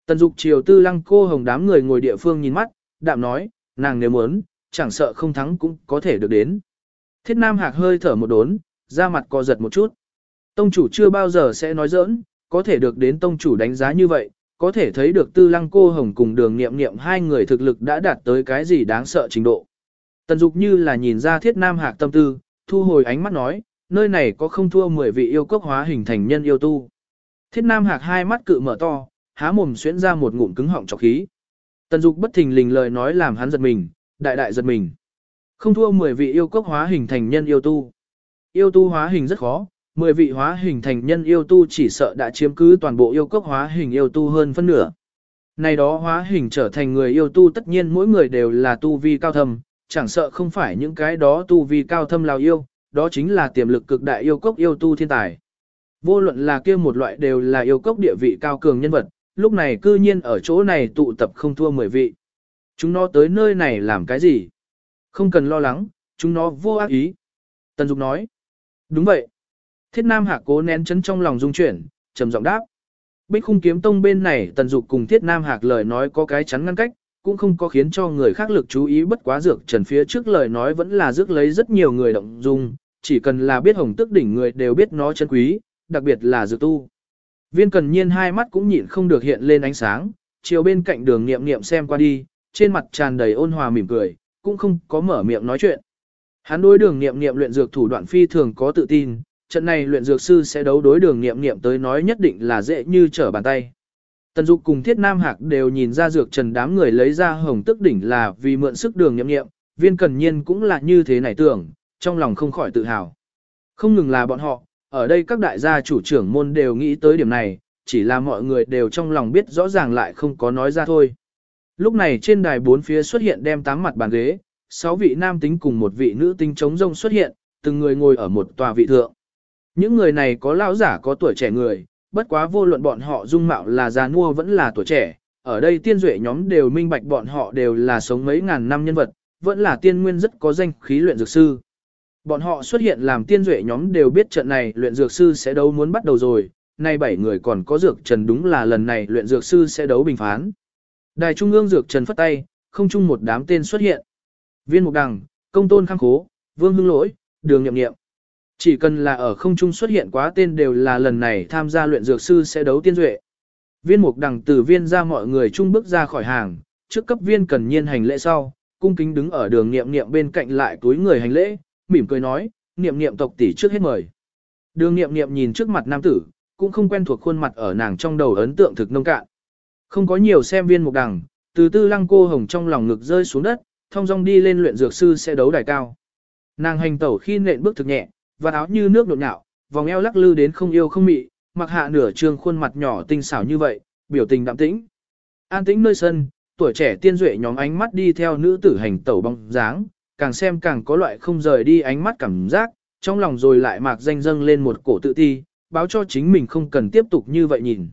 Tần dục triều tư lăng cô hồng đám người ngồi địa phương nhìn mắt, đạm nói, nàng nếu muốn, chẳng sợ không thắng cũng có thể được đến. Thiết Nam Hạc hơi thở một đốn, da mặt co giật một chút. Tông chủ chưa bao giờ sẽ nói giỡn, có thể được đến tông chủ đánh giá như vậy, có thể thấy được tư lăng cô hồng cùng đường nghiệm nghiệm hai người thực lực đã đạt tới cái gì đáng sợ trình độ. Tần dục như là nhìn ra thiết nam hạc tâm tư, thu hồi ánh mắt nói, nơi này có không thua 10 vị yêu cốc hóa hình thành nhân yêu tu. Thiết nam hạc hai mắt cự mở to, há mồm xuyễn ra một ngụm cứng họng trọc khí. Tần dục bất thình lình lời nói làm hắn giật mình, đại đại giật mình. Không thua 10 vị yêu cốc hóa hình thành nhân yêu tu. Yêu tu hóa hình rất khó, Mười vị hóa hình thành nhân yêu tu chỉ sợ đã chiếm cứ toàn bộ yêu cốc hóa hình yêu tu hơn phân nửa. Này đó hóa hình trở thành người yêu tu tất nhiên mỗi người đều là tu vi cao thâm, chẳng sợ không phải những cái đó tu vi cao thâm lào yêu, đó chính là tiềm lực cực đại yêu cốc yêu tu thiên tài. Vô luận là kia một loại đều là yêu cốc địa vị cao cường nhân vật, lúc này cư nhiên ở chỗ này tụ tập không thua mười vị. Chúng nó tới nơi này làm cái gì? Không cần lo lắng, chúng nó vô ác ý. Tần Dục nói. Đúng vậy. Thiết Nam Hạc cố nén chấn trong lòng dung chuyển, trầm giọng đáp. Bích khung kiếm tông bên này tần dục cùng Thiết Nam Hạc lời nói có cái chắn ngăn cách, cũng không có khiến cho người khác lực chú ý bất quá dược trần phía trước lời nói vẫn là rước lấy rất nhiều người động dung, chỉ cần là biết hồng tức đỉnh người đều biết nó chân quý, đặc biệt là dược tu. Viên cần nhiên hai mắt cũng nhịn không được hiện lên ánh sáng, chiều bên cạnh đường nghiệm nghiệm xem qua đi, trên mặt tràn đầy ôn hòa mỉm cười, cũng không có mở miệng nói chuyện. Hắn đối đường nghiệm nghiệm luyện dược thủ đoạn phi thường có tự tin, trận này luyện dược sư sẽ đấu đối đường nghiệm nghiệm tới nói nhất định là dễ như trở bàn tay. Tần Dục cùng Thiết Nam Hạc đều nhìn ra dược trần đám người lấy ra hồng tức đỉnh là vì mượn sức đường nhậm nghiệm, viên cần nhiên cũng là như thế này tưởng, trong lòng không khỏi tự hào. Không ngừng là bọn họ, ở đây các đại gia chủ trưởng môn đều nghĩ tới điểm này, chỉ là mọi người đều trong lòng biết rõ ràng lại không có nói ra thôi. Lúc này trên đài bốn phía xuất hiện đem tám mặt bàn ghế, sáu vị nam tính cùng một vị nữ tính chống rông xuất hiện, từng người ngồi ở một tòa vị thượng. Những người này có lão giả có tuổi trẻ người, bất quá vô luận bọn họ dung mạo là già nua vẫn là tuổi trẻ, ở đây tiên duệ nhóm đều minh bạch bọn họ đều là sống mấy ngàn năm nhân vật, vẫn là tiên nguyên rất có danh khí luyện dược sư. Bọn họ xuất hiện làm tiên duệ nhóm đều biết trận này luyện dược sư sẽ đấu muốn bắt đầu rồi, nay bảy người còn có dược trần đúng là lần này luyện dược sư sẽ đấu bình phán. Đài trung ương dược trần phất tay, không chung một đám tên xuất hiện. Viên mục đằng, công tôn khang khố, vương hưng lỗi, đường nhậm nghiệm. Chỉ cần là ở không trung xuất hiện quá tên đều là lần này tham gia luyện dược sư sẽ đấu tiên duệ. Viên mục đằng từ viên ra mọi người chung bước ra khỏi hàng, trước cấp viên cần nhiên hành lễ sau, cung kính đứng ở đường niệm niệm bên cạnh lại túi người hành lễ, mỉm cười nói, niệm niệm tộc tỷ trước hết mời. Đường niệm niệm nhìn trước mặt nam tử, cũng không quen thuộc khuôn mặt ở nàng trong đầu ấn tượng thực nông cạn. Không có nhiều xem viên mục đằng, từ tư lăng cô hồng trong lòng ngực rơi xuống đất, thông dong đi lên luyện dược sư sẽ đấu đài cao. Nàng hành tẩu khi nện bước thực nhẹ, và áo như nước nộn nhạo, vòng eo lắc lư đến không yêu không mị, mặc hạ nửa trương khuôn mặt nhỏ tinh xảo như vậy, biểu tình đạm tĩnh. An tĩnh nơi sân, tuổi trẻ tiên duệ nhóm ánh mắt đi theo nữ tử hành tẩu bóng dáng, càng xem càng có loại không rời đi ánh mắt cảm giác, trong lòng rồi lại mạc danh dâng lên một cổ tự ti, báo cho chính mình không cần tiếp tục như vậy nhìn.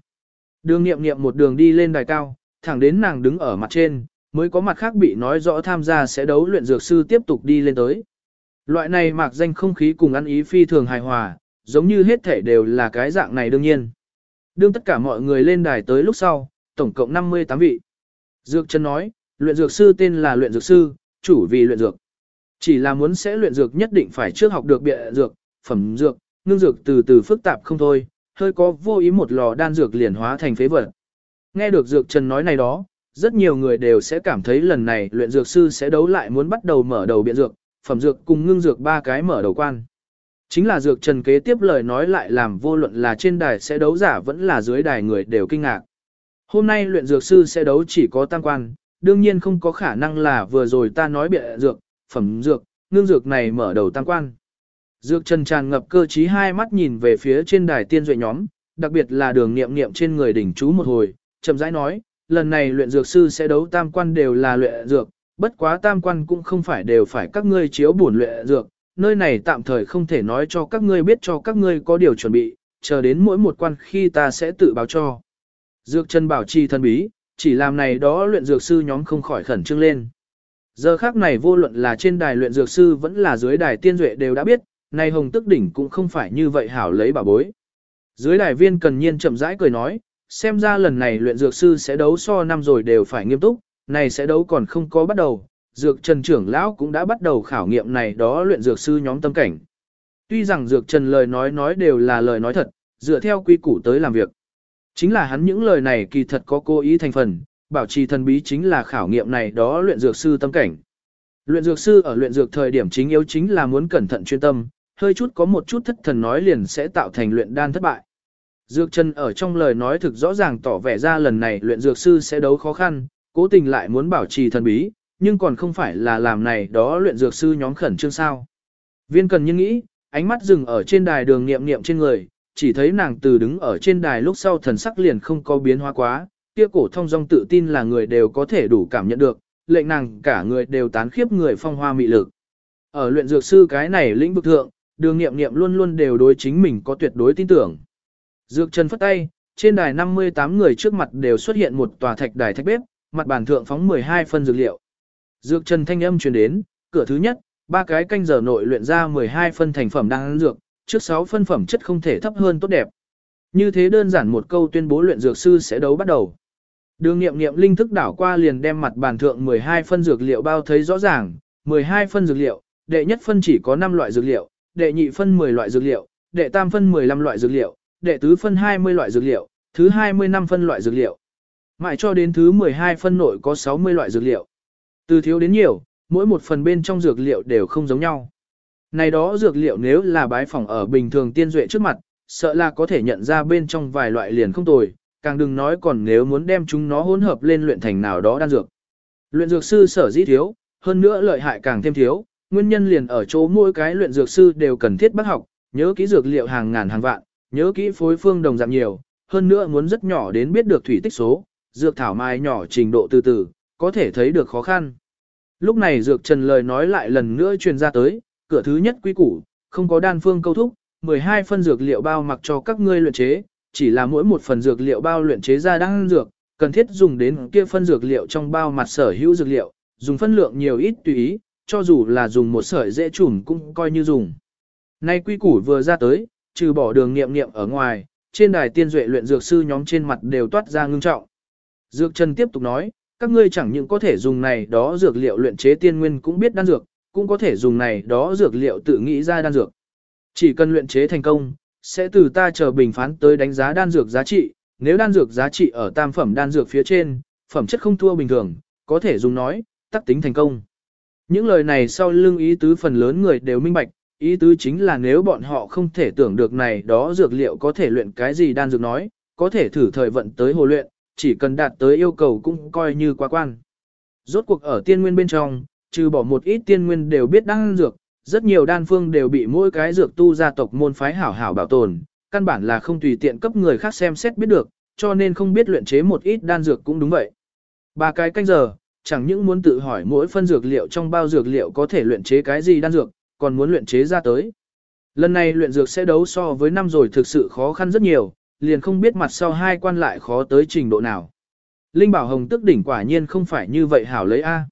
Đường nghiệm nghiệm một đường đi lên đài cao, thẳng đến nàng đứng ở mặt trên, mới có mặt khác bị nói rõ tham gia sẽ đấu luyện dược sư tiếp tục đi lên tới. Loại này mạc danh không khí cùng ăn ý phi thường hài hòa, giống như hết thể đều là cái dạng này đương nhiên. Đương tất cả mọi người lên đài tới lúc sau, tổng cộng 58 vị. Dược chân nói, luyện dược sư tên là luyện dược sư, chủ vì luyện dược. Chỉ là muốn sẽ luyện dược nhất định phải trước học được bịa dược, phẩm dược, ngưng dược từ từ phức tạp không thôi, hơi có vô ý một lò đan dược liền hóa thành phế vật. Nghe được dược trần nói này đó, rất nhiều người đều sẽ cảm thấy lần này luyện dược sư sẽ đấu lại muốn bắt đầu mở đầu biện dược, phẩm dược cùng ngưng dược ba cái mở đầu quan. Chính là dược trần kế tiếp lời nói lại làm vô luận là trên đài sẽ đấu giả vẫn là dưới đài người đều kinh ngạc. Hôm nay luyện dược sư sẽ đấu chỉ có tam quan, đương nhiên không có khả năng là vừa rồi ta nói biện dược, phẩm dược, ngưng dược này mở đầu tam quan. Dược trần tràn ngập cơ trí hai mắt nhìn về phía trên đài tiên duệ nhóm, đặc biệt là đường niệm niệm trên người đỉnh chú một hồi, chậm rãi nói, lần này luyện dược sư sẽ đấu tam quan đều là luyện dược, bất quá tam quan cũng không phải đều phải các ngươi chiếu bổn luyện dược, nơi này tạm thời không thể nói cho các ngươi biết cho các ngươi có điều chuẩn bị, chờ đến mỗi một quan khi ta sẽ tự báo cho. Dược Trần bảo trì thân bí, chỉ làm này đó luyện dược sư nhóm không khỏi khẩn trương lên. Giờ khác này vô luận là trên đài luyện dược sư vẫn là dưới đài tiên duệ đều đã biết, này hồng tức đỉnh cũng không phải như vậy hảo lấy bà bối. Dưới đài viên cần nhiên chậm rãi cười nói, xem ra lần này luyện dược sư sẽ đấu so năm rồi đều phải nghiêm túc, này sẽ đấu còn không có bắt đầu, dược trần trưởng lão cũng đã bắt đầu khảo nghiệm này đó luyện dược sư nhóm tâm cảnh. Tuy rằng dược trần lời nói nói đều là lời nói thật, dựa theo quy củ tới làm việc. Chính là hắn những lời này kỳ thật có cố ý thành phần, bảo trì thần bí chính là khảo nghiệm này đó luyện dược sư tâm cảnh. Luyện dược sư ở luyện dược thời điểm chính yếu chính là muốn cẩn thận chuyên tâm, hơi chút có một chút thất thần nói liền sẽ tạo thành luyện đan thất bại. Dược chân ở trong lời nói thực rõ ràng tỏ vẻ ra lần này luyện dược sư sẽ đấu khó khăn, cố tình lại muốn bảo trì thần bí, nhưng còn không phải là làm này đó luyện dược sư nhóm khẩn trương sao. Viên cần nhiên nghĩ, ánh mắt dừng ở trên đài đường niệm niệm trên người, chỉ thấy nàng từ đứng ở trên đài lúc sau thần sắc liền không có biến hóa quá, kia cổ thông dong tự tin là người đều có thể đủ cảm nhận được, lệnh nàng cả người đều tán khiếp người phong hoa mị lực. Ở luyện dược sư cái này lĩnh vực thượng, đường niệm niệm luôn luôn đều đối chính mình có tuyệt đối tin tưởng. Dược Trần phất tay, trên đài 58 người trước mặt đều xuất hiện một tòa thạch đài thạch bếp, mặt bàn thượng phóng 12 phân dược liệu. Dược Trần thanh âm truyền đến, cửa thứ nhất, ba cái canh giờ nội luyện ra 12 phân thành phẩm đang ăn dược, trước 6 phân phẩm chất không thể thấp hơn tốt đẹp. Như thế đơn giản một câu tuyên bố luyện dược sư sẽ đấu bắt đầu. Đường nghiệm nghiệm linh thức đảo qua liền đem mặt bàn thượng 12 phân dược liệu bao thấy rõ ràng, 12 phân dược liệu, đệ nhất phân chỉ có 5 loại dược liệu, đệ nhị phân 10 loại dược liệu, đệ tam phân 15 loại dược liệu, đệ tứ phân 20 loại dược liệu, thứ 25 phân loại dược liệu. Mãi cho đến thứ 12 phân nội có 60 loại dược liệu. Từ thiếu đến nhiều, mỗi một phần bên trong dược liệu đều không giống nhau. Này đó dược liệu nếu là bái phỏng ở bình thường tiên duệ trước mặt, sợ là có thể nhận ra bên trong vài loại liền không tồi, càng đừng nói còn nếu muốn đem chúng nó hỗn hợp lên luyện thành nào đó đan dược. Luyện dược sư sở dĩ thiếu, hơn nữa lợi hại càng thêm thiếu, nguyên nhân liền ở chỗ mỗi cái luyện dược sư đều cần thiết bắt học, nhớ kỹ dược liệu hàng ngàn hàng vạn, nhớ kỹ phối phương đồng dạng nhiều, hơn nữa muốn rất nhỏ đến biết được thủy tích số, dược thảo mai nhỏ trình độ từ từ, có thể thấy được khó khăn. Lúc này dược trần lời nói lại lần nữa truyền ra tới, cửa thứ nhất quý củ, không có đan phương câu thúc, 12 phân dược liệu bao mặc cho các ngươi luyện chế, chỉ là mỗi một phần dược liệu bao luyện chế ra đan dược, cần thiết dùng đến kia phân dược liệu trong bao mặt sở hữu dược liệu, dùng phân lượng nhiều ít tùy ý, cho dù là dùng một sợi dễ trùm cũng coi như dùng. Nay quy củ vừa ra tới, trừ bỏ đường nghiệm nghiệm ở ngoài, trên đài tiên duệ luyện dược sư nhóm trên mặt đều toát ra ngưng trọng. Dược Trần tiếp tục nói, các ngươi chẳng những có thể dùng này đó dược liệu luyện chế tiên nguyên cũng biết đan dược, cũng có thể dùng này đó dược liệu tự nghĩ ra đan dược. Chỉ cần luyện chế thành công, sẽ từ ta chờ bình phán tới đánh giá đan dược giá trị, nếu đan dược giá trị ở tam phẩm đan dược phía trên, phẩm chất không thua bình thường, có thể dùng nói, tắc tính thành công. Những lời này sau lưng ý tứ phần lớn người đều minh bạch, ý tứ chính là nếu bọn họ không thể tưởng được này đó dược liệu có thể luyện cái gì đan dược nói, có thể thử thời vận tới hồ luyện, chỉ cần đạt tới yêu cầu cũng coi như quá quan. Rốt cuộc ở tiên nguyên bên trong, trừ bỏ một ít tiên nguyên đều biết đan dược, rất nhiều đan phương đều bị mỗi cái dược tu gia tộc môn phái hảo hảo bảo tồn, căn bản là không tùy tiện cấp người khác xem xét biết được, cho nên không biết luyện chế một ít đan dược cũng đúng vậy. Ba cái canh giờ, chẳng những muốn tự hỏi mỗi phân dược liệu trong bao dược liệu có thể luyện chế cái gì đan dược, còn muốn luyện chế ra tới. Lần này luyện dược sẽ đấu so với năm rồi thực sự khó khăn rất nhiều, liền không biết mặt sau hai quan lại khó tới trình độ nào. Linh Bảo Hồng tức đỉnh quả nhiên không phải như vậy hảo lấy A.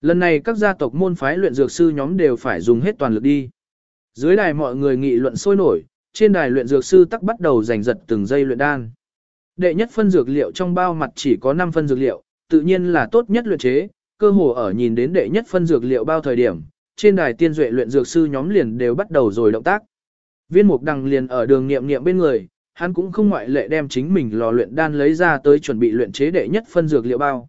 Lần này các gia tộc môn phái luyện dược sư nhóm đều phải dùng hết toàn lực đi. Dưới đài mọi người nghị luận sôi nổi, trên đài luyện dược sư tắc bắt đầu giành giật từng giây luyện đan. Đệ nhất phân dược liệu trong bao mặt chỉ có 5 phân dược liệu, tự nhiên là tốt nhất luyện chế, cơ hồ ở nhìn đến đệ nhất phân dược liệu bao thời điểm, trên đài tiên duệ luyện dược sư nhóm liền đều bắt đầu rồi động tác. Viên mục đằng liền ở đường nghiệm nghiệm bên người, hắn cũng không ngoại lệ đem chính mình lò luyện đan lấy ra tới chuẩn bị luyện chế đệ nhất phân dược liệu bao.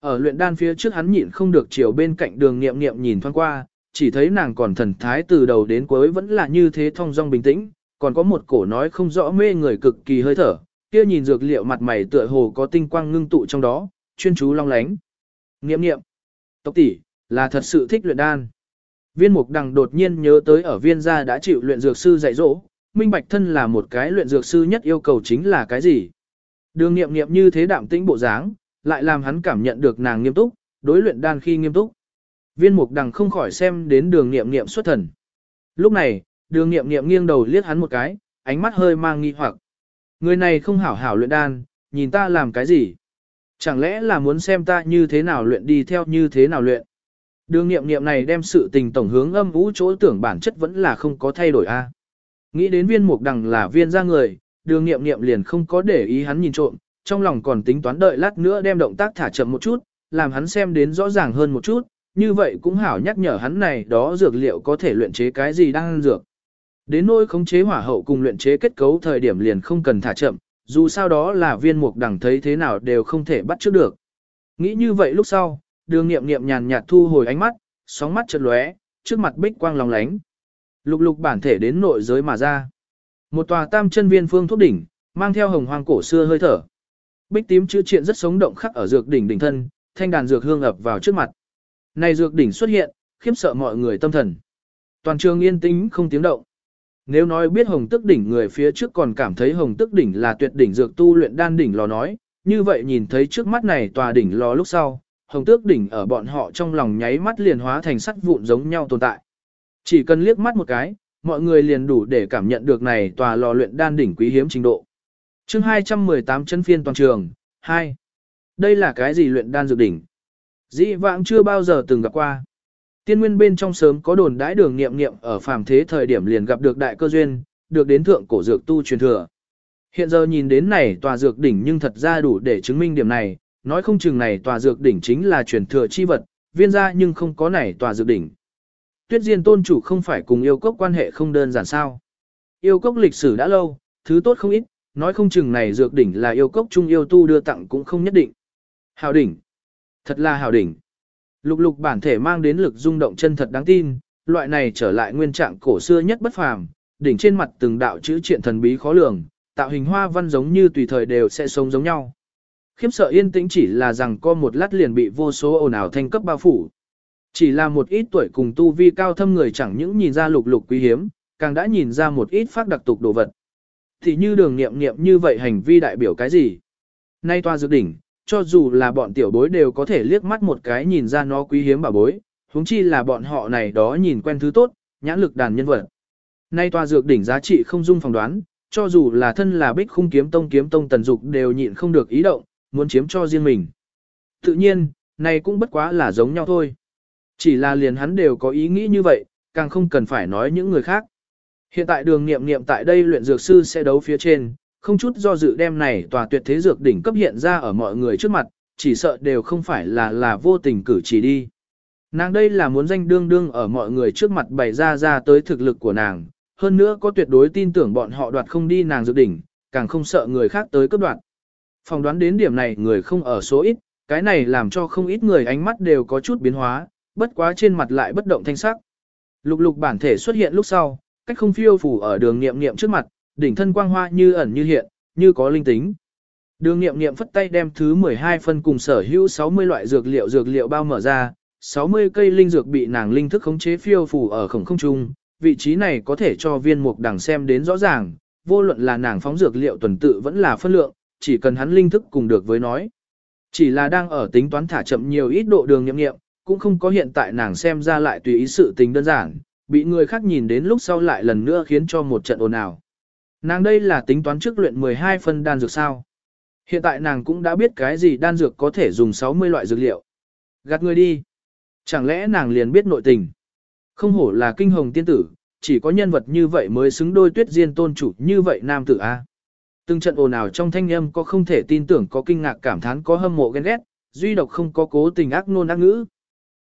Ở luyện đan phía trước hắn nhịn không được chiều bên cạnh đường nghiệm nghiệm nhìn thoáng qua, chỉ thấy nàng còn thần thái từ đầu đến cuối vẫn là như thế thong dong bình tĩnh, còn có một cổ nói không rõ mê người cực kỳ hơi thở, kia nhìn dược liệu mặt mày tựa hồ có tinh quang ngưng tụ trong đó, chuyên chú long lánh. Nghiệm nghiệm, tộc tỷ là thật sự thích luyện đan. Viên mục đằng đột nhiên nhớ tới ở viên gia đã chịu luyện dược sư dạy dỗ, minh bạch thân là một cái luyện dược sư nhất yêu cầu chính là cái gì. Đường nghiệm nghiệm như thế đạm tĩnh bộ dáng, lại làm hắn cảm nhận được nàng nghiêm túc, đối luyện đan khi nghiêm túc. Viên mục đằng không khỏi xem đến đường nghiệm nghiệm xuất thần. Lúc này, đường nghiệm nghiệm nghiêng đầu liếc hắn một cái, ánh mắt hơi mang nghi hoặc. Người này không hảo hảo luyện đan, nhìn ta làm cái gì? Chẳng lẽ là muốn xem ta như thế nào luyện đi theo như thế nào luyện? Đường nghiệm nghiệm này đem sự tình tổng hướng âm vũ chỗ tưởng bản chất vẫn là không có thay đổi a. Nghĩ đến viên mục đằng là viên ra người, đường nghiệm nghiệm liền không có để ý hắn nhìn trộm, trong lòng còn tính toán đợi lát nữa đem động tác thả chậm một chút, làm hắn xem đến rõ ràng hơn một chút, như vậy cũng hảo nhắc nhở hắn này đó dược liệu có thể luyện chế cái gì đang ăn dược. Đến nỗi khống chế hỏa hậu cùng luyện chế kết cấu thời điểm liền không cần thả chậm, dù sao đó là viên mục đẳng thấy thế nào đều không thể bắt trước được. Nghĩ như vậy lúc sau, đường nghiệm nghiệm nhàn nhạt thu hồi ánh mắt, sóng mắt chợt lóe, trước mặt bích quang lòng lánh. Lục lục bản thể đến nội giới mà ra. Một tòa tam chân viên phương thuốc đỉnh, mang theo hồng hoang cổ xưa hơi thở. Bích tím chữ triện rất sống động khắc ở dược đỉnh đỉnh thân, thanh đàn dược hương ập vào trước mặt. Này dược đỉnh xuất hiện, khiếp sợ mọi người tâm thần. Toàn trường yên tĩnh không tiếng động. Nếu nói biết hồng tức đỉnh người phía trước còn cảm thấy hồng tức đỉnh là tuyệt đỉnh dược tu luyện đan đỉnh lò nói, như vậy nhìn thấy trước mắt này tòa đỉnh lò lúc sau, hồng tước đỉnh ở bọn họ trong lòng nháy mắt liền hóa thành sắt vụn giống nhau tồn tại. Chỉ cần liếc mắt một cái, mọi người liền đủ để cảm nhận được này tòa lò luyện đan đỉnh quý hiếm trình độ. chương 218 chân phiên toàn trường, 2. Đây là cái gì luyện đan dược đỉnh? Dĩ vãng chưa bao giờ từng gặp qua. Tiên nguyên bên trong sớm có đồn đãi đường nghiệm nghiệm ở phàm thế thời điểm liền gặp được đại cơ duyên, được đến thượng cổ dược tu truyền thừa. Hiện giờ nhìn đến này tòa dược đỉnh nhưng thật ra đủ để chứng minh điểm này, nói không chừng này tòa dược đỉnh chính là truyền thừa chi vật, viên gia nhưng không có này tòa dược đỉnh. Tuyết Diên tôn chủ không phải cùng yêu cốc quan hệ không đơn giản sao. Yêu cốc lịch sử đã lâu, thứ tốt không ít, nói không chừng này dược đỉnh là yêu cốc trung yêu tu đưa tặng cũng không nhất định. Hào đỉnh. Thật là hào đỉnh. Lục lục bản thể mang đến lực rung động chân thật đáng tin, loại này trở lại nguyên trạng cổ xưa nhất bất phàm, đỉnh trên mặt từng đạo chữ triện thần bí khó lường, tạo hình hoa văn giống như tùy thời đều sẽ sống giống nhau. Khiếm sợ yên tĩnh chỉ là rằng co một lát liền bị vô số ồn ào thanh cấp bao phủ. Chỉ là một ít tuổi cùng tu vi cao thâm người chẳng những nhìn ra lục lục quý hiếm, càng đã nhìn ra một ít phát đặc tục đồ vật. Thì như đường nghiệm nghiệm như vậy hành vi đại biểu cái gì? Nay toa dược đỉnh, cho dù là bọn tiểu bối đều có thể liếc mắt một cái nhìn ra nó quý hiếm bảo bối, huống chi là bọn họ này đó nhìn quen thứ tốt, nhãn lực đàn nhân vật. Nay toa dược đỉnh giá trị không dung phỏng đoán, cho dù là thân là bích khung kiếm tông kiếm tông tần dục đều nhịn không được ý động, muốn chiếm cho riêng mình. Tự nhiên, này cũng bất quá là giống nhau thôi. Chỉ là liền hắn đều có ý nghĩ như vậy, càng không cần phải nói những người khác. Hiện tại đường nghiệm nghiệm tại đây luyện dược sư sẽ đấu phía trên, không chút do dự đem này tòa tuyệt thế dược đỉnh cấp hiện ra ở mọi người trước mặt, chỉ sợ đều không phải là là vô tình cử chỉ đi. Nàng đây là muốn danh đương đương ở mọi người trước mặt bày ra ra tới thực lực của nàng, hơn nữa có tuyệt đối tin tưởng bọn họ đoạt không đi nàng dược đỉnh, càng không sợ người khác tới cấp đoạt. Phòng đoán đến điểm này người không ở số ít, cái này làm cho không ít người ánh mắt đều có chút biến hóa, bất quá trên mặt lại bất động thanh sắc. Lục lục bản thể xuất hiện lúc sau, cách không phiêu phủ ở đường niệm niệm trước mặt, đỉnh thân quang hoa như ẩn như hiện, như có linh tính. Đường niệm niệm phất tay đem thứ 12 phân cùng sở hữu 60 loại dược liệu dược liệu bao mở ra, 60 cây linh dược bị nàng linh thức khống chế phiêu phù ở khổng không trung, vị trí này có thể cho viên mục đằng xem đến rõ ràng, vô luận là nàng phóng dược liệu tuần tự vẫn là phân lượng, chỉ cần hắn linh thức cùng được với nói. Chỉ là đang ở tính toán thả chậm nhiều ít độ đường nghiệm nghiệm, cũng không có hiện tại nàng xem ra lại tùy ý sự tình đơn giản, bị người khác nhìn đến lúc sau lại lần nữa khiến cho một trận ồn ào. Nàng đây là tính toán trước luyện 12 phân đan dược sao. Hiện tại nàng cũng đã biết cái gì đan dược có thể dùng 60 loại dược liệu. Gạt người đi. Chẳng lẽ nàng liền biết nội tình. Không hổ là kinh hồng tiên tử, chỉ có nhân vật như vậy mới xứng đôi tuyết diên tôn chủ như vậy nam tử A. Từng trận ồn ào trong thanh âm có không thể tin tưởng có kinh ngạc cảm thán có hâm mộ ghen ghét, duy độc không có cố tình ác nôn ác ngữ.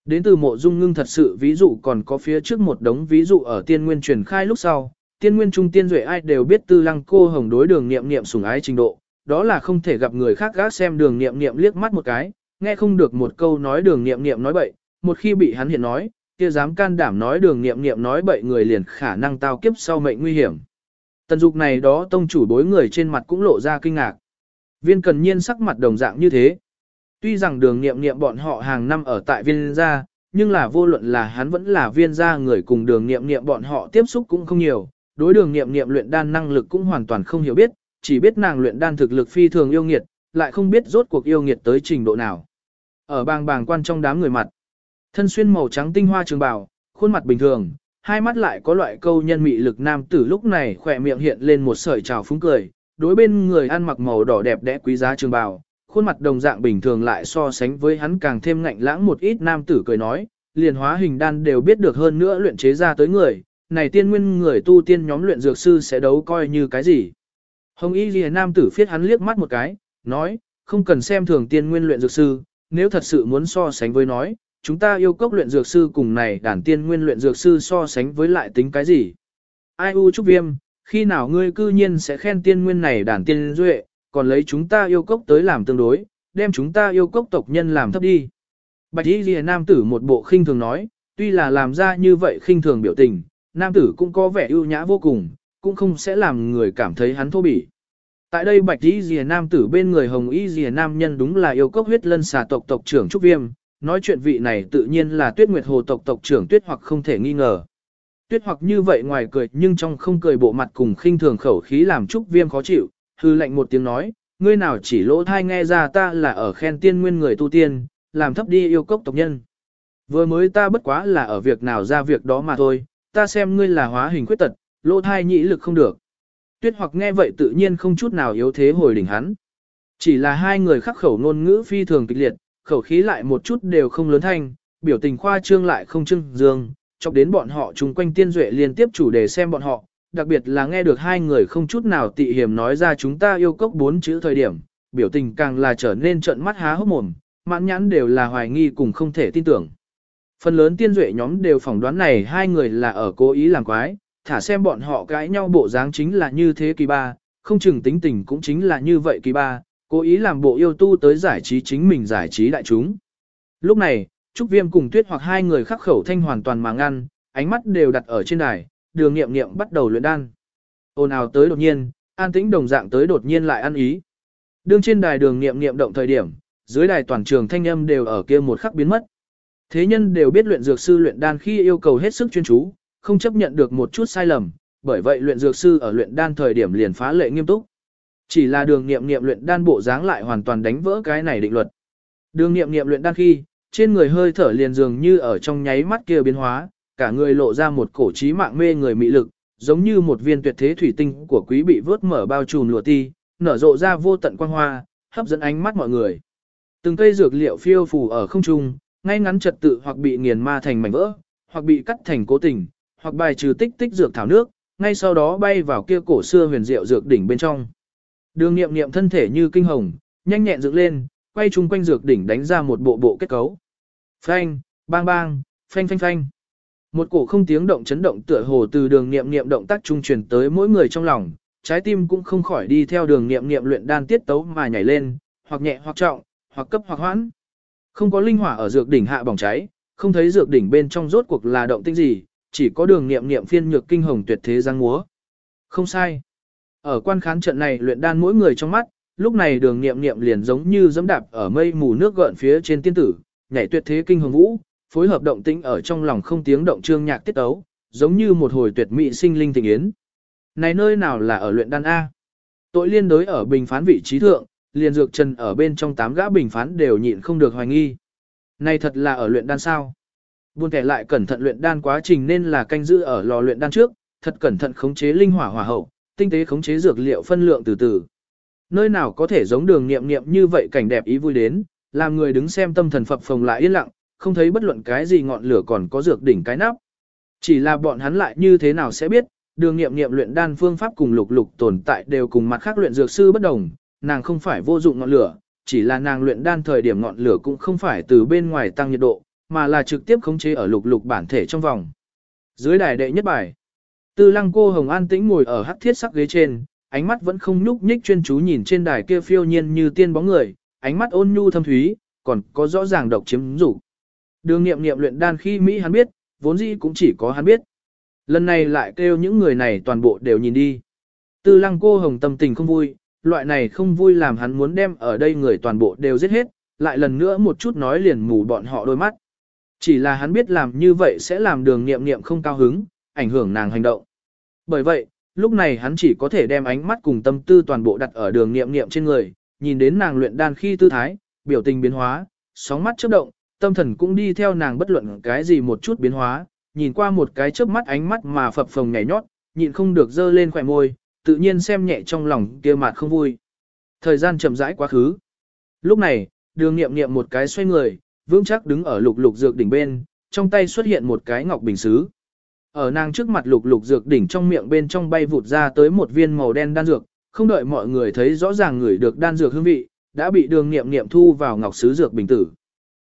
Đến từ mộ dung ngưng thật sự ví dụ còn có phía trước một đống ví dụ ở tiên nguyên truyền khai lúc sau, tiên nguyên trung tiên duệ ai đều biết tư lăng cô hồng đối đường niệm niệm sủng ái trình độ, đó là không thể gặp người khác gác xem đường niệm niệm liếc mắt một cái, nghe không được một câu nói đường niệm niệm nói bậy, một khi bị hắn hiện nói, kia dám can đảm nói đường niệm niệm nói bậy người liền khả năng tao kiếp sau mệnh nguy hiểm. Tần dục này đó tông chủ bối người trên mặt cũng lộ ra kinh ngạc. Viên cần nhiên sắc mặt đồng dạng như thế. Tuy rằng đường nghiệm nghiệm bọn họ hàng năm ở tại viên gia, nhưng là vô luận là hắn vẫn là viên gia người cùng đường nghiệm nghiệm bọn họ tiếp xúc cũng không nhiều, đối đường nghiệm nghiệm luyện đan năng lực cũng hoàn toàn không hiểu biết, chỉ biết nàng luyện đan thực lực phi thường yêu nghiệt, lại không biết rốt cuộc yêu nghiệt tới trình độ nào. Ở bàng bàng quan trong đám người mặt, thân xuyên màu trắng tinh hoa trường bào, khuôn mặt bình thường, hai mắt lại có loại câu nhân mị lực nam tử lúc này khỏe miệng hiện lên một sợi trào phúng cười, đối bên người ăn mặc màu đỏ đẹp đẽ quý giá trường bào, khuôn mặt đồng dạng bình thường lại so sánh với hắn càng thêm ngạnh lãng một ít nam tử cười nói, liền hóa hình đan đều biết được hơn nữa luyện chế ra tới người, này tiên nguyên người tu tiên nhóm luyện dược sư sẽ đấu coi như cái gì. Hồng Y Lìa nam tử phiết hắn liếc mắt một cái, nói, không cần xem thường tiên nguyên luyện dược sư, nếu thật sự muốn so sánh với nói, chúng ta yêu cốc luyện dược sư cùng này đàn tiên nguyên luyện dược sư so sánh với lại tính cái gì. Ai u trúc viêm, khi nào ngươi cư nhiên sẽ khen tiên nguyên này đàn tiên duệ, còn lấy chúng ta yêu cốc tới làm tương đối, đem chúng ta yêu cốc tộc nhân làm thấp đi. Bạch Y Lìa nam tử một bộ khinh thường nói, tuy là làm ra như vậy khinh thường biểu tình, nam tử cũng có vẻ ưu nhã vô cùng, cũng không sẽ làm người cảm thấy hắn thô bỉ. Tại đây Bạch Y rìa nam tử bên người Hồng Y rìa nam nhân đúng là yêu cốc huyết lân xà tộc tộc trưởng Trúc Viêm, nói chuyện vị này tự nhiên là Tuyết Nguyệt Hồ tộc tộc trưởng Tuyết hoặc không thể nghi ngờ. Tuyết hoặc như vậy ngoài cười nhưng trong không cười bộ mặt cùng khinh thường khẩu khí làm Trúc Viêm khó chịu, hư lệnh một tiếng nói, ngươi nào chỉ lỗ thai nghe ra ta là ở khen tiên nguyên người tu tiên, làm thấp đi yêu cốc tộc nhân. Vừa mới ta bất quá là ở việc nào ra việc đó mà thôi, ta xem ngươi là hóa hình khuyết tật, lỗ thai nhĩ lực không được. Tuyết hoặc nghe vậy tự nhiên không chút nào yếu thế hồi đỉnh hắn. Chỉ là hai người khắc khẩu ngôn ngữ phi thường kịch liệt, khẩu khí lại một chút đều không lớn thanh, biểu tình khoa trương lại không trưng dương, chọc đến bọn họ chung quanh tiên duệ liên tiếp chủ đề xem bọn họ, đặc biệt là nghe được hai người không chút nào tị hiểm nói ra chúng ta yêu cốc bốn chữ thời điểm, biểu tình càng là trở nên trợn mắt há hốc mồm, mãn nhãn đều là hoài nghi cùng không thể tin tưởng. Phần lớn tiên duệ nhóm đều phỏng đoán này hai người là ở cố ý làm quái, thả xem bọn họ cãi nhau bộ dáng chính là như thế kỳ ba, không chừng tính tình cũng chính là như vậy kỳ ba, cố ý làm bộ yêu tu tới giải trí chính mình giải trí đại chúng. Lúc này, Trúc Viêm cùng Tuyết hoặc hai người khắc khẩu thanh hoàn toàn mà ngăn, ánh mắt đều đặt ở trên đài, đường nghiệm nghiệm bắt đầu luyện đan. Ôn ào tới đột nhiên, an tĩnh đồng dạng tới đột nhiên lại ăn ý. Đương trên đài đường nghiệm nghiệm động thời điểm, dưới đài toàn trường thanh âm đều ở kia một khắc biến mất. Thế nhân đều biết luyện dược sư luyện đan khi yêu cầu hết sức chuyên chú, không chấp nhận được một chút sai lầm, bởi vậy luyện dược sư ở luyện đan thời điểm liền phá lệ nghiêm túc. Chỉ là đường nghiệm nghiệm luyện đan bộ dáng lại hoàn toàn đánh vỡ cái này định luật. Đường nghiệm nghiệm luyện đan khi, trên người hơi thở liền dường như ở trong nháy mắt kia biến hóa, cả người lộ ra một cổ trí mạng mê người mị lực, giống như một viên tuyệt thế thủy tinh của quý bị vớt mở bao trùm lụa ti, nở rộ ra vô tận quang hoa, hấp dẫn ánh mắt mọi người. Từng cây dược liệu phiêu phù ở không trung, ngay ngắn trật tự hoặc bị nghiền ma thành mảnh vỡ, hoặc bị cắt thành cố tình, hoặc bài trừ tích tích dược thảo nước, ngay sau đó bay vào kia cổ xưa huyền diệu dược đỉnh bên trong. Đường nghiệm nghiệm thân thể như kinh hồng, nhanh nhẹn dựng lên, quay chung quanh dược đỉnh đánh ra một bộ bộ kết cấu. Phanh, bang bang, phanh phanh phanh. Một cổ không tiếng động chấn động tựa hồ từ đường nghiệm nghiệm động tác trung truyền tới mỗi người trong lòng, trái tim cũng không khỏi đi theo đường nghiệm nghiệm luyện đan tiết tấu mà nhảy lên, hoặc nhẹ hoặc trọng, hoặc cấp hoặc hoãn. Không có linh hỏa ở dược đỉnh hạ bỏng cháy, không thấy dược đỉnh bên trong rốt cuộc là động tĩnh gì, chỉ có đường nghiệm nghiệm phiên nhược kinh hồng tuyệt thế giang múa. Không sai. Ở quan khán trận này luyện đan mỗi người trong mắt, lúc này đường nghiệm nghiệm liền giống như dẫm đạp ở mây mù nước gợn phía trên tiên tử, nhảy tuyệt thế kinh hồng vũ, phối hợp động tĩnh ở trong lòng không tiếng động trương nhạc tiết ấu, giống như một hồi tuyệt mỹ sinh linh tình yến. Này nơi nào là ở luyện đan A? Tội liên đối ở bình phán vị trí thượng, liền dược trần ở bên trong tám gã bình phán đều nhịn không được hoài nghi. Này thật là ở luyện đan sao? Buồn kẻ lại cẩn thận luyện đan quá trình nên là canh giữ ở lò luyện đan trước, thật cẩn thận khống chế linh hỏa hỏa hậu, tinh tế khống chế dược liệu phân lượng từ từ. Nơi nào có thể giống đường nghiệm nghiệm như vậy cảnh đẹp ý vui đến, làm người đứng xem tâm thần phập phồng lại yên lặng, không thấy bất luận cái gì ngọn lửa còn có dược đỉnh cái nắp. Chỉ là bọn hắn lại như thế nào sẽ biết, đường nghiệm nghiệm luyện đan phương pháp cùng lục lục tồn tại đều cùng mặt khác luyện dược sư bất đồng, nàng không phải vô dụng ngọn lửa, chỉ là nàng luyện đan thời điểm ngọn lửa cũng không phải từ bên ngoài tăng nhiệt độ, mà là trực tiếp khống chế ở lục lục bản thể trong vòng. Dưới đài đệ nhất bài, Tư Lăng cô Hồng An tĩnh ngồi ở hắc thiết sắc ghế trên, ánh mắt vẫn không nhúc nhích chuyên chú nhìn trên đài kia phiêu nhiên như tiên bóng người, ánh mắt ôn nhu thâm thúy, còn có rõ ràng độc chiếm rủ. Đường nghiệm nghiệm luyện đan khi Mỹ hắn biết, vốn dĩ cũng chỉ có hắn biết. Lần này lại kêu những người này toàn bộ đều nhìn đi. Tư lăng cô hồng tâm tình không vui, loại này không vui làm hắn muốn đem ở đây người toàn bộ đều giết hết, lại lần nữa một chút nói liền mù bọn họ đôi mắt. Chỉ là hắn biết làm như vậy sẽ làm đường nghiệm nghiệm không cao hứng, ảnh hưởng nàng hành động. Bởi vậy, lúc này hắn chỉ có thể đem ánh mắt cùng tâm tư toàn bộ đặt ở đường nghiệm nghiệm trên người, nhìn đến nàng luyện đan khi tư thái, biểu tình biến hóa, sóng mắt chớp động, tâm thần cũng đi theo nàng bất luận cái gì một chút biến hóa, nhìn qua một cái chớp mắt ánh mắt mà phập phồng nhảy nhót, nhịn không được dơ lên khỏe môi, tự nhiên xem nhẹ trong lòng kia mặt không vui. Thời gian chậm rãi quá khứ. Lúc này, đường nghiệm nghiệm một cái xoay người, vững chắc đứng ở lục lục dược đỉnh bên, trong tay xuất hiện một cái ngọc bình xứ. Ở nàng trước mặt lục lục dược đỉnh trong miệng bên trong bay vụt ra tới một viên màu đen đan dược, không đợi mọi người thấy rõ ràng người được đan dược hương vị, đã bị đường nghiệm nghiệm thu vào ngọc sứ dược bình tử.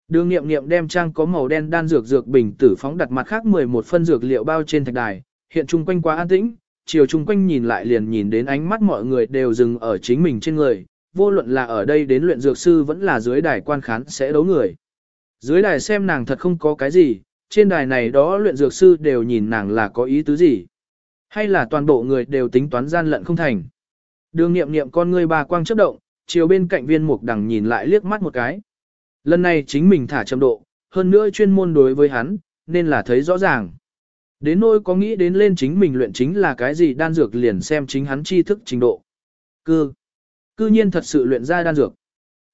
Đường nghiệm nghiệm đem trang có màu đen đan dược dược bình tử phóng đặt mặt khác 11 phân dược liệu bao trên thạch đài, hiện chung quanh quá an tĩnh, chiều chung quanh nhìn lại liền nhìn đến ánh mắt mọi người đều dừng ở chính mình trên người, vô luận là ở đây đến luyện dược sư vẫn là dưới đài quan khán sẽ đấu người. Dưới đài xem nàng thật không có cái gì, trên đài này đó luyện dược sư đều nhìn nàng là có ý tứ gì. Hay là toàn bộ người đều tính toán gian lận không thành. Đường nghiệm nghiệm con ngươi bà quang chấp động, chiều bên cạnh viên mục đằng nhìn lại liếc mắt một cái. Lần này chính mình thả châm độ, hơn nữa chuyên môn đối với hắn, nên là thấy rõ ràng. Đến nỗi có nghĩ đến lên chính mình luyện chính là cái gì đan dược liền xem chính hắn tri thức trình độ. Cư. Cư nhiên thật sự luyện ra đan dược.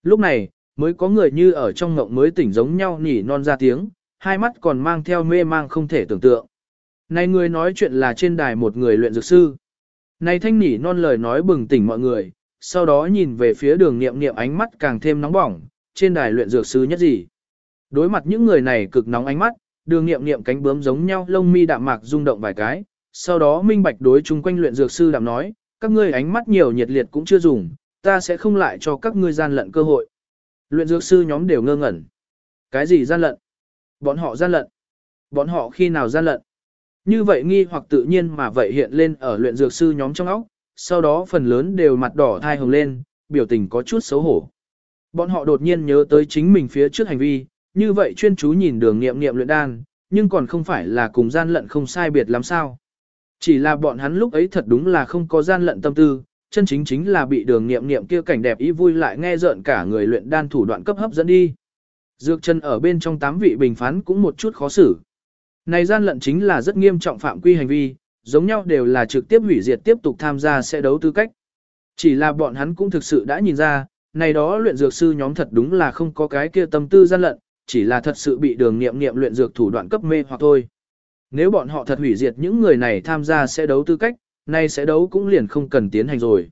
Lúc này, mới có người như ở trong ngộng mới tỉnh giống nhau nỉ non ra tiếng, hai mắt còn mang theo mê mang không thể tưởng tượng. Này người nói chuyện là trên đài một người luyện dược sư. Này thanh nỉ non lời nói bừng tỉnh mọi người, sau đó nhìn về phía đường nghiệm nghiệm ánh mắt càng thêm nóng bỏng, trên đài luyện dược sư nhất gì. Đối mặt những người này cực nóng ánh mắt, đường nghiệm nghiệm cánh bướm giống nhau lông mi đạm mạc rung động vài cái, sau đó minh bạch đối chung quanh luyện dược sư đạm nói, các ngươi ánh mắt nhiều nhiệt liệt cũng chưa dùng, ta sẽ không lại cho các ngươi gian lận cơ hội. Luyện dược sư nhóm đều ngơ ngẩn. Cái gì gian lận? Bọn họ gian lận. Bọn họ khi nào gian lận? Như vậy nghi hoặc tự nhiên mà vậy hiện lên ở luyện dược sư nhóm trong óc, sau đó phần lớn đều mặt đỏ thai hồng lên, biểu tình có chút xấu hổ. Bọn họ đột nhiên nhớ tới chính mình phía trước hành vi, như vậy chuyên chú nhìn đường nghiệm nghiệm luyện đan, nhưng còn không phải là cùng gian lận không sai biệt lắm sao. Chỉ là bọn hắn lúc ấy thật đúng là không có gian lận tâm tư, chân chính chính là bị đường nghiệm nghiệm kia cảnh đẹp ý vui lại nghe rợn cả người luyện đan thủ đoạn cấp hấp dẫn đi. Dược chân ở bên trong tám vị bình phán cũng một chút khó xử. Này gian lận chính là rất nghiêm trọng phạm quy hành vi, giống nhau đều là trực tiếp hủy diệt tiếp tục tham gia sẽ đấu tư cách. Chỉ là bọn hắn cũng thực sự đã nhìn ra, này đó luyện dược sư nhóm thật đúng là không có cái kia tâm tư gian lận, chỉ là thật sự bị đường nghiệm nghiệm luyện dược thủ đoạn cấp mê hoặc thôi. Nếu bọn họ thật hủy diệt những người này tham gia sẽ đấu tư cách, nay sẽ đấu cũng liền không cần tiến hành rồi.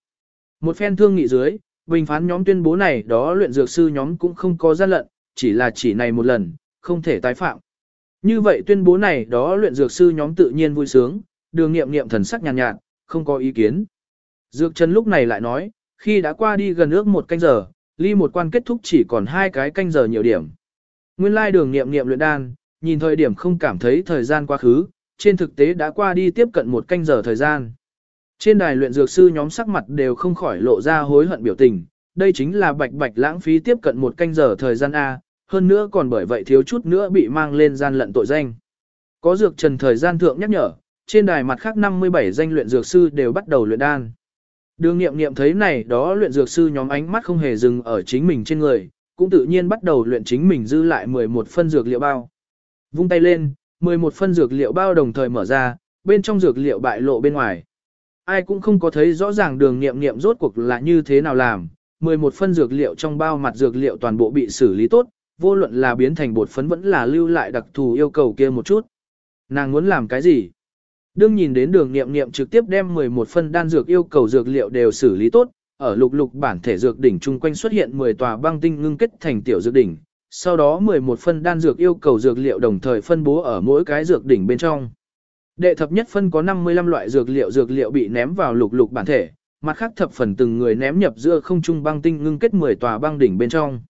Một phen thương nghị dưới, bình phán nhóm tuyên bố này đó luyện dược sư nhóm cũng không có gian lận, chỉ là chỉ này một lần, không thể tái phạm. Như vậy tuyên bố này đó luyện dược sư nhóm tự nhiên vui sướng, đường nghiệm nghiệm thần sắc nhàn nhạt, nhạt, không có ý kiến. Dược chân lúc này lại nói, khi đã qua đi gần ước một canh giờ, ly một quan kết thúc chỉ còn hai cái canh giờ nhiều điểm. Nguyên lai đường nghiệm nghiệm luyện đan, nhìn thời điểm không cảm thấy thời gian quá khứ, trên thực tế đã qua đi tiếp cận một canh giờ thời gian. Trên đài luyện dược sư nhóm sắc mặt đều không khỏi lộ ra hối hận biểu tình, đây chính là bạch bạch lãng phí tiếp cận một canh giờ thời gian A, hơn nữa còn bởi vậy thiếu chút nữa bị mang lên gian lận tội danh. Có dược trần thời gian thượng nhắc nhở, trên đài mặt khác 57 danh luyện dược sư đều bắt đầu luyện đan. Đường nghiệm nghiệm thấy này đó luyện dược sư nhóm ánh mắt không hề dừng ở chính mình trên người, cũng tự nhiên bắt đầu luyện chính mình dư lại 11 phân dược liệu bao. Vung tay lên, 11 phân dược liệu bao đồng thời mở ra, bên trong dược liệu bại lộ bên ngoài. Ai cũng không có thấy rõ ràng đường nghiệm nghiệm rốt cuộc là như thế nào làm, 11 phân dược liệu trong bao mặt dược liệu toàn bộ bị xử lý tốt, vô luận là biến thành bột phấn vẫn là lưu lại đặc thù yêu cầu kia một chút. Nàng muốn làm cái gì? Đương nhìn đến đường nghiệm nghiệm trực tiếp đem 11 phân đan dược yêu cầu dược liệu đều xử lý tốt, ở lục lục bản thể dược đỉnh chung quanh xuất hiện 10 tòa băng tinh ngưng kết thành tiểu dược đỉnh, sau đó 11 phân đan dược yêu cầu dược liệu đồng thời phân bố ở mỗi cái dược đỉnh bên trong. Đệ thập nhất phân có 55 loại dược liệu dược liệu bị ném vào lục lục bản thể, mặt khác thập phần từng người ném nhập giữa không trung băng tinh ngưng kết 10 tòa băng đỉnh bên trong.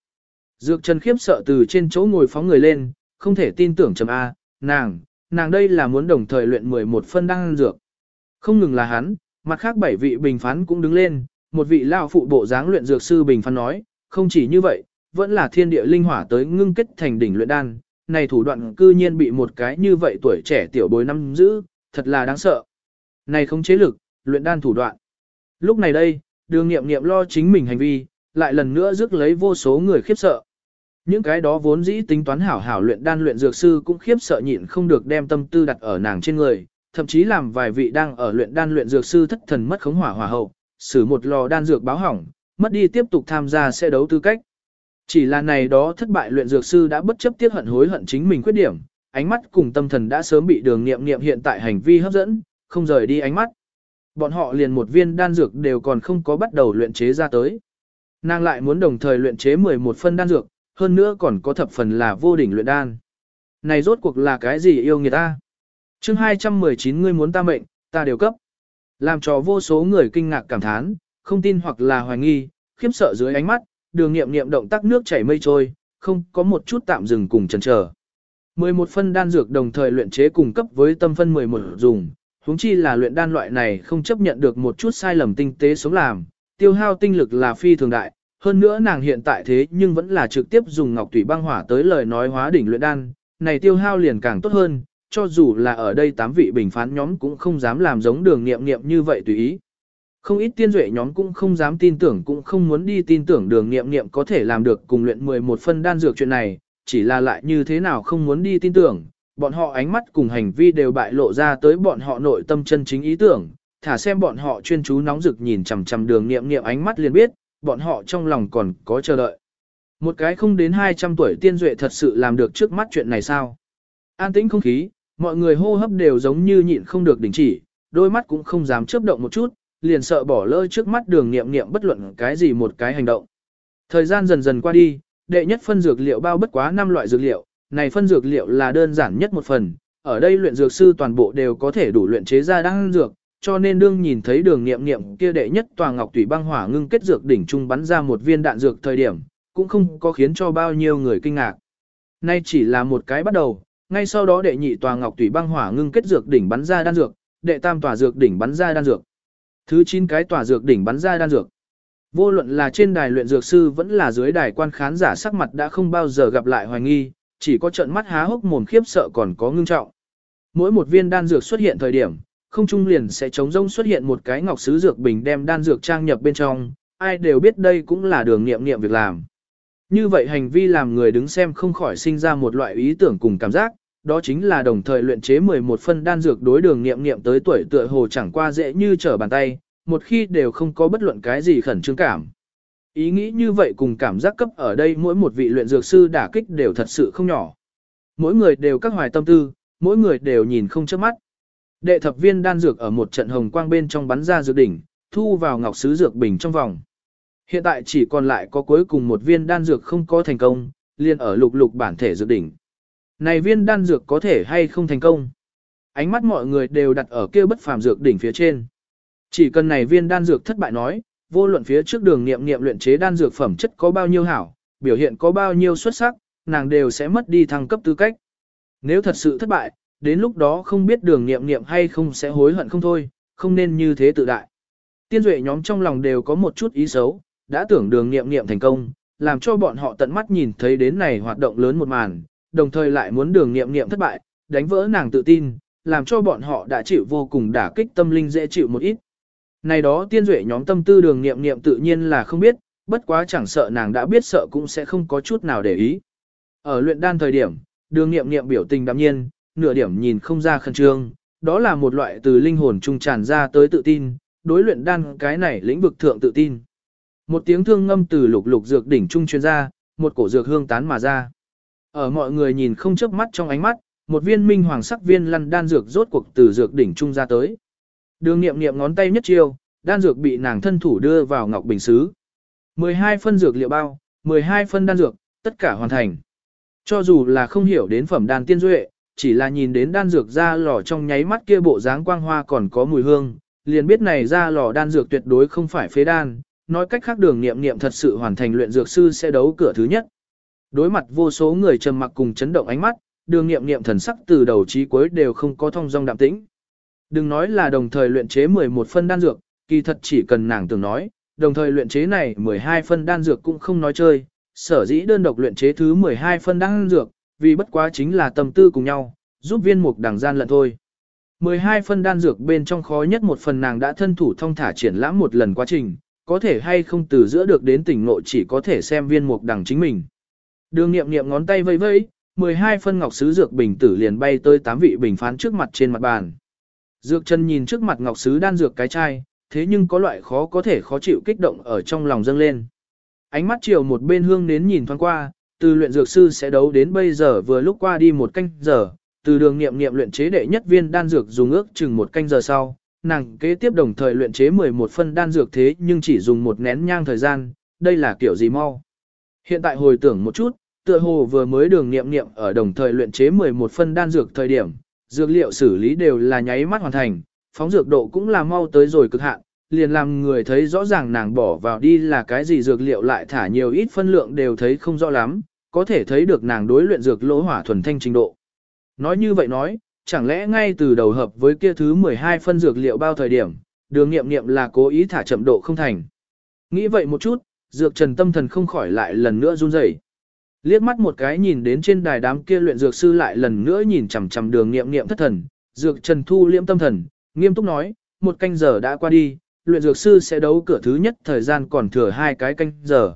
Dược Trần khiếp sợ từ trên chỗ ngồi phóng người lên, không thể tin tưởng trầm A, nàng, nàng đây là muốn đồng thời luyện 11 phân đan dược. Không ngừng là hắn, mặt khác bảy vị bình phán cũng đứng lên, một vị lao phụ bộ dáng luyện dược sư bình phán nói, không chỉ như vậy, vẫn là thiên địa linh hỏa tới ngưng kết thành đỉnh luyện đan, này thủ đoạn cư nhiên bị một cái như vậy tuổi trẻ tiểu bối năm giữ, thật là đáng sợ. Này không chế lực, luyện đan thủ đoạn. Lúc này đây, đường nghiệm nghiệm lo chính mình hành vi, lại lần nữa rước lấy vô số người khiếp sợ. Những cái đó vốn dĩ tính toán hảo hảo luyện đan luyện dược sư cũng khiếp sợ nhịn không được đem tâm tư đặt ở nàng trên người, thậm chí làm vài vị đang ở luyện đan luyện dược sư thất thần mất khống hỏa hỏa hậu, xử một lò đan dược báo hỏng, mất đi tiếp tục tham gia xe đấu tư cách. Chỉ là này đó thất bại luyện dược sư đã bất chấp tiếc hận hối hận chính mình khuyết điểm, ánh mắt cùng tâm thần đã sớm bị đường nghiệm nghiệm hiện tại hành vi hấp dẫn, không rời đi ánh mắt. Bọn họ liền một viên đan dược đều còn không có bắt đầu luyện chế ra tới. Nàng lại muốn đồng thời luyện chế 11 phân đan dược, hơn nữa còn có thập phần là vô đỉnh luyện đan. Này rốt cuộc là cái gì yêu người ta? chương 219 ngươi muốn ta mệnh, ta đều cấp. Làm cho vô số người kinh ngạc cảm thán, không tin hoặc là hoài nghi, khiếp sợ dưới ánh mắt, đường nghiệm nghiệm động tác nước chảy mây trôi, không có một chút tạm dừng cùng chần chờ. 11 phân đan dược đồng thời luyện chế cùng cấp với tâm phân 11 dùng, huống chi là luyện đan loại này không chấp nhận được một chút sai lầm tinh tế sống làm, tiêu hao tinh lực là phi thường đại, hơn nữa nàng hiện tại thế nhưng vẫn là trực tiếp dùng ngọc thủy băng hỏa tới lời nói hóa đỉnh luyện đan, này tiêu hao liền càng tốt hơn, cho dù là ở đây tám vị bình phán nhóm cũng không dám làm giống đường nghiệm nghiệm như vậy tùy ý. Không ít tiên duệ nhóm cũng không dám tin tưởng cũng không muốn đi tin tưởng đường nghiệm nghiệm có thể làm được cùng luyện 11 phân đan dược chuyện này, chỉ là lại như thế nào không muốn đi tin tưởng, bọn họ ánh mắt cùng hành vi đều bại lộ ra tới bọn họ nội tâm chân chính ý tưởng, thả xem bọn họ chuyên chú nóng rực nhìn chằm chằm đường nghiệm nghiệm ánh mắt liền biết, bọn họ trong lòng còn có chờ đợi. Một cái không đến 200 tuổi tiên duệ thật sự làm được trước mắt chuyện này sao? An tĩnh không khí, mọi người hô hấp đều giống như nhịn không được đình chỉ, đôi mắt cũng không dám chớp động một chút, liền sợ bỏ lỡ trước mắt đường nghiệm nghiệm bất luận cái gì một cái hành động. Thời gian dần dần qua đi, đệ nhất phân dược liệu bao bất quá 5 loại dược liệu, này phân dược liệu là đơn giản nhất một phần, ở đây luyện dược sư toàn bộ đều có thể đủ luyện chế ra đan dược, cho nên đương nhìn thấy đường nghiệm nghiệm kia đệ nhất tòa ngọc thủy băng hỏa ngưng kết dược đỉnh trung bắn ra một viên đạn dược thời điểm, cũng không có khiến cho bao nhiêu người kinh ngạc. Nay chỉ là một cái bắt đầu, ngay sau đó đệ nhị tòa ngọc tùy băng hỏa ngưng kết dược đỉnh bắn ra đan dược, đệ tam tòa dược đỉnh bắn ra đan dược. Thứ chín cái tòa dược đỉnh bắn ra đan dược. Vô luận là trên đài luyện dược sư vẫn là dưới đài quan khán giả sắc mặt đã không bao giờ gặp lại hoài nghi, chỉ có trận mắt há hốc mồm khiếp sợ còn có ngưng trọng. Mỗi một viên đan dược xuất hiện thời điểm, không trung liền sẽ chống rông xuất hiện một cái ngọc sứ dược bình đem đan dược trang nhập bên trong, ai đều biết đây cũng là đường nghiệm nghiệm việc làm. Như vậy hành vi làm người đứng xem không khỏi sinh ra một loại ý tưởng cùng cảm giác, đó chính là đồng thời luyện chế 11 phân đan dược đối đường nghiệm nghiệm tới tuổi tựa hồ chẳng qua dễ như trở bàn tay, một khi đều không có bất luận cái gì khẩn trương cảm. Ý nghĩ như vậy cùng cảm giác cấp ở đây mỗi một vị luyện dược sư đả kích đều thật sự không nhỏ. Mỗi người đều các hoài tâm tư, mỗi người đều nhìn không chớp mắt. Đệ thập viên đan dược ở một trận hồng quang bên trong bắn ra dược đỉnh, thu vào ngọc sứ dược bình trong vòng. Hiện tại chỉ còn lại có cuối cùng một viên đan dược không có thành công, liền ở lục lục bản thể dược đỉnh. Này viên đan dược có thể hay không thành công? Ánh mắt mọi người đều đặt ở kia bất phàm dược đỉnh phía trên. Chỉ cần này viên đan dược thất bại nói, vô luận phía trước đường nghiệm nghiệm luyện chế đan dược phẩm chất có bao nhiêu hảo, biểu hiện có bao nhiêu xuất sắc, nàng đều sẽ mất đi thăng cấp tư cách. Nếu thật sự thất bại, đến lúc đó không biết đường nghiệm nghiệm hay không sẽ hối hận không thôi, không nên như thế tự đại. Tiên duệ nhóm trong lòng đều có một chút ý xấu, đã tưởng đường nghiệm nghiệm thành công, làm cho bọn họ tận mắt nhìn thấy đến này hoạt động lớn một màn, đồng thời lại muốn đường nghiệm nghiệm thất bại, đánh vỡ nàng tự tin, làm cho bọn họ đã chịu vô cùng đả kích tâm linh dễ chịu một ít. Này đó tiên duệ nhóm tâm tư đường nghiệm nghiệm tự nhiên là không biết, bất quá chẳng sợ nàng đã biết sợ cũng sẽ không có chút nào để ý. Ở luyện đan thời điểm, đường nghiệm nghiệm biểu tình đạm nhiên, nửa điểm nhìn không ra khẩn trương, đó là một loại từ linh hồn trung tràn ra tới tự tin, đối luyện đan cái này lĩnh vực thượng tự tin. Một tiếng thương ngâm từ lục lục dược đỉnh trung chuyên ra, một cổ dược hương tán mà ra. Ở mọi người nhìn không chớp mắt trong ánh mắt, một viên minh hoàng sắc viên lăn đan dược rốt cuộc từ dược đỉnh trung ra tới. Đường nghiệm nghiệm ngón tay nhất chiêu, đan dược bị nàng thân thủ đưa vào ngọc bình xứ. 12 phân dược liệu bao, 12 phân đan dược, tất cả hoàn thành. Cho dù là không hiểu đến phẩm đan tiên duệ, chỉ là nhìn đến đan dược ra lò trong nháy mắt kia bộ dáng quang hoa còn có mùi hương, liền biết này ra lò đan dược tuyệt đối không phải phế đan, nói cách khác đường nghiệm nghiệm thật sự hoàn thành luyện dược sư sẽ đấu cửa thứ nhất. Đối mặt vô số người trầm mặc cùng chấn động ánh mắt, đường nghiệm nghiệm thần sắc từ đầu chí cuối đều không có thông dong đạm tĩnh. Đừng nói là đồng thời luyện chế 11 phân đan dược, kỳ thật chỉ cần nàng tưởng nói, đồng thời luyện chế này 12 phân đan dược cũng không nói chơi, sở dĩ đơn độc luyện chế thứ 12 phân đan dược, vì bất quá chính là tâm tư cùng nhau, giúp viên mục đằng gian lận thôi. 12 phân đan dược bên trong khó nhất một phần nàng đã thân thủ thông thả triển lãm một lần quá trình, có thể hay không từ giữa được đến tỉnh nội chỉ có thể xem viên mục đằng chính mình. Đường nghiệm nghiệm ngón tay vây vây, 12 phân ngọc sứ dược bình tử liền bay tới 8 vị bình phán trước mặt trên mặt bàn. Dược chân nhìn trước mặt ngọc sứ đan dược cái chai, thế nhưng có loại khó có thể khó chịu kích động ở trong lòng dâng lên. Ánh mắt chiều một bên hương nến nhìn thoáng qua, từ luyện dược sư sẽ đấu đến bây giờ vừa lúc qua đi một canh giờ, từ đường nghiệm nghiệm luyện chế đệ nhất viên đan dược dùng ước chừng một canh giờ sau, nàng kế tiếp đồng thời luyện chế 11 phân đan dược thế nhưng chỉ dùng một nén nhang thời gian, đây là kiểu gì mau. Hiện tại hồi tưởng một chút, tựa hồ vừa mới đường nghiệm nghiệm ở đồng thời luyện chế 11 phân đan dược thời điểm, dược liệu xử lý đều là nháy mắt hoàn thành, phóng dược độ cũng là mau tới rồi cực hạn, liền làm người thấy rõ ràng nàng bỏ vào đi là cái gì dược liệu lại thả nhiều ít phân lượng đều thấy không rõ lắm, có thể thấy được nàng đối luyện dược lỗ hỏa thuần thanh trình độ. Nói như vậy nói, chẳng lẽ ngay từ đầu hợp với kia thứ 12 phân dược liệu bao thời điểm, đường nghiệm nghiệm là cố ý thả chậm độ không thành. Nghĩ vậy một chút, dược trần tâm thần không khỏi lại lần nữa run rẩy. Liếc mắt một cái nhìn đến trên đài đám kia luyện dược sư lại lần nữa nhìn chằm chằm đường nghiệm nghiệm thất thần, dược trần thu liễm tâm thần, nghiêm túc nói, một canh giờ đã qua đi, luyện dược sư sẽ đấu cửa thứ nhất thời gian còn thừa hai cái canh giờ.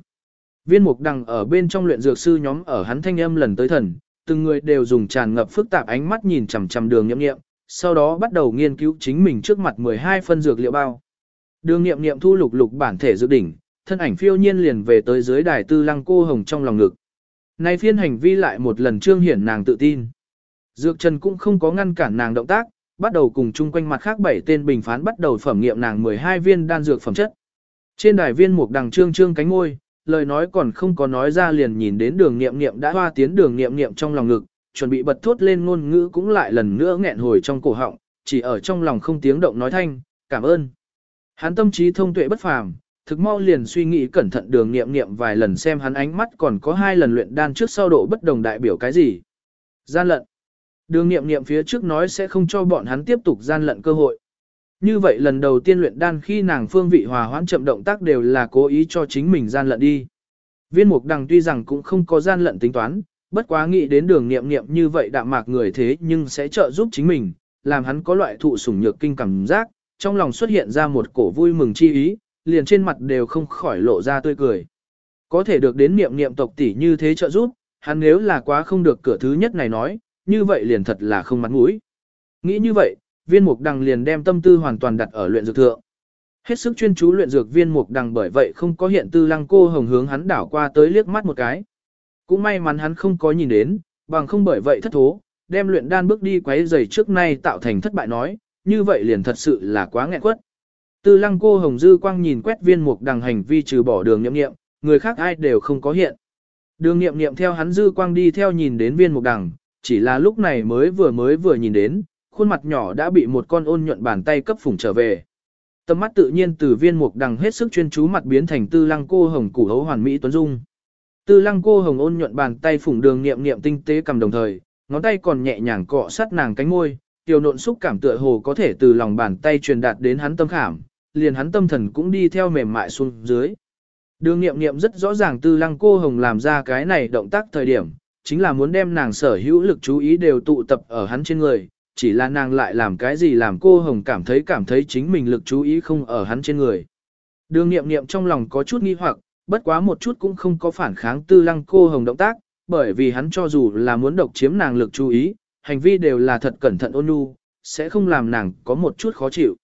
Viên mục đằng ở bên trong luyện dược sư nhóm ở hắn thanh âm lần tới thần, từng người đều dùng tràn ngập phức tạp ánh mắt nhìn chằm chằm đường nghiệm nghiệm, sau đó bắt đầu nghiên cứu chính mình trước mặt 12 phân dược liệu bao. Đường nghiệm nghiệm thu lục lục bản thể dược đỉnh, thân ảnh phiêu nhiên liền về tới dưới đài tư lăng cô hồng trong lòng ngực. Nay phiên hành vi lại một lần trương hiển nàng tự tin. Dược Trần cũng không có ngăn cản nàng động tác, bắt đầu cùng chung quanh mặt khác bảy tên bình phán bắt đầu phẩm nghiệm nàng 12 viên đan dược phẩm chất. Trên đài viên mục đằng trương trương cánh ngôi, lời nói còn không có nói ra liền nhìn đến đường nghiệm nghiệm đã hoa tiến đường nghiệm nghiệm trong lòng ngực, chuẩn bị bật thốt lên ngôn ngữ cũng lại lần nữa nghẹn hồi trong cổ họng, chỉ ở trong lòng không tiếng động nói thanh, cảm ơn. Hắn tâm trí thông tuệ bất phàm, thực mau liền suy nghĩ cẩn thận đường nghiệm nghiệm vài lần xem hắn ánh mắt còn có hai lần luyện đan trước sau độ bất đồng đại biểu cái gì. Gian lận. Đường nghiệm nghiệm phía trước nói sẽ không cho bọn hắn tiếp tục gian lận cơ hội. Như vậy lần đầu tiên luyện đan khi nàng phương vị hòa hoãn chậm động tác đều là cố ý cho chính mình gian lận đi. Viên mục đằng tuy rằng cũng không có gian lận tính toán, bất quá nghĩ đến đường nghiệm nghiệm như vậy đạm mạc người thế nhưng sẽ trợ giúp chính mình, làm hắn có loại thụ sủng nhược kinh cảm giác, trong lòng xuất hiện ra một cổ vui mừng chi ý, liền trên mặt đều không khỏi lộ ra tươi cười. Có thể được đến niệm niệm tộc tỷ như thế trợ giúp, hắn nếu là quá không được cửa thứ nhất này nói, như vậy liền thật là không mặt mũi. Nghĩ như vậy, viên mục đằng liền đem tâm tư hoàn toàn đặt ở luyện dược thượng. Hết sức chuyên chú luyện dược viên mục đằng bởi vậy không có hiện tư lăng cô hồng hướng hắn đảo qua tới liếc mắt một cái. Cũng may mắn hắn không có nhìn đến, bằng không bởi vậy thất thố, đem luyện đan bước đi quấy giày trước nay tạo thành thất bại nói, như vậy liền thật sự là quá nghẹn quất. Tư lăng cô hồng dư quang nhìn quét viên mục đằng hành vi trừ bỏ đường nghiệm nghiệm, người khác ai đều không có hiện. Đường nghiệm nghiệm theo hắn dư quang đi theo nhìn đến viên mục đằng, chỉ là lúc này mới vừa mới vừa nhìn đến, khuôn mặt nhỏ đã bị một con ôn nhuận bàn tay cấp phủng trở về. Tầm mắt tự nhiên từ viên mục đằng hết sức chuyên chú mặt biến thành tư lăng cô hồng củ hấu hoàn mỹ tuấn dung. Tư lăng cô hồng ôn nhuận bàn tay phủng đường niệm niệm tinh tế cầm đồng thời, ngón tay còn nhẹ nhàng cọ sát nàng cánh môi, tiểu nộn xúc cảm tựa hồ có thể từ lòng bàn tay truyền đạt đến hắn tâm khảm, liền hắn tâm thần cũng đi theo mềm mại xuống dưới. Đường niệm niệm rất rõ ràng tư lăng cô hồng làm ra cái này động tác thời điểm, chính là muốn đem nàng sở hữu lực chú ý đều tụ tập ở hắn trên người, chỉ là nàng lại làm cái gì làm cô hồng cảm thấy cảm thấy chính mình lực chú ý không ở hắn trên người. Đường niệm niệm trong lòng có chút nghi hoặc, bất quá một chút cũng không có phản kháng tư lăng cô hồng động tác, bởi vì hắn cho dù là muốn độc chiếm nàng lực chú ý, hành vi đều là thật cẩn thận ôn nhu, sẽ không làm nàng có một chút khó chịu.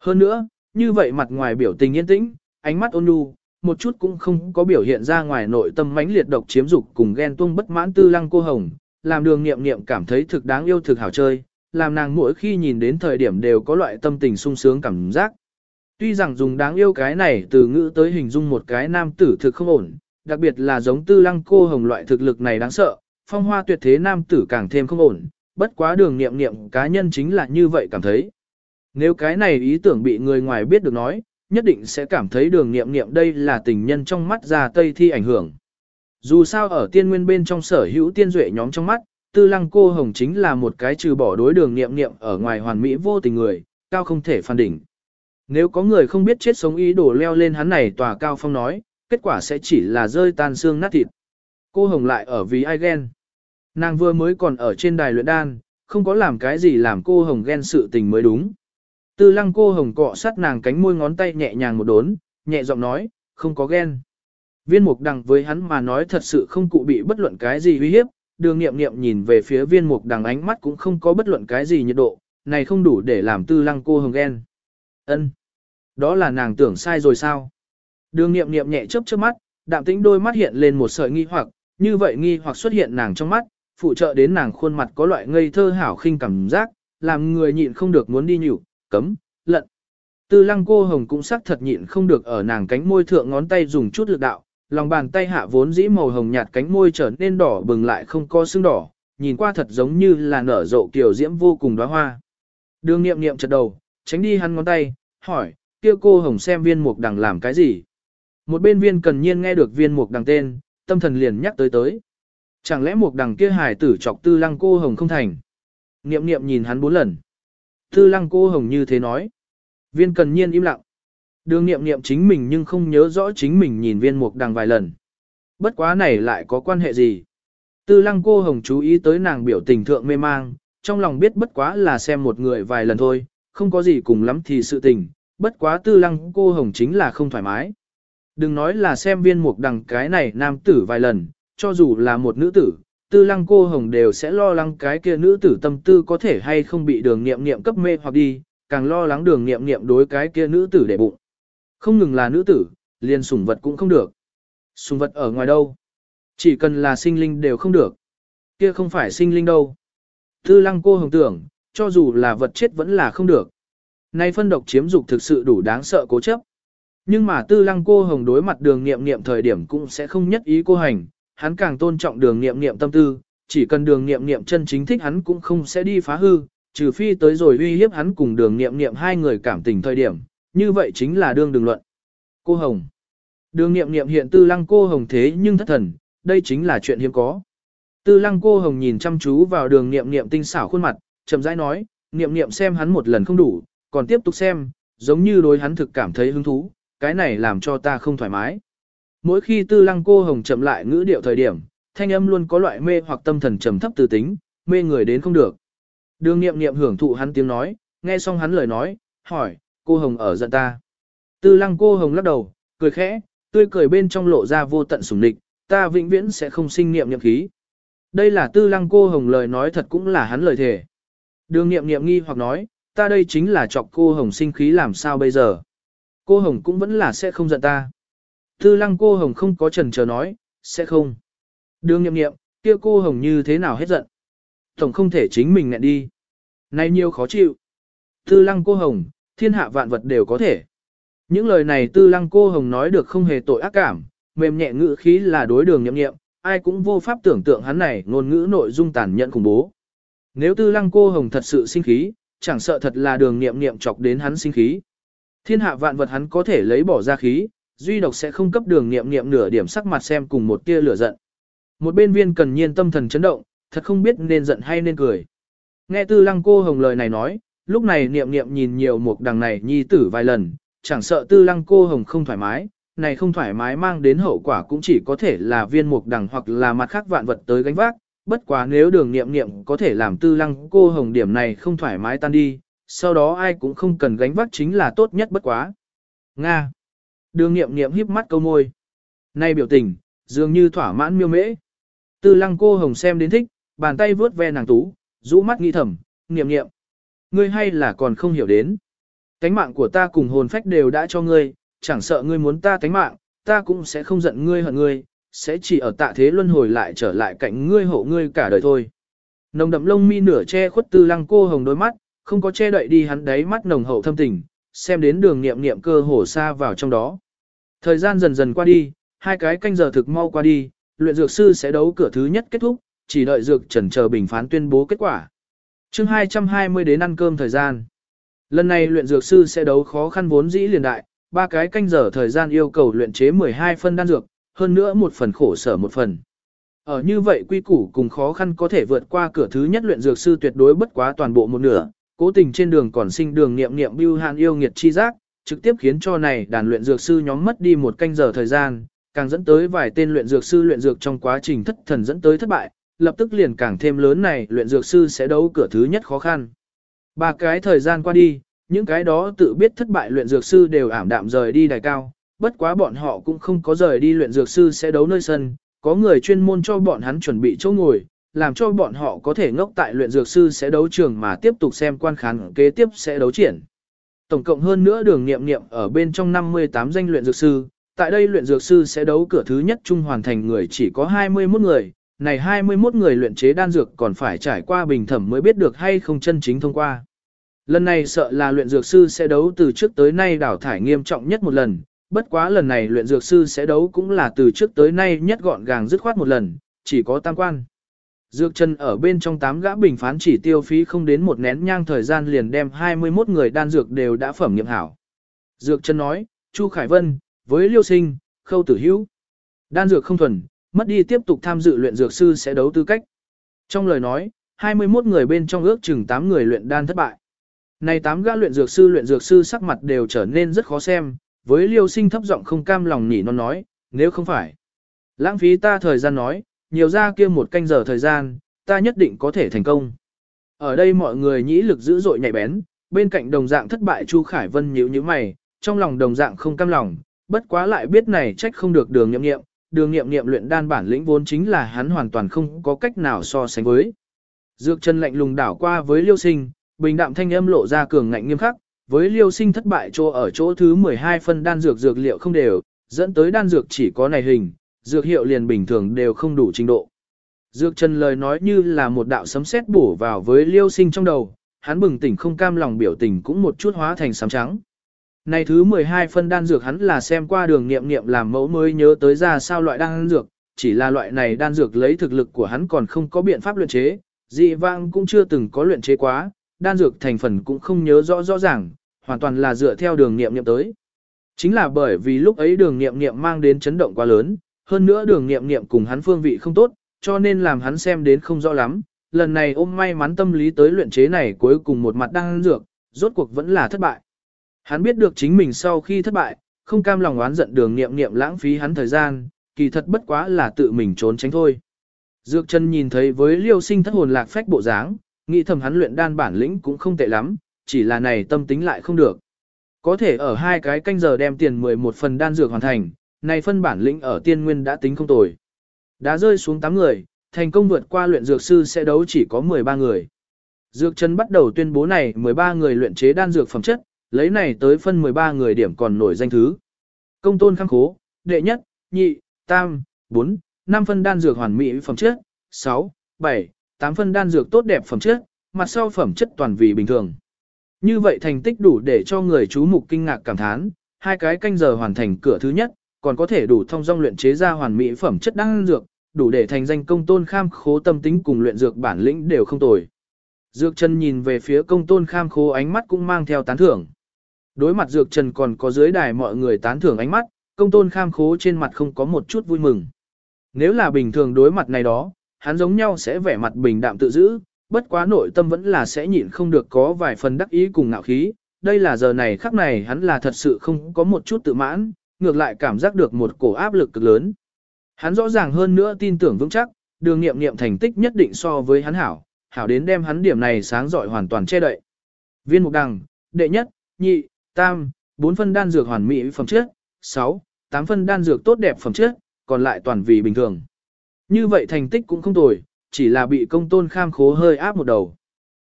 Hơn nữa, như vậy mặt ngoài biểu tình yên tĩnh, ánh mắt ôn nhu, một chút cũng không có biểu hiện ra ngoài nội tâm mãnh liệt độc chiếm dục cùng ghen tuông bất mãn tư lăng cô hồng, làm đường nghiệm nghiệm cảm thấy thực đáng yêu thực hảo chơi, làm nàng mỗi khi nhìn đến thời điểm đều có loại tâm tình sung sướng cảm giác. Tuy rằng dùng đáng yêu cái này từ ngữ tới hình dung một cái nam tử thực không ổn, đặc biệt là giống tư lăng cô hồng loại thực lực này đáng sợ, phong hoa tuyệt thế nam tử càng thêm không ổn, bất quá đường nghiệm nghiệm cá nhân chính là như vậy cảm thấy. Nếu cái này ý tưởng bị người ngoài biết được nói, nhất định sẽ cảm thấy đường nghiệm nghiệm đây là tình nhân trong mắt ra tây thi ảnh hưởng. Dù sao ở tiên nguyên bên trong sở hữu tiên duệ nhóm trong mắt, tư lăng cô hồng chính là một cái trừ bỏ đối đường nghiệm nghiệm ở ngoài hoàn mỹ vô tình người, cao không thể phan đỉnh. Nếu có người không biết chết sống ý đồ leo lên hắn này tòa cao phong nói, kết quả sẽ chỉ là rơi tan xương nát thịt. Cô hồng lại ở vì ai ghen. Nàng vừa mới còn ở trên đài luyện đan, không có làm cái gì làm cô hồng ghen sự tình mới đúng. Tư lăng cô hồng cọ sát nàng cánh môi ngón tay nhẹ nhàng một đốn, nhẹ giọng nói, không có ghen. Viên mục đằng với hắn mà nói thật sự không cụ bị bất luận cái gì uy hiếp, đường nghiệm nghiệm nhìn về phía viên mục đằng ánh mắt cũng không có bất luận cái gì nhiệt độ, này không đủ để làm tư lăng cô hồng ghen. ân Đó là nàng tưởng sai rồi sao? Đường nghiệm nghiệm nhẹ chớp chớp mắt, đạm tĩnh đôi mắt hiện lên một sợi nghi hoặc, như vậy nghi hoặc xuất hiện nàng trong mắt, phụ trợ đến nàng khuôn mặt có loại ngây thơ hảo khinh cảm giác, làm người nhịn không được muốn đi nhủ, cấm, lận. Tư lăng cô hồng cũng sắc thật nhịn không được ở nàng cánh môi thượng ngón tay dùng chút lực đạo, lòng bàn tay hạ vốn dĩ màu hồng nhạt cánh môi trở nên đỏ bừng lại không có sưng đỏ, nhìn qua thật giống như là nở rộ kiểu diễm vô cùng đóa hoa. Đường nghiệm nghiệm chật đầu, tránh đi hắn ngón tay, hỏi, kia cô hồng xem viên mục đằng làm cái gì. Một bên viên cần nhiên nghe được viên mục đằng tên, tâm thần liền nhắc tới tới. Chẳng lẽ mục đằng kia hài tử chọc tư lăng cô hồng không thành. Niệm niệm nhìn hắn bốn lần. Tư lăng cô hồng như thế nói. Viên cần nhiên im lặng. Đường niệm niệm chính mình nhưng không nhớ rõ chính mình nhìn viên mục đằng vài lần. Bất quá này lại có quan hệ gì? Tư lăng cô hồng chú ý tới nàng biểu tình thượng mê mang, trong lòng biết bất quá là xem một người vài lần thôi, không có gì cùng lắm thì sự tình, bất quá tư lăng cô hồng chính là không thoải mái. Đừng nói là xem viên mục đằng cái này nam tử vài lần, cho dù là một nữ tử, tư lăng cô hồng đều sẽ lo lắng cái kia nữ tử tâm tư có thể hay không bị đường nghiệm nghiệm cấp mê hoặc đi, càng lo lắng đường nghiệm nghiệm đối cái kia nữ tử để bụng. Không ngừng là nữ tử, liền sủng vật cũng không được. Sủng vật ở ngoài đâu? Chỉ cần là sinh linh đều không được. Kia không phải sinh linh đâu. Tư lăng cô hồng tưởng, cho dù là vật chết vẫn là không được. Nay phân độc chiếm dục thực sự đủ đáng sợ cố chấp. Nhưng mà tư lăng cô hồng đối mặt đường nghiệm nghiệm thời điểm cũng sẽ không nhất ý cô hành, hắn càng tôn trọng đường nghiệm nghiệm tâm tư, chỉ cần đường nghiệm nghiệm chân chính thích hắn cũng không sẽ đi phá hư, trừ phi tới rồi uy hiếp hắn cùng đường nghiệm nghiệm hai người cảm tình thời điểm, như vậy chính là đương đường luận. Cô Hồng Đường nghiệm nghiệm hiện tư lăng cô Hồng thế nhưng thất thần, đây chính là chuyện hiếm có. Tư lăng cô Hồng nhìn chăm chú vào đường nghiệm nghiệm tinh xảo khuôn mặt, chậm rãi nói, nghiệm nghiệm xem hắn một lần không đủ, còn tiếp tục xem, giống như đối hắn thực cảm thấy hứng thú, cái này làm cho ta không thoải mái. Mỗi khi tư lăng cô hồng chậm lại ngữ điệu thời điểm, thanh âm luôn có loại mê hoặc tâm thần trầm thấp từ tính, mê người đến không được. Đường nghiệm nghiệm hưởng thụ hắn tiếng nói, nghe xong hắn lời nói, hỏi, cô Hồng ở giận ta. Tư lăng cô Hồng lắc đầu, cười khẽ, tươi cười bên trong lộ ra vô tận sủng địch, ta vĩnh viễn sẽ không sinh niệm niệm khí. Đây là tư lăng cô Hồng lời nói thật cũng là hắn lời thề. Đường nghiệm nghiệm nghi hoặc nói, ta đây chính là chọc cô Hồng sinh khí làm sao bây giờ. Cô Hồng cũng vẫn là sẽ không giận ta. Tư lăng cô Hồng không có trần chờ nói, sẽ không. Đường nghiệm nghiệm, kia cô Hồng như thế nào hết giận. Tổng không thể chính mình ngẹn đi. Này nhiều khó chịu. Tư lăng cô Hồng, thiên hạ vạn vật đều có thể. Những lời này tư lăng cô Hồng nói được không hề tội ác cảm, mềm nhẹ ngữ khí là đối đường nhậm nghiệm, ai cũng vô pháp tưởng tượng hắn này ngôn ngữ nội dung tàn nhẫn khủng bố. Nếu tư lăng cô Hồng thật sự sinh khí, chẳng sợ thật là đường nghiệm nghiệm chọc đến hắn sinh khí. Thiên hạ vạn vật hắn có thể lấy bỏ ra khí, duy độc sẽ không cấp đường nghiệm nghiệm nửa điểm sắc mặt xem cùng một tia lửa giận. Một bên viên cần nhiên tâm thần chấn động, thật không biết nên giận hay nên cười. Nghe tư lăng cô hồng lời này nói, lúc này niệm niệm nhìn nhiều một đằng này nhi tử vài lần, chẳng sợ tư lăng cô hồng không thoải mái, này không thoải mái mang đến hậu quả cũng chỉ có thể là viên mục đằng hoặc là mặt khác vạn vật tới gánh vác, bất quá nếu đường niệm niệm có thể làm tư lăng cô hồng điểm này không thoải mái tan đi, sau đó ai cũng không cần gánh vác chính là tốt nhất bất quá. Nga. Đường niệm niệm híp mắt câu môi. Nay biểu tình, dường như thỏa mãn miêu mễ. Tư lăng cô hồng xem đến thích, bàn tay vướt ve nàng tú, rũ mắt nghi thầm, niệm niệm. Ngươi hay là còn không hiểu đến. Cánh mạng của ta cùng hồn phách đều đã cho ngươi, chẳng sợ ngươi muốn ta cánh mạng, ta cũng sẽ không giận ngươi hận ngươi, sẽ chỉ ở tạ thế luân hồi lại trở lại cạnh ngươi hộ ngươi cả đời thôi. Nồng đậm lông mi nửa che khuất tư lăng cô hồng đôi mắt, không có che đậy đi hắn đáy mắt nồng hậu thâm tình, xem đến đường niệm niệm cơ hồ xa vào trong đó. Thời gian dần dần qua đi, hai cái canh giờ thực mau qua đi, luyện dược sư sẽ đấu cửa thứ nhất kết thúc, chỉ đợi dược trần chờ bình phán tuyên bố kết quả. chương 220 đến ăn cơm thời gian. Lần này luyện dược sư sẽ đấu khó khăn vốn dĩ liền đại, ba cái canh giờ thời gian yêu cầu luyện chế 12 phân đan dược, hơn nữa một phần khổ sở một phần. Ở như vậy quy củ cùng khó khăn có thể vượt qua cửa thứ nhất luyện dược sư tuyệt đối bất quá toàn bộ một nửa, cố tình trên đường còn sinh đường niệm niệm bưu hàn yêu nghiệt chi giác, trực tiếp khiến cho này đàn luyện dược sư nhóm mất đi một canh giờ thời gian, càng dẫn tới vài tên luyện dược sư luyện dược trong quá trình thất thần dẫn tới thất bại, lập tức liền càng thêm lớn này luyện dược sư sẽ đấu cửa thứ nhất khó khăn. Ba cái thời gian qua đi, những cái đó tự biết thất bại luyện dược sư đều ảm đạm rời đi đài cao, bất quá bọn họ cũng không có rời đi luyện dược sư sẽ đấu nơi sân, có người chuyên môn cho bọn hắn chuẩn bị chỗ ngồi, làm cho bọn họ có thể ngốc tại luyện dược sư sẽ đấu trường mà tiếp tục xem quan khán kế tiếp sẽ đấu triển. Tổng cộng hơn nữa đường nghiệm nghiệm ở bên trong 58 danh luyện dược sư, tại đây luyện dược sư sẽ đấu cửa thứ nhất trung hoàn thành người chỉ có 21 người, này 21 người luyện chế đan dược còn phải trải qua bình thẩm mới biết được hay không chân chính thông qua. Lần này sợ là luyện dược sư sẽ đấu từ trước tới nay đảo thải nghiêm trọng nhất một lần, bất quá lần này luyện dược sư sẽ đấu cũng là từ trước tới nay nhất gọn gàng dứt khoát một lần, chỉ có tam quan. Dược chân ở bên trong tám gã bình phán chỉ tiêu phí không đến một nén nhang thời gian liền đem 21 người đan dược đều đã phẩm nghiệm hảo. Dược chân nói, Chu Khải Vân, với Liêu Sinh, Khâu Tử Hữu. Đan dược không thuần, mất đi tiếp tục tham dự luyện dược sư sẽ đấu tư cách. Trong lời nói, 21 người bên trong ước chừng 8 người luyện đan thất bại. Này 8 gã luyện dược sư luyện dược sư sắc mặt đều trở nên rất khó xem, với Liêu Sinh thấp giọng không cam lòng nhỉ non nói, nếu không phải. Lãng phí ta thời gian nói, nhiều ra kia một canh giờ thời gian, ta nhất định có thể thành công. Ở đây mọi người nhĩ lực dữ dội nhạy bén, bên cạnh đồng dạng thất bại Chu Khải Vân nhíu nhíu mày, trong lòng đồng dạng không cam lòng, bất quá lại biết này trách không được đường nghiệm nghiệm, đường nghiệm nghiệm luyện đan bản lĩnh vốn chính là hắn hoàn toàn không có cách nào so sánh với. Dược chân lạnh lùng đảo qua với liêu sinh, bình đạm thanh âm lộ ra cường ngạnh nghiêm khắc, với liêu sinh thất bại chỗ ở chỗ thứ 12 phân đan dược dược liệu không đều, dẫn tới đan dược chỉ có này hình, dược hiệu liền bình thường đều không đủ trình độ. Dược trần lời nói như là một đạo sấm sét bổ vào với liêu sinh trong đầu, hắn bừng tỉnh không cam lòng biểu tình cũng một chút hóa thành sám trắng. Này thứ 12 phân đan dược hắn là xem qua đường nghiệm nghiệm làm mẫu mới nhớ tới ra sao loại đan dược, chỉ là loại này đan dược lấy thực lực của hắn còn không có biện pháp luyện chế, dị vang cũng chưa từng có luyện chế quá, đan dược thành phần cũng không nhớ rõ rõ ràng, hoàn toàn là dựa theo đường nghiệm nghiệm tới. Chính là bởi vì lúc ấy đường nghiệm nghiệm mang đến chấn động quá lớn, hơn nữa đường nghiệm nghiệm cùng hắn phương vị không tốt, cho nên làm hắn xem đến không rõ lắm, lần này ôm may mắn tâm lý tới luyện chế này cuối cùng một mặt đang dược, rốt cuộc vẫn là thất bại. Hắn biết được chính mình sau khi thất bại, không cam lòng oán giận đường nghiệm nghiệm lãng phí hắn thời gian, kỳ thật bất quá là tự mình trốn tránh thôi. Dược chân nhìn thấy với liêu sinh thất hồn lạc phách bộ dáng, Nghĩ thầm hắn luyện đan bản lĩnh cũng không tệ lắm, chỉ là này tâm tính lại không được. Có thể ở hai cái canh giờ đem tiền 11 phần đan dược hoàn thành, này phân bản lĩnh ở tiên nguyên đã tính không tồi. Đã rơi xuống 8 người, thành công vượt qua luyện dược sư sẽ đấu chỉ có 13 người. Dược chân bắt đầu tuyên bố này 13 người luyện chế đan dược phẩm chất, lấy này tới phân 13 người điểm còn nổi danh thứ. Công tôn khang khố, đệ nhất, nhị, tam, 4, 5 phân đan dược hoàn mỹ phẩm chất, 6, 7, 8 phân đan dược tốt đẹp phẩm chất, mặt sau phẩm chất toàn vì bình thường. Như vậy thành tích đủ để cho người chú mục kinh ngạc cảm thán, hai cái canh giờ hoàn thành cửa thứ nhất, còn có thể đủ thông dong luyện chế ra hoàn mỹ phẩm chất đan dược, đủ để thành danh công tôn kham khố tâm tính cùng luyện dược bản lĩnh đều không tồi. Dược trần nhìn về phía công tôn kham khố ánh mắt cũng mang theo tán thưởng. Đối mặt dược trần còn có dưới đài mọi người tán thưởng ánh mắt, công tôn kham khố trên mặt không có một chút vui mừng. Nếu là bình thường đối mặt này đó, hắn giống nhau sẽ vẻ mặt bình đạm tự giữ, bất quá nội tâm vẫn là sẽ nhịn không được có vài phần đắc ý cùng ngạo khí. Đây là giờ này khắc này hắn là thật sự không có một chút tự mãn, ngược lại cảm giác được một cổ áp lực cực lớn. Hắn rõ ràng hơn nữa tin tưởng vững chắc, đường nghiệm nghiệm thành tích nhất định so với hắn hảo, hảo đến đem hắn điểm này sáng giỏi hoàn toàn che đậy. Viên mục đằng, đệ nhất, nhị, tam, bốn phân đan dược hoàn mỹ phẩm chất, sáu, tám phân đan dược tốt đẹp phẩm chất, còn lại toàn vì bình thường. Như vậy thành tích cũng không tồi, chỉ là bị công tôn kham khố hơi áp một đầu.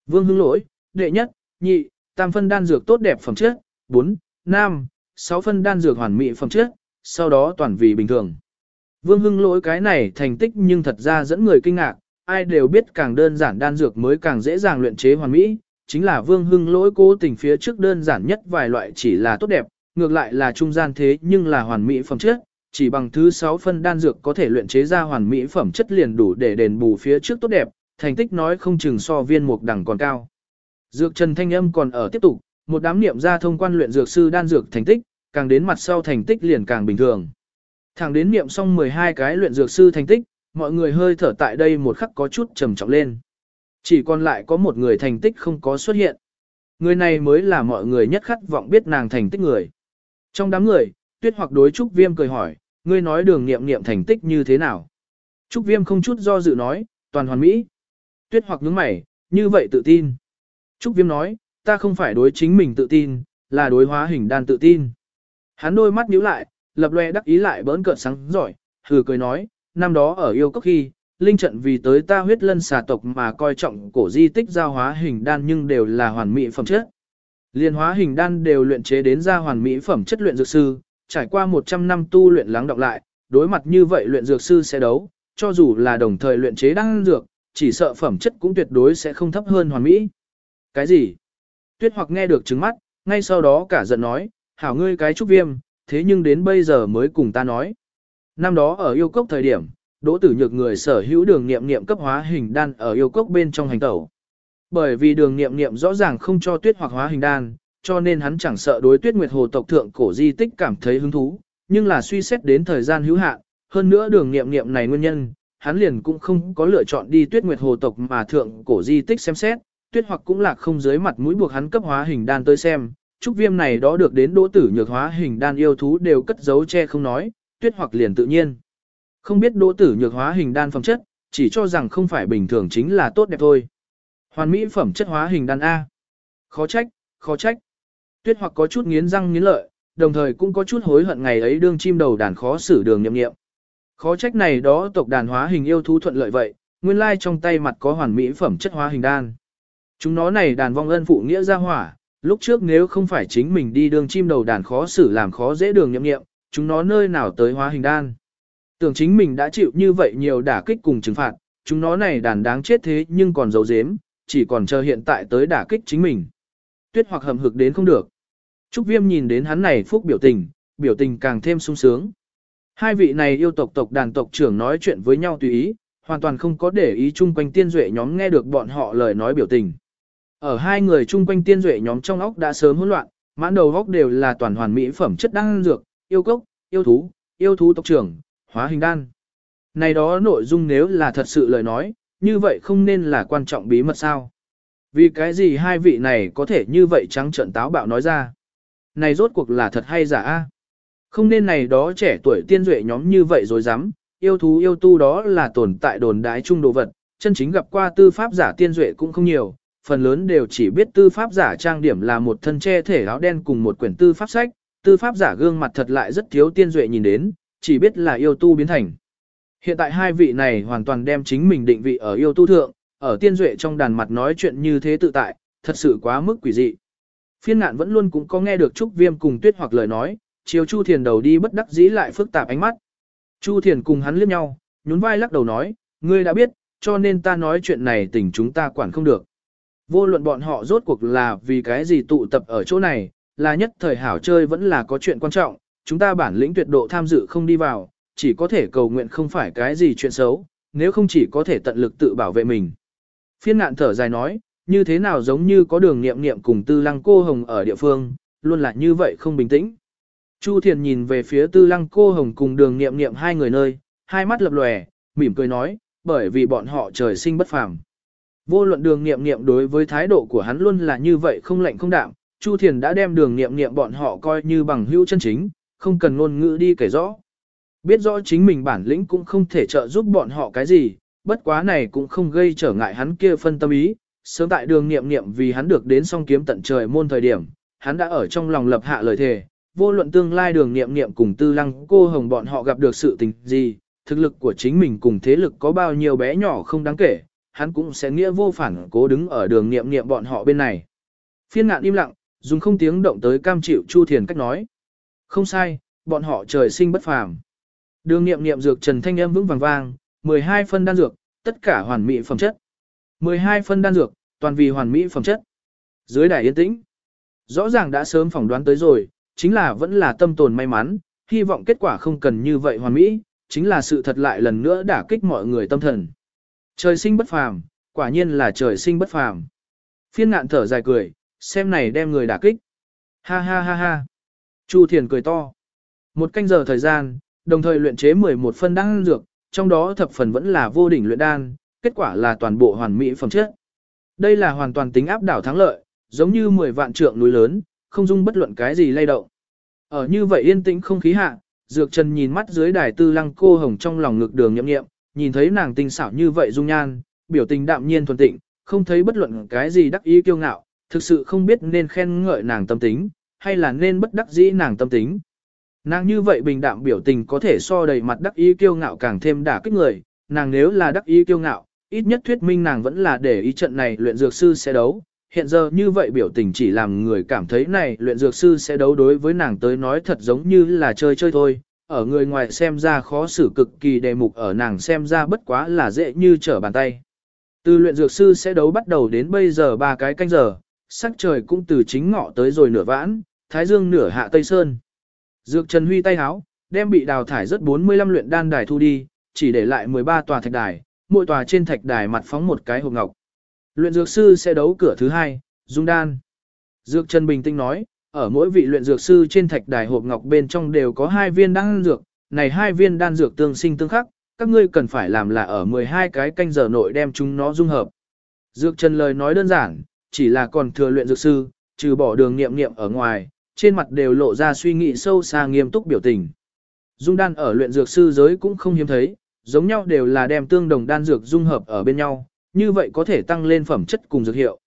Vương hưng lỗi, đệ nhất, nhị, tam phân đan dược tốt đẹp phẩm chất, 4, 5, 6 phân đan dược hoàn mỹ phẩm chất, sau đó toàn vì bình thường. Vương hưng lỗi cái này thành tích nhưng thật ra dẫn người kinh ngạc, ai đều biết càng đơn giản đan dược mới càng dễ dàng luyện chế hoàn mỹ, chính là vương hưng lỗi cố tình phía trước đơn giản nhất vài loại chỉ là tốt đẹp, ngược lại là trung gian thế nhưng là hoàn mỹ phẩm chất, chỉ bằng thứ 6 phân đan dược có thể luyện chế ra hoàn mỹ phẩm chất liền đủ để đền bù phía trước tốt đẹp, thành tích nói không chừng so viên mục đẳng còn cao. Dược Trần Thanh Âm còn ở tiếp tục, một đám niệm ra thông quan luyện dược sư đan dược thành tích, càng đến mặt sau thành tích liền càng bình thường. Thẳng đến niệm xong 12 cái luyện dược sư thành tích, mọi người hơi thở tại đây một khắc có chút trầm trọng lên. Chỉ còn lại có một người thành tích không có xuất hiện. Người này mới là mọi người nhất khát vọng biết nàng thành tích người. Trong đám người, tuyết hoặc đối Trúc Viêm cười hỏi, ngươi nói đường nghiệm nghiệm thành tích như thế nào? Trúc Viêm không chút do dự nói, toàn hoàn mỹ. Tuyết hoặc nhướng mày, như vậy tự tin. Trúc Viêm nói, ta không phải đối chính mình tự tin, là đối hóa hình đan tự tin. Hắn đôi mắt nhíu lại, lập loe đắc ý lại bỡn cợt sáng giỏi, hừ cười nói, năm đó ở yêu cốc khi, linh trận vì tới ta huyết lân xà tộc mà coi trọng cổ di tích giao hóa hình đan nhưng đều là hoàn mỹ phẩm chất. Liên hóa hình đan đều luyện chế đến ra hoàn mỹ phẩm chất luyện dược sư, trải qua 100 năm tu luyện lắng đọng lại, đối mặt như vậy luyện dược sư sẽ đấu, cho dù là đồng thời luyện chế đan dược, chỉ sợ phẩm chất cũng tuyệt đối sẽ không thấp hơn hoàn mỹ. Cái gì? Tuyết hoặc nghe được trứng mắt, ngay sau đó cả giận nói, hảo ngươi cái trúc viêm, thế nhưng đến bây giờ mới cùng ta nói. Năm đó ở yêu cốc thời điểm, đỗ tử nhược người sở hữu đường nghiệm nghiệm cấp hóa hình đan ở yêu cốc bên trong hành tẩu. Bởi vì đường nghiệm nghiệm rõ ràng không cho tuyết hoặc hóa hình đan, cho nên hắn chẳng sợ đối tuyết nguyệt hồ tộc thượng cổ di tích cảm thấy hứng thú, nhưng là suy xét đến thời gian hữu hạn, hơn nữa đường nghiệm nghiệm này nguyên nhân, hắn liền cũng không có lựa chọn đi tuyết nguyệt hồ tộc mà thượng cổ di tích xem xét, tuyết hoặc cũng lạc không dưới mặt mũi buộc hắn cấp hóa hình đan tới xem, trúc viêm này đó được đến đỗ tử nhược hóa hình đan yêu thú đều cất giấu che không nói, tuyết hoặc liền tự nhiên. Không biết đỗ tử nhược hóa hình đan phẩm chất, chỉ cho rằng không phải bình thường chính là tốt đẹp thôi. Hoàn mỹ phẩm chất hóa hình đan A. Khó trách, khó trách. Tuyết hoặc có chút nghiến răng nghiến lợi, đồng thời cũng có chút hối hận ngày ấy đương chim đầu đàn khó xử đường nhậm nghiệm. Khó trách này đó tộc đàn hóa hình yêu thú thuận lợi vậy, nguyên lai trong tay mặt có hoàn mỹ phẩm chất hóa hình đan. Chúng nó này đàn vong ân phụ nghĩa ra hỏa, lúc trước nếu không phải chính mình đi đường chim đầu đàn khó xử làm khó dễ đường nhậm nghiệm, chúng nó nơi nào tới hóa hình đan. Tưởng chính mình đã chịu như vậy nhiều đả kích cùng trừng phạt, chúng nó này đàn đáng chết thế nhưng còn giấu giếm, chỉ còn chờ hiện tại tới đả kích chính mình. Tuyết hoặc hầm hực đến không được. Trúc Viêm nhìn đến hắn này phúc biểu tình, biểu tình càng thêm sung sướng. Hai vị này yêu tộc tộc đàn tộc trưởng nói chuyện với nhau tùy ý, hoàn toàn không có để ý chung quanh tiên duệ nhóm nghe được bọn họ lời nói biểu tình. Ở hai người chung quanh tiên duệ nhóm trong óc đã sớm hỗn loạn, mãn đầu óc đều là toàn hoàn mỹ phẩm chất đan dược, yêu cốc, yêu thú, yêu thú tộc trưởng, hóa hình đan. Này đó nội dung nếu là thật sự lời nói, như vậy không nên là quan trọng bí mật sao? Vì cái gì hai vị này có thể như vậy trắng trợn táo bạo nói ra? Này rốt cuộc là thật hay giả a? Không nên này đó trẻ tuổi tiên duệ nhóm như vậy rồi dám, yêu thú yêu tu đó là tồn tại đồn đái chung đồ vật, chân chính gặp qua tư pháp giả tiên duệ cũng không nhiều, phần lớn đều chỉ biết tư pháp giả trang điểm là một thân che thể áo đen cùng một quyển tư pháp sách, tư pháp giả gương mặt thật lại rất thiếu tiên duệ nhìn đến, chỉ biết là yêu tu biến thành. Hiện tại hai vị này hoàn toàn đem chính mình định vị ở yêu tu thượng, ở tiên duệ trong đàn mặt nói chuyện như thế tự tại, thật sự quá mức quỷ dị. Phiên ngạn vẫn luôn cũng có nghe được Trúc Viêm cùng Tuyết hoặc lời nói, chiều Chu Thiền đầu đi bất đắc dĩ lại phức tạp ánh mắt. Chu Thiền cùng hắn liếc nhau, nhún vai lắc đầu nói, ngươi đã biết, cho nên ta nói chuyện này tình chúng ta quản không được. Vô luận bọn họ rốt cuộc là vì cái gì tụ tập ở chỗ này, là nhất thời hảo chơi vẫn là có chuyện quan trọng, chúng ta bản lĩnh tuyệt độ tham dự không đi vào, chỉ có thể cầu nguyện không phải cái gì chuyện xấu, nếu không chỉ có thể tận lực tự bảo vệ mình. Phiên ngạn thở dài nói, như thế nào giống như có đường nghiệm nghiệm cùng tư lăng cô hồng ở địa phương, luôn là như vậy không bình tĩnh. Chu Thiền nhìn về phía tư lăng cô hồng cùng đường nghiệm nghiệm hai người nơi, hai mắt lập lòe, mỉm cười nói, bởi vì bọn họ trời sinh bất phàm. Vô luận đường nghiệm nghiệm đối với thái độ của hắn luôn là như vậy không lạnh không đạm, Chu Thiền đã đem đường nghiệm nghiệm bọn họ coi như bằng hữu chân chính, không cần ngôn ngữ đi kể rõ. Biết rõ chính mình bản lĩnh cũng không thể trợ giúp bọn họ cái gì, bất quá này cũng không gây trở ngại hắn kia phân tâm ý. Sớm tại đường nghiệm nghiệm vì hắn được đến song kiếm tận trời môn thời điểm, hắn đã ở trong lòng lập hạ lời thề, vô luận tương lai đường nghiệm nghiệm cùng tư lăng cô hồng bọn họ gặp được sự tình gì, thực lực của chính mình cùng thế lực có bao nhiêu bé nhỏ không đáng kể, hắn cũng sẽ nghĩa vô phản cố đứng ở đường nghiệm nghiệm bọn họ bên này. Phiên ngạn im lặng, dùng không tiếng động tới cam chịu Chu Thiền cách nói. Không sai, bọn họ trời sinh bất phàm. Đường nghiệm nghiệm dược trần thanh âm vững vàng vang, 12 phân đan dược, tất cả hoàn mỹ phẩm chất. 12 phân đan dược, toàn vì hoàn mỹ phẩm chất. Dưới đài yên tĩnh, rõ ràng đã sớm phỏng đoán tới rồi, chính là vẫn là tâm tồn may mắn, hy vọng kết quả không cần như vậy hoàn mỹ, chính là sự thật lại lần nữa đả kích mọi người tâm thần. Trời sinh bất phàm, quả nhiên là trời sinh bất phàm. Phiên ngạn thở dài cười, xem này đem người đả kích. Ha ha ha ha. Chu Thiền cười to. Một canh giờ thời gian, đồng thời luyện chế 11 phân đan dược, trong đó thập phần vẫn là vô đỉnh luyện đan, kết quả là toàn bộ hoàn mỹ phẩm chất. Đây là hoàn toàn tính áp đảo thắng lợi, giống như 10 vạn trượng núi lớn, không dung bất luận cái gì lay động. Ở như vậy yên tĩnh không khí hạ, Dược Trần nhìn mắt dưới đài tư lăng cô hồng trong lòng ngực đường nhậm nghiệm, nhìn thấy nàng tinh xảo như vậy dung nhan, biểu tình đạm nhiên thuần tịnh, không thấy bất luận cái gì đắc ý kiêu ngạo, thực sự không biết nên khen ngợi nàng tâm tính, hay là nên bất đắc dĩ nàng tâm tính. Nàng như vậy bình đạm biểu tình có thể so đầy mặt đắc ý kiêu ngạo càng thêm đả kích người, nàng nếu là đắc ý kiêu ngạo, ít nhất thuyết minh nàng vẫn là để ý trận này luyện dược sư sẽ đấu. Hiện giờ như vậy biểu tình chỉ làm người cảm thấy này luyện dược sư sẽ đấu đối với nàng tới nói thật giống như là chơi chơi thôi, ở người ngoài xem ra khó xử cực kỳ đề mục ở nàng xem ra bất quá là dễ như trở bàn tay. Từ luyện dược sư sẽ đấu bắt đầu đến bây giờ ba cái canh giờ, sắc trời cũng từ chính ngọ tới rồi nửa vãn, thái dương nửa hạ tây sơn. Dược Trần Huy tay háo, đem bị đào thải rất 45 luyện đan đài thu đi, chỉ để lại 13 tòa thạch đài, mỗi tòa trên thạch đài mặt phóng một cái hộp ngọc. Luyện dược sư sẽ đấu cửa thứ hai, dung đan. Dược Trần bình tĩnh nói, ở mỗi vị luyện dược sư trên thạch đài hộp ngọc bên trong đều có hai viên đan dược, này hai viên đan dược tương sinh tương khắc, các ngươi cần phải làm là ở 12 cái canh giờ nội đem chúng nó dung hợp. Dược Trần lời nói đơn giản, chỉ là còn thừa luyện dược sư, trừ bỏ đường nghiệm nghiệm ở ngoài, trên mặt đều lộ ra suy nghĩ sâu xa nghiêm túc biểu tình. Dung đan ở luyện dược sư giới cũng không hiếm thấy, giống nhau đều là đem tương đồng đan dược dung hợp ở bên nhau, như vậy có thể tăng lên phẩm chất cùng dược hiệu.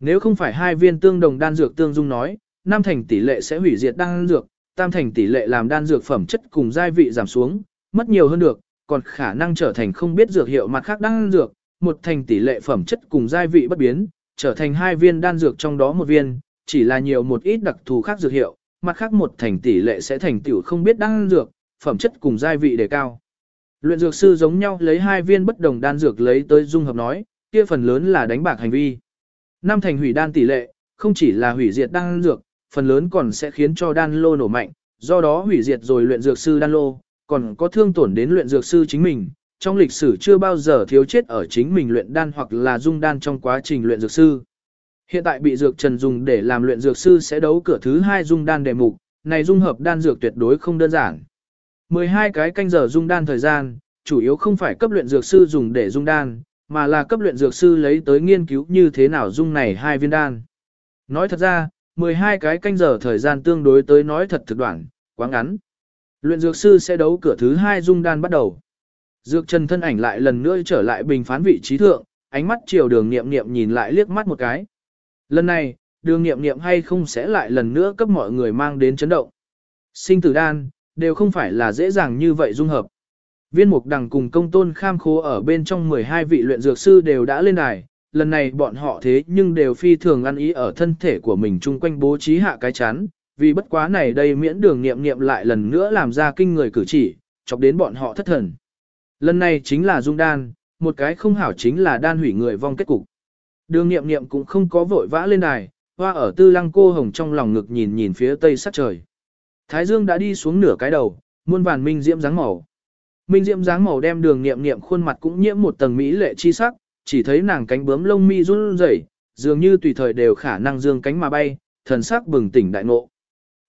Nếu không phải hai viên tương đồng đan dược tương dung nói, năm thành tỷ lệ sẽ hủy diệt đan dược, tam thành tỷ lệ làm đan dược phẩm chất cùng giai vị giảm xuống, mất nhiều hơn được, còn khả năng trở thành không biết dược hiệu mặt khác đan dược, một thành tỷ lệ phẩm chất cùng giai vị bất biến, trở thành hai viên đan dược trong đó một viên, chỉ là nhiều một ít đặc thù khác dược hiệu, mặt khác một thành tỷ lệ sẽ thành tiểu không biết đan dược, phẩm chất cùng giai vị đề cao. Luyện dược sư giống nhau lấy hai viên bất đồng đan dược lấy tới dung hợp nói, kia phần lớn là đánh bạc hành vi. Năm thành hủy đan tỷ lệ, không chỉ là hủy diệt đan dược, phần lớn còn sẽ khiến cho đan lô nổ mạnh, do đó hủy diệt rồi luyện dược sư đan lô, còn có thương tổn đến luyện dược sư chính mình. Trong lịch sử chưa bao giờ thiếu chết ở chính mình luyện đan hoặc là dung đan trong quá trình luyện dược sư. Hiện tại bị dược trần dùng để làm luyện dược sư sẽ đấu cửa thứ hai dung đan đề mục, này dung hợp đan dược tuyệt đối không đơn giản. 12 cái canh giờ dung đan thời gian, chủ yếu không phải cấp luyện dược sư dùng để dung đan, mà là cấp luyện dược sư lấy tới nghiên cứu như thế nào dung này hai viên đan. Nói thật ra, 12 cái canh giờ thời gian tương đối tới nói thật thực đoạn, quá ngắn. Luyện dược sư sẽ đấu cửa thứ hai dung đan bắt đầu. Dược Trần thân ảnh lại lần nữa trở lại bình phán vị trí thượng, ánh mắt chiều đường nghiệm nghiệm nhìn lại liếc mắt một cái. Lần này, đường nghiệm nghiệm hay không sẽ lại lần nữa cấp mọi người mang đến chấn động. Sinh tử đan, đều không phải là dễ dàng như vậy dung hợp. Viên mục đằng cùng công tôn kham khố ở bên trong 12 vị luyện dược sư đều đã lên đài, lần này bọn họ thế nhưng đều phi thường ăn ý ở thân thể của mình chung quanh bố trí hạ cái chán, vì bất quá này đây miễn đường nghiệm nghiệm lại lần nữa làm ra kinh người cử chỉ, chọc đến bọn họ thất thần. Lần này chính là dung đan, một cái không hảo chính là đan hủy người vong kết cục. Đường nghiệm nghiệm cũng không có vội vã lên đài, hoa ở tư lăng cô hồng trong lòng ngực nhìn nhìn phía tây sát trời. Thái dương đã đi xuống nửa cái đầu, muôn vàn minh diễm dáng màu. Minh diễm dáng màu đem đường nghiệm nghiệm khuôn mặt cũng nhiễm một tầng mỹ lệ chi sắc, chỉ thấy nàng cánh bướm lông mi run rẩy, dường như tùy thời đều khả năng dương cánh mà bay, thần sắc bừng tỉnh đại ngộ.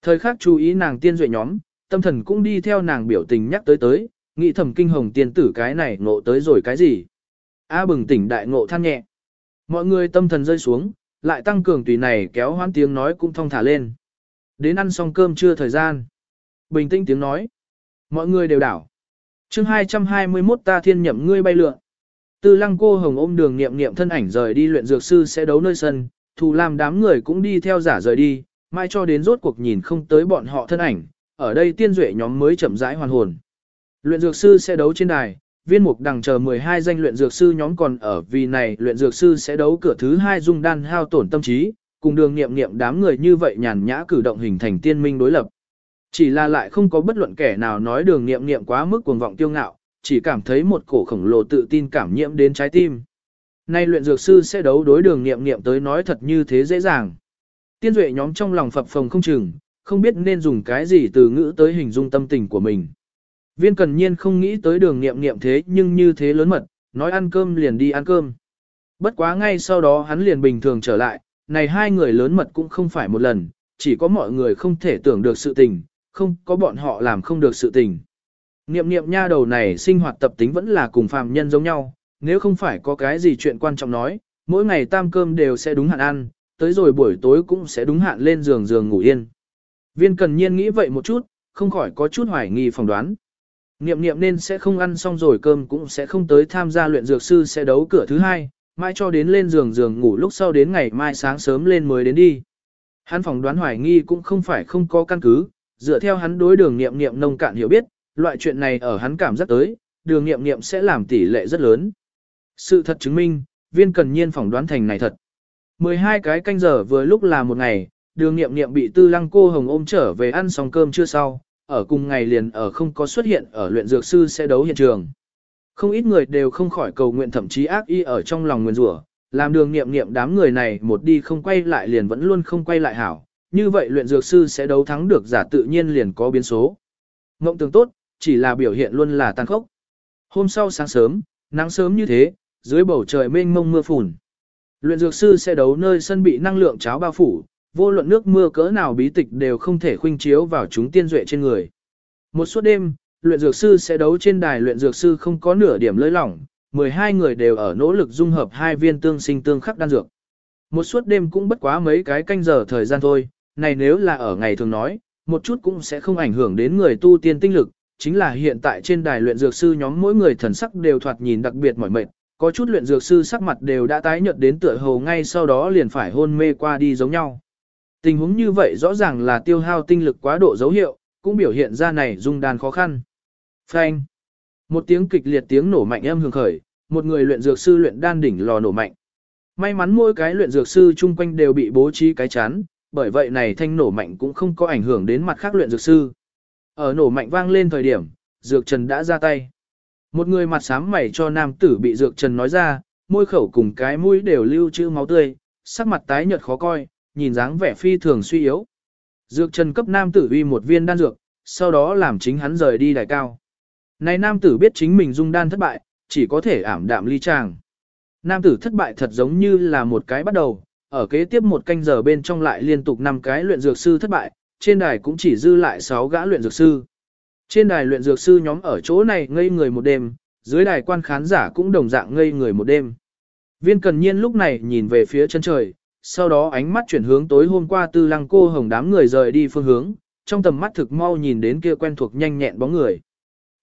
Thời khắc chú ý nàng tiên duệ nhóm, tâm thần cũng đi theo nàng biểu tình nhắc tới tới, nghĩ thầm kinh hồng tiên tử cái này ngộ tới rồi cái gì. A bừng tỉnh đại ngộ than nhẹ. Mọi người tâm thần rơi xuống, lại tăng cường tùy này kéo hoãn tiếng nói cũng thông thả lên. Đến ăn xong cơm trưa thời gian. Bình tĩnh tiếng nói. Mọi người đều đảo. chương 221 ta thiên nhậm ngươi bay lượn. Tư lăng cô hồng ôm đường nghiệm nghiệm thân ảnh rời đi luyện dược sư sẽ đấu nơi sân, thù làm đám người cũng đi theo giả rời đi, mai cho đến rốt cuộc nhìn không tới bọn họ thân ảnh, ở đây tiên duệ nhóm mới chậm rãi hoàn hồn. Luyện dược sư sẽ đấu trên đài, viên mục đằng chờ 12 danh luyện dược sư nhóm còn ở vì này luyện dược sư sẽ đấu cửa thứ hai dung đan hao tổn tâm trí, cùng đường nghiệm nghiệm đám người như vậy nhàn nhã cử động hình thành tiên minh đối lập. Chỉ là lại không có bất luận kẻ nào nói đường nghiệm nghiệm quá mức cuồng vọng tiêu ngạo, chỉ cảm thấy một cổ khổng lồ tự tin cảm nhiễm đến trái tim. Nay luyện dược sư sẽ đấu đối đường nghiệm nghiệm tới nói thật như thế dễ dàng. Tiên duệ nhóm trong lòng phập phồng không chừng, không biết nên dùng cái gì từ ngữ tới hình dung tâm tình của mình. Viên cần nhiên không nghĩ tới đường nghiệm nghiệm thế nhưng như thế lớn mật, nói ăn cơm liền đi ăn cơm. Bất quá ngay sau đó hắn liền bình thường trở lại, này hai người lớn mật cũng không phải một lần, chỉ có mọi người không thể tưởng được sự tình, không có bọn họ làm không được sự tình. Niệm niệm nha đầu này sinh hoạt tập tính vẫn là cùng phàm nhân giống nhau, nếu không phải có cái gì chuyện quan trọng nói, mỗi ngày tam cơm đều sẽ đúng hạn ăn, tới rồi buổi tối cũng sẽ đúng hạn lên giường giường ngủ yên. Viên cần nhiên nghĩ vậy một chút, không khỏi có chút hoài nghi phỏng đoán. Niệm niệm nên sẽ không ăn xong rồi cơm cũng sẽ không tới tham gia luyện dược sư sẽ đấu cửa thứ hai, mai cho đến lên giường giường ngủ lúc sau đến ngày mai sáng sớm lên mới đến đi. Hắn phỏng đoán hoài nghi cũng không phải không có căn cứ, dựa theo hắn đối đường niệm niệm nông cạn hiểu biết, loại chuyện này ở hắn cảm giác tới, đường niệm niệm sẽ làm tỷ lệ rất lớn. Sự thật chứng minh, viên cần nhiên phỏng đoán thành này thật. 12 cái canh giờ vừa lúc là một ngày, đường niệm niệm bị tư lăng cô hồng ôm trở về ăn xong cơm chưa sau, ở cùng ngày liền ở không có xuất hiện ở luyện dược sư sẽ đấu hiện trường. Không ít người đều không khỏi cầu nguyện thậm chí ác y ở trong lòng nguyên rủa, làm đường niệm niệm đám người này một đi không quay lại liền vẫn luôn không quay lại hảo, như vậy luyện dược sư sẽ đấu thắng được giả tự nhiên liền có biến số. Ngộng tưởng tốt, chỉ là biểu hiện luôn là tăng khốc. Hôm sau sáng sớm, nắng sớm như thế, dưới bầu trời mênh mông mưa phùn. Luyện dược sư sẽ đấu nơi sân bị năng lượng cháo bao phủ, vô luận nước mưa cỡ nào bí tịch đều không thể khuynh chiếu vào chúng tiên duệ trên người. Một suốt đêm, luyện dược sư sẽ đấu trên đài luyện dược sư không có nửa điểm lơi lỏng, 12 người đều ở nỗ lực dung hợp hai viên tương sinh tương khắc đan dược. Một suốt đêm cũng bất quá mấy cái canh giờ thời gian thôi, này nếu là ở ngày thường nói, một chút cũng sẽ không ảnh hưởng đến người tu tiên tinh lực, chính là hiện tại trên đài luyện dược sư nhóm mỗi người thần sắc đều thoạt nhìn đặc biệt mỏi mệt, có chút luyện dược sư sắc mặt đều đã tái nhợt đến tựa hồ ngay sau đó liền phải hôn mê qua đi giống nhau. Tình huống như vậy rõ ràng là tiêu hao tinh lực quá độ dấu hiệu, cũng biểu hiện ra này dung đan khó khăn. Phanh. Một tiếng kịch liệt tiếng nổ mạnh âm hưởng khởi, một người luyện dược sư luyện đan đỉnh lò nổ mạnh. May mắn mỗi cái luyện dược sư chung quanh đều bị bố trí cái chắn, bởi vậy này thanh nổ mạnh cũng không có ảnh hưởng đến mặt khác luyện dược sư. Ở nổ mạnh vang lên thời điểm, dược trần đã ra tay. Một người mặt sám mày cho nam tử bị dược trần nói ra, môi khẩu cùng cái mũi đều lưu trữ máu tươi, sắc mặt tái nhợt khó coi, nhìn dáng vẻ phi thường suy yếu. Dược trần cấp nam tử uy một viên đan dược, sau đó làm chính hắn rời đi đài cao. Này nam tử biết chính mình dung đan thất bại, chỉ có thể ảm đạm ly tràng. Nam tử thất bại thật giống như là một cái bắt đầu, ở kế tiếp một canh giờ bên trong lại liên tục 5 cái luyện dược sư thất bại, trên đài cũng chỉ dư lại 6 gã luyện dược sư. Trên đài luyện dược sư nhóm ở chỗ này ngây người một đêm, dưới đài quan khán giả cũng đồng dạng ngây người một đêm. Viên cần nhiên lúc này nhìn về phía chân trời, sau đó ánh mắt chuyển hướng tối hôm qua tư lăng cô hồng đám người rời đi phương hướng, trong tầm mắt thực mau nhìn đến kia quen thuộc nhanh nhẹn bóng người.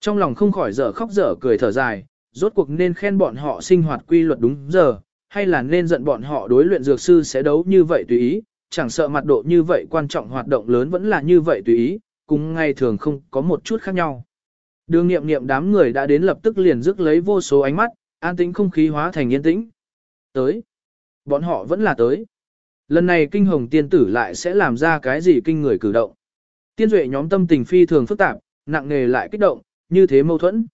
Trong lòng không khỏi dở khóc dở cười thở dài, rốt cuộc nên khen bọn họ sinh hoạt quy luật đúng giờ, hay là nên giận bọn họ đối luyện dược sư sẽ đấu như vậy tùy ý, chẳng sợ mặt độ như vậy quan trọng hoạt động lớn vẫn là như vậy tùy ý, cùng ngay thường không có một chút khác nhau. Đường nghiệm nghiệm đám người đã đến lập tức liền rước lấy vô số ánh mắt, an tĩnh không khí hóa thành yên tĩnh. Tới. Bọn họ vẫn là tới. Lần này kinh hồng tiên tử lại sẽ làm ra cái gì kinh người cử động. Tiên duệ nhóm tâm tình phi thường phức tạp, nặng nề lại kích động, như thế mâu thuẫn.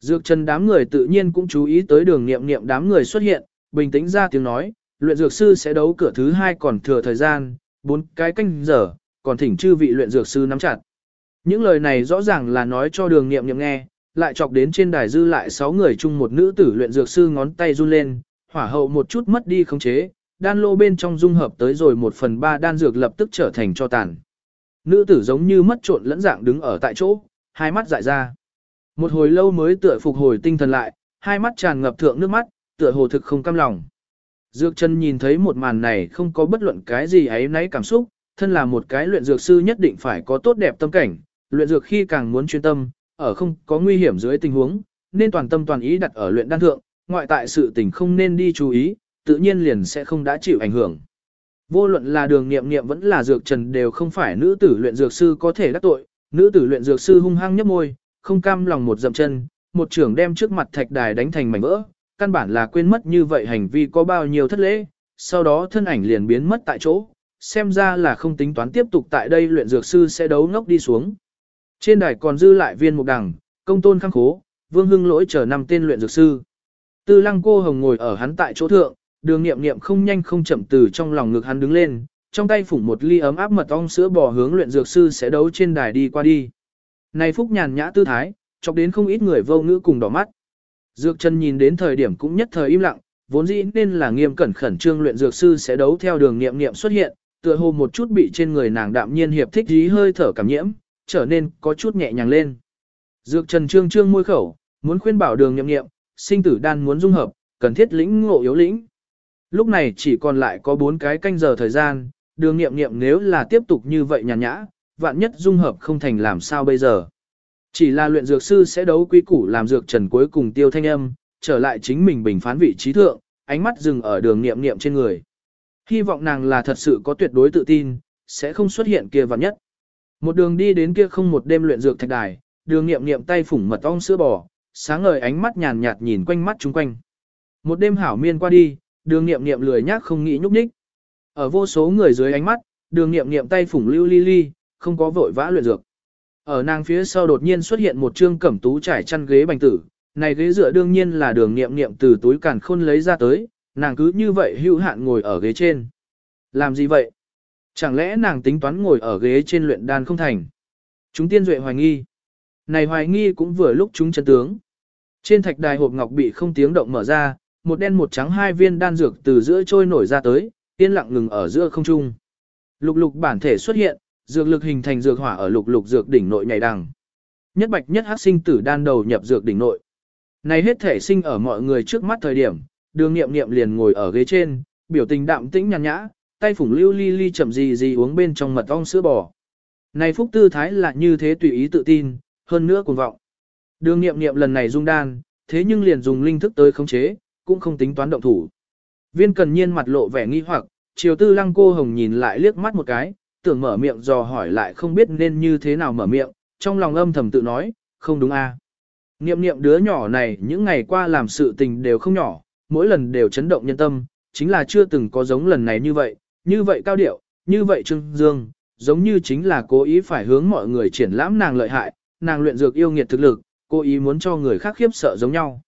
Dược chân đám người tự nhiên cũng chú ý tới đường nghiệm nghiệm đám người xuất hiện, bình tĩnh ra tiếng nói, luyện dược sư sẽ đấu cửa thứ hai còn thừa thời gian, bốn cái canh giờ, còn thỉnh chư vị luyện dược sư nắm chặt. Những lời này rõ ràng là nói cho đường nghiệm nghiệm nghe, lại chọc đến trên đài dư lại 6 người chung một nữ tử luyện dược sư ngón tay run lên, hỏa hậu một chút mất đi khống chế, đan lô bên trong dung hợp tới rồi một phần ba đan dược lập tức trở thành cho tàn. Nữ tử giống như mất trộn lẫn dạng đứng ở tại chỗ, hai mắt dại ra. Một hồi lâu mới tựa phục hồi tinh thần lại, hai mắt tràn ngập thượng nước mắt, tựa hồ thực không cam lòng. Dược chân nhìn thấy một màn này không có bất luận cái gì ấy nấy cảm xúc, thân là một cái luyện dược sư nhất định phải có tốt đẹp tâm cảnh, luyện dược khi càng muốn chuyên tâm, ở không có nguy hiểm dưới tình huống, nên toàn tâm toàn ý đặt ở luyện đan thượng, ngoại tại sự tình không nên đi chú ý, tự nhiên liền sẽ không đã chịu ảnh hưởng. Vô luận là đường nghiệm nghiệm vẫn là dược trần đều không phải nữ tử luyện dược sư có thể đắc tội, nữ tử luyện dược sư hung hăng nhấp môi, không cam lòng một dậm chân, một trưởng đem trước mặt thạch đài đánh thành mảnh vỡ, căn bản là quên mất như vậy hành vi có bao nhiêu thất lễ, sau đó thân ảnh liền biến mất tại chỗ, xem ra là không tính toán tiếp tục tại đây luyện dược sư sẽ đấu ngốc đi xuống. Trên đài còn dư lại viên mục đằng, công tôn khang khố, vương hưng lỗi chờ năm tên luyện dược sư. Tư lăng cô hồng ngồi ở hắn tại chỗ thượng, đường nghiệm nghiệm không nhanh không chậm từ trong lòng ngực hắn đứng lên, trong tay phủng một ly ấm áp mật ong sữa bò hướng luyện dược sư sẽ đấu trên đài đi qua đi. Này phúc nhàn nhã tư thái, chọc đến không ít người vô ngữ cùng đỏ mắt. Dược Trần nhìn đến thời điểm cũng nhất thời im lặng, vốn dĩ nên là nghiêm cẩn khẩn trương luyện dược sư sẽ đấu theo đường nghiệm nghiệm xuất hiện, tựa hồ một chút bị trên người nàng đạm nhiên hiệp thích dí hơi thở cảm nhiễm, trở nên có chút nhẹ nhàng lên. Dược trần trương trương môi khẩu, muốn khuyên bảo đường nghiệm nghiệm, sinh tử đan muốn dung hợp, cần thiết lĩnh ngộ yếu lĩnh. Lúc này chỉ còn lại có 4 cái canh giờ thời gian, đường nghiệm nghiệm nếu là tiếp tục như vậy nhàn nhã, vạn nhất dung hợp không thành làm sao bây giờ. Chỉ là luyện dược sư sẽ đấu quý củ làm dược trần cuối cùng tiêu thanh âm, trở lại chính mình bình phán vị trí thượng, ánh mắt dừng ở đường niệm niệm trên người. Hy vọng nàng là thật sự có tuyệt đối tự tin, sẽ không xuất hiện kia vạn nhất. Một đường đi đến kia không một đêm luyện dược thạch đài, đường niệm niệm tay phủng mật ong sữa bò, sáng ngời ánh mắt nhàn nhạt nhìn quanh mắt chung quanh. Một đêm hảo miên qua đi, đường niệm niệm lười nhác không nghĩ nhúc nhích. Ở vô số người dưới ánh mắt, đường niệm niệm tay phủng lưu ly ly, không có vội vã luyện dược. Ở nàng phía sau đột nhiên xuất hiện một trương cẩm tú trải chăn ghế bành tử, này ghế dựa đương nhiên là đường nghiệm nghiệm từ túi càn khôn lấy ra tới, nàng cứ như vậy hữu hạn ngồi ở ghế trên. Làm gì vậy? Chẳng lẽ nàng tính toán ngồi ở ghế trên luyện đan không thành? Chúng tiên duệ hoài nghi. Này hoài nghi cũng vừa lúc chúng chân tướng. Trên thạch đài hộp ngọc bị không tiếng động mở ra, một đen một trắng hai viên đan dược từ giữa trôi nổi ra tới, yên lặng ngừng ở giữa không trung. Lục lục bản thể xuất hiện, dược lực hình thành dược hỏa ở lục lục dược đỉnh nội nhảy đằng. Nhất bạch nhất hắc sinh tử đan đầu nhập dược đỉnh nội. Này hết thể sinh ở mọi người trước mắt thời điểm, đường nghiệm nghiệm liền ngồi ở ghế trên, biểu tình đạm tĩnh nhàn nhã, tay phủng lưu ly ly chậm gì gì uống bên trong mật ong sữa bò. Này phúc tư thái là như thế tùy ý tự tin, hơn nữa cuồng vọng. Đường nghiệm nghiệm lần này dung đan, thế nhưng liền dùng linh thức tới khống chế, cũng không tính toán động thủ. Viên cần nhiên mặt lộ vẻ nghi hoặc, chiều tư lăng cô hồng nhìn lại liếc mắt một cái, tưởng mở miệng dò hỏi lại không biết nên như thế nào mở miệng, trong lòng âm thầm tự nói, không đúng a. À. Niệm niệm đứa nhỏ này những ngày qua làm sự tình đều không nhỏ, mỗi lần đều chấn động nhân tâm, chính là chưa từng có giống lần này như vậy, như vậy cao điệu, như vậy trưng dương, giống như chính là cố ý phải hướng mọi người triển lãm nàng lợi hại, nàng luyện dược yêu nghiệt thực lực, cố ý muốn cho người khác khiếp sợ giống nhau.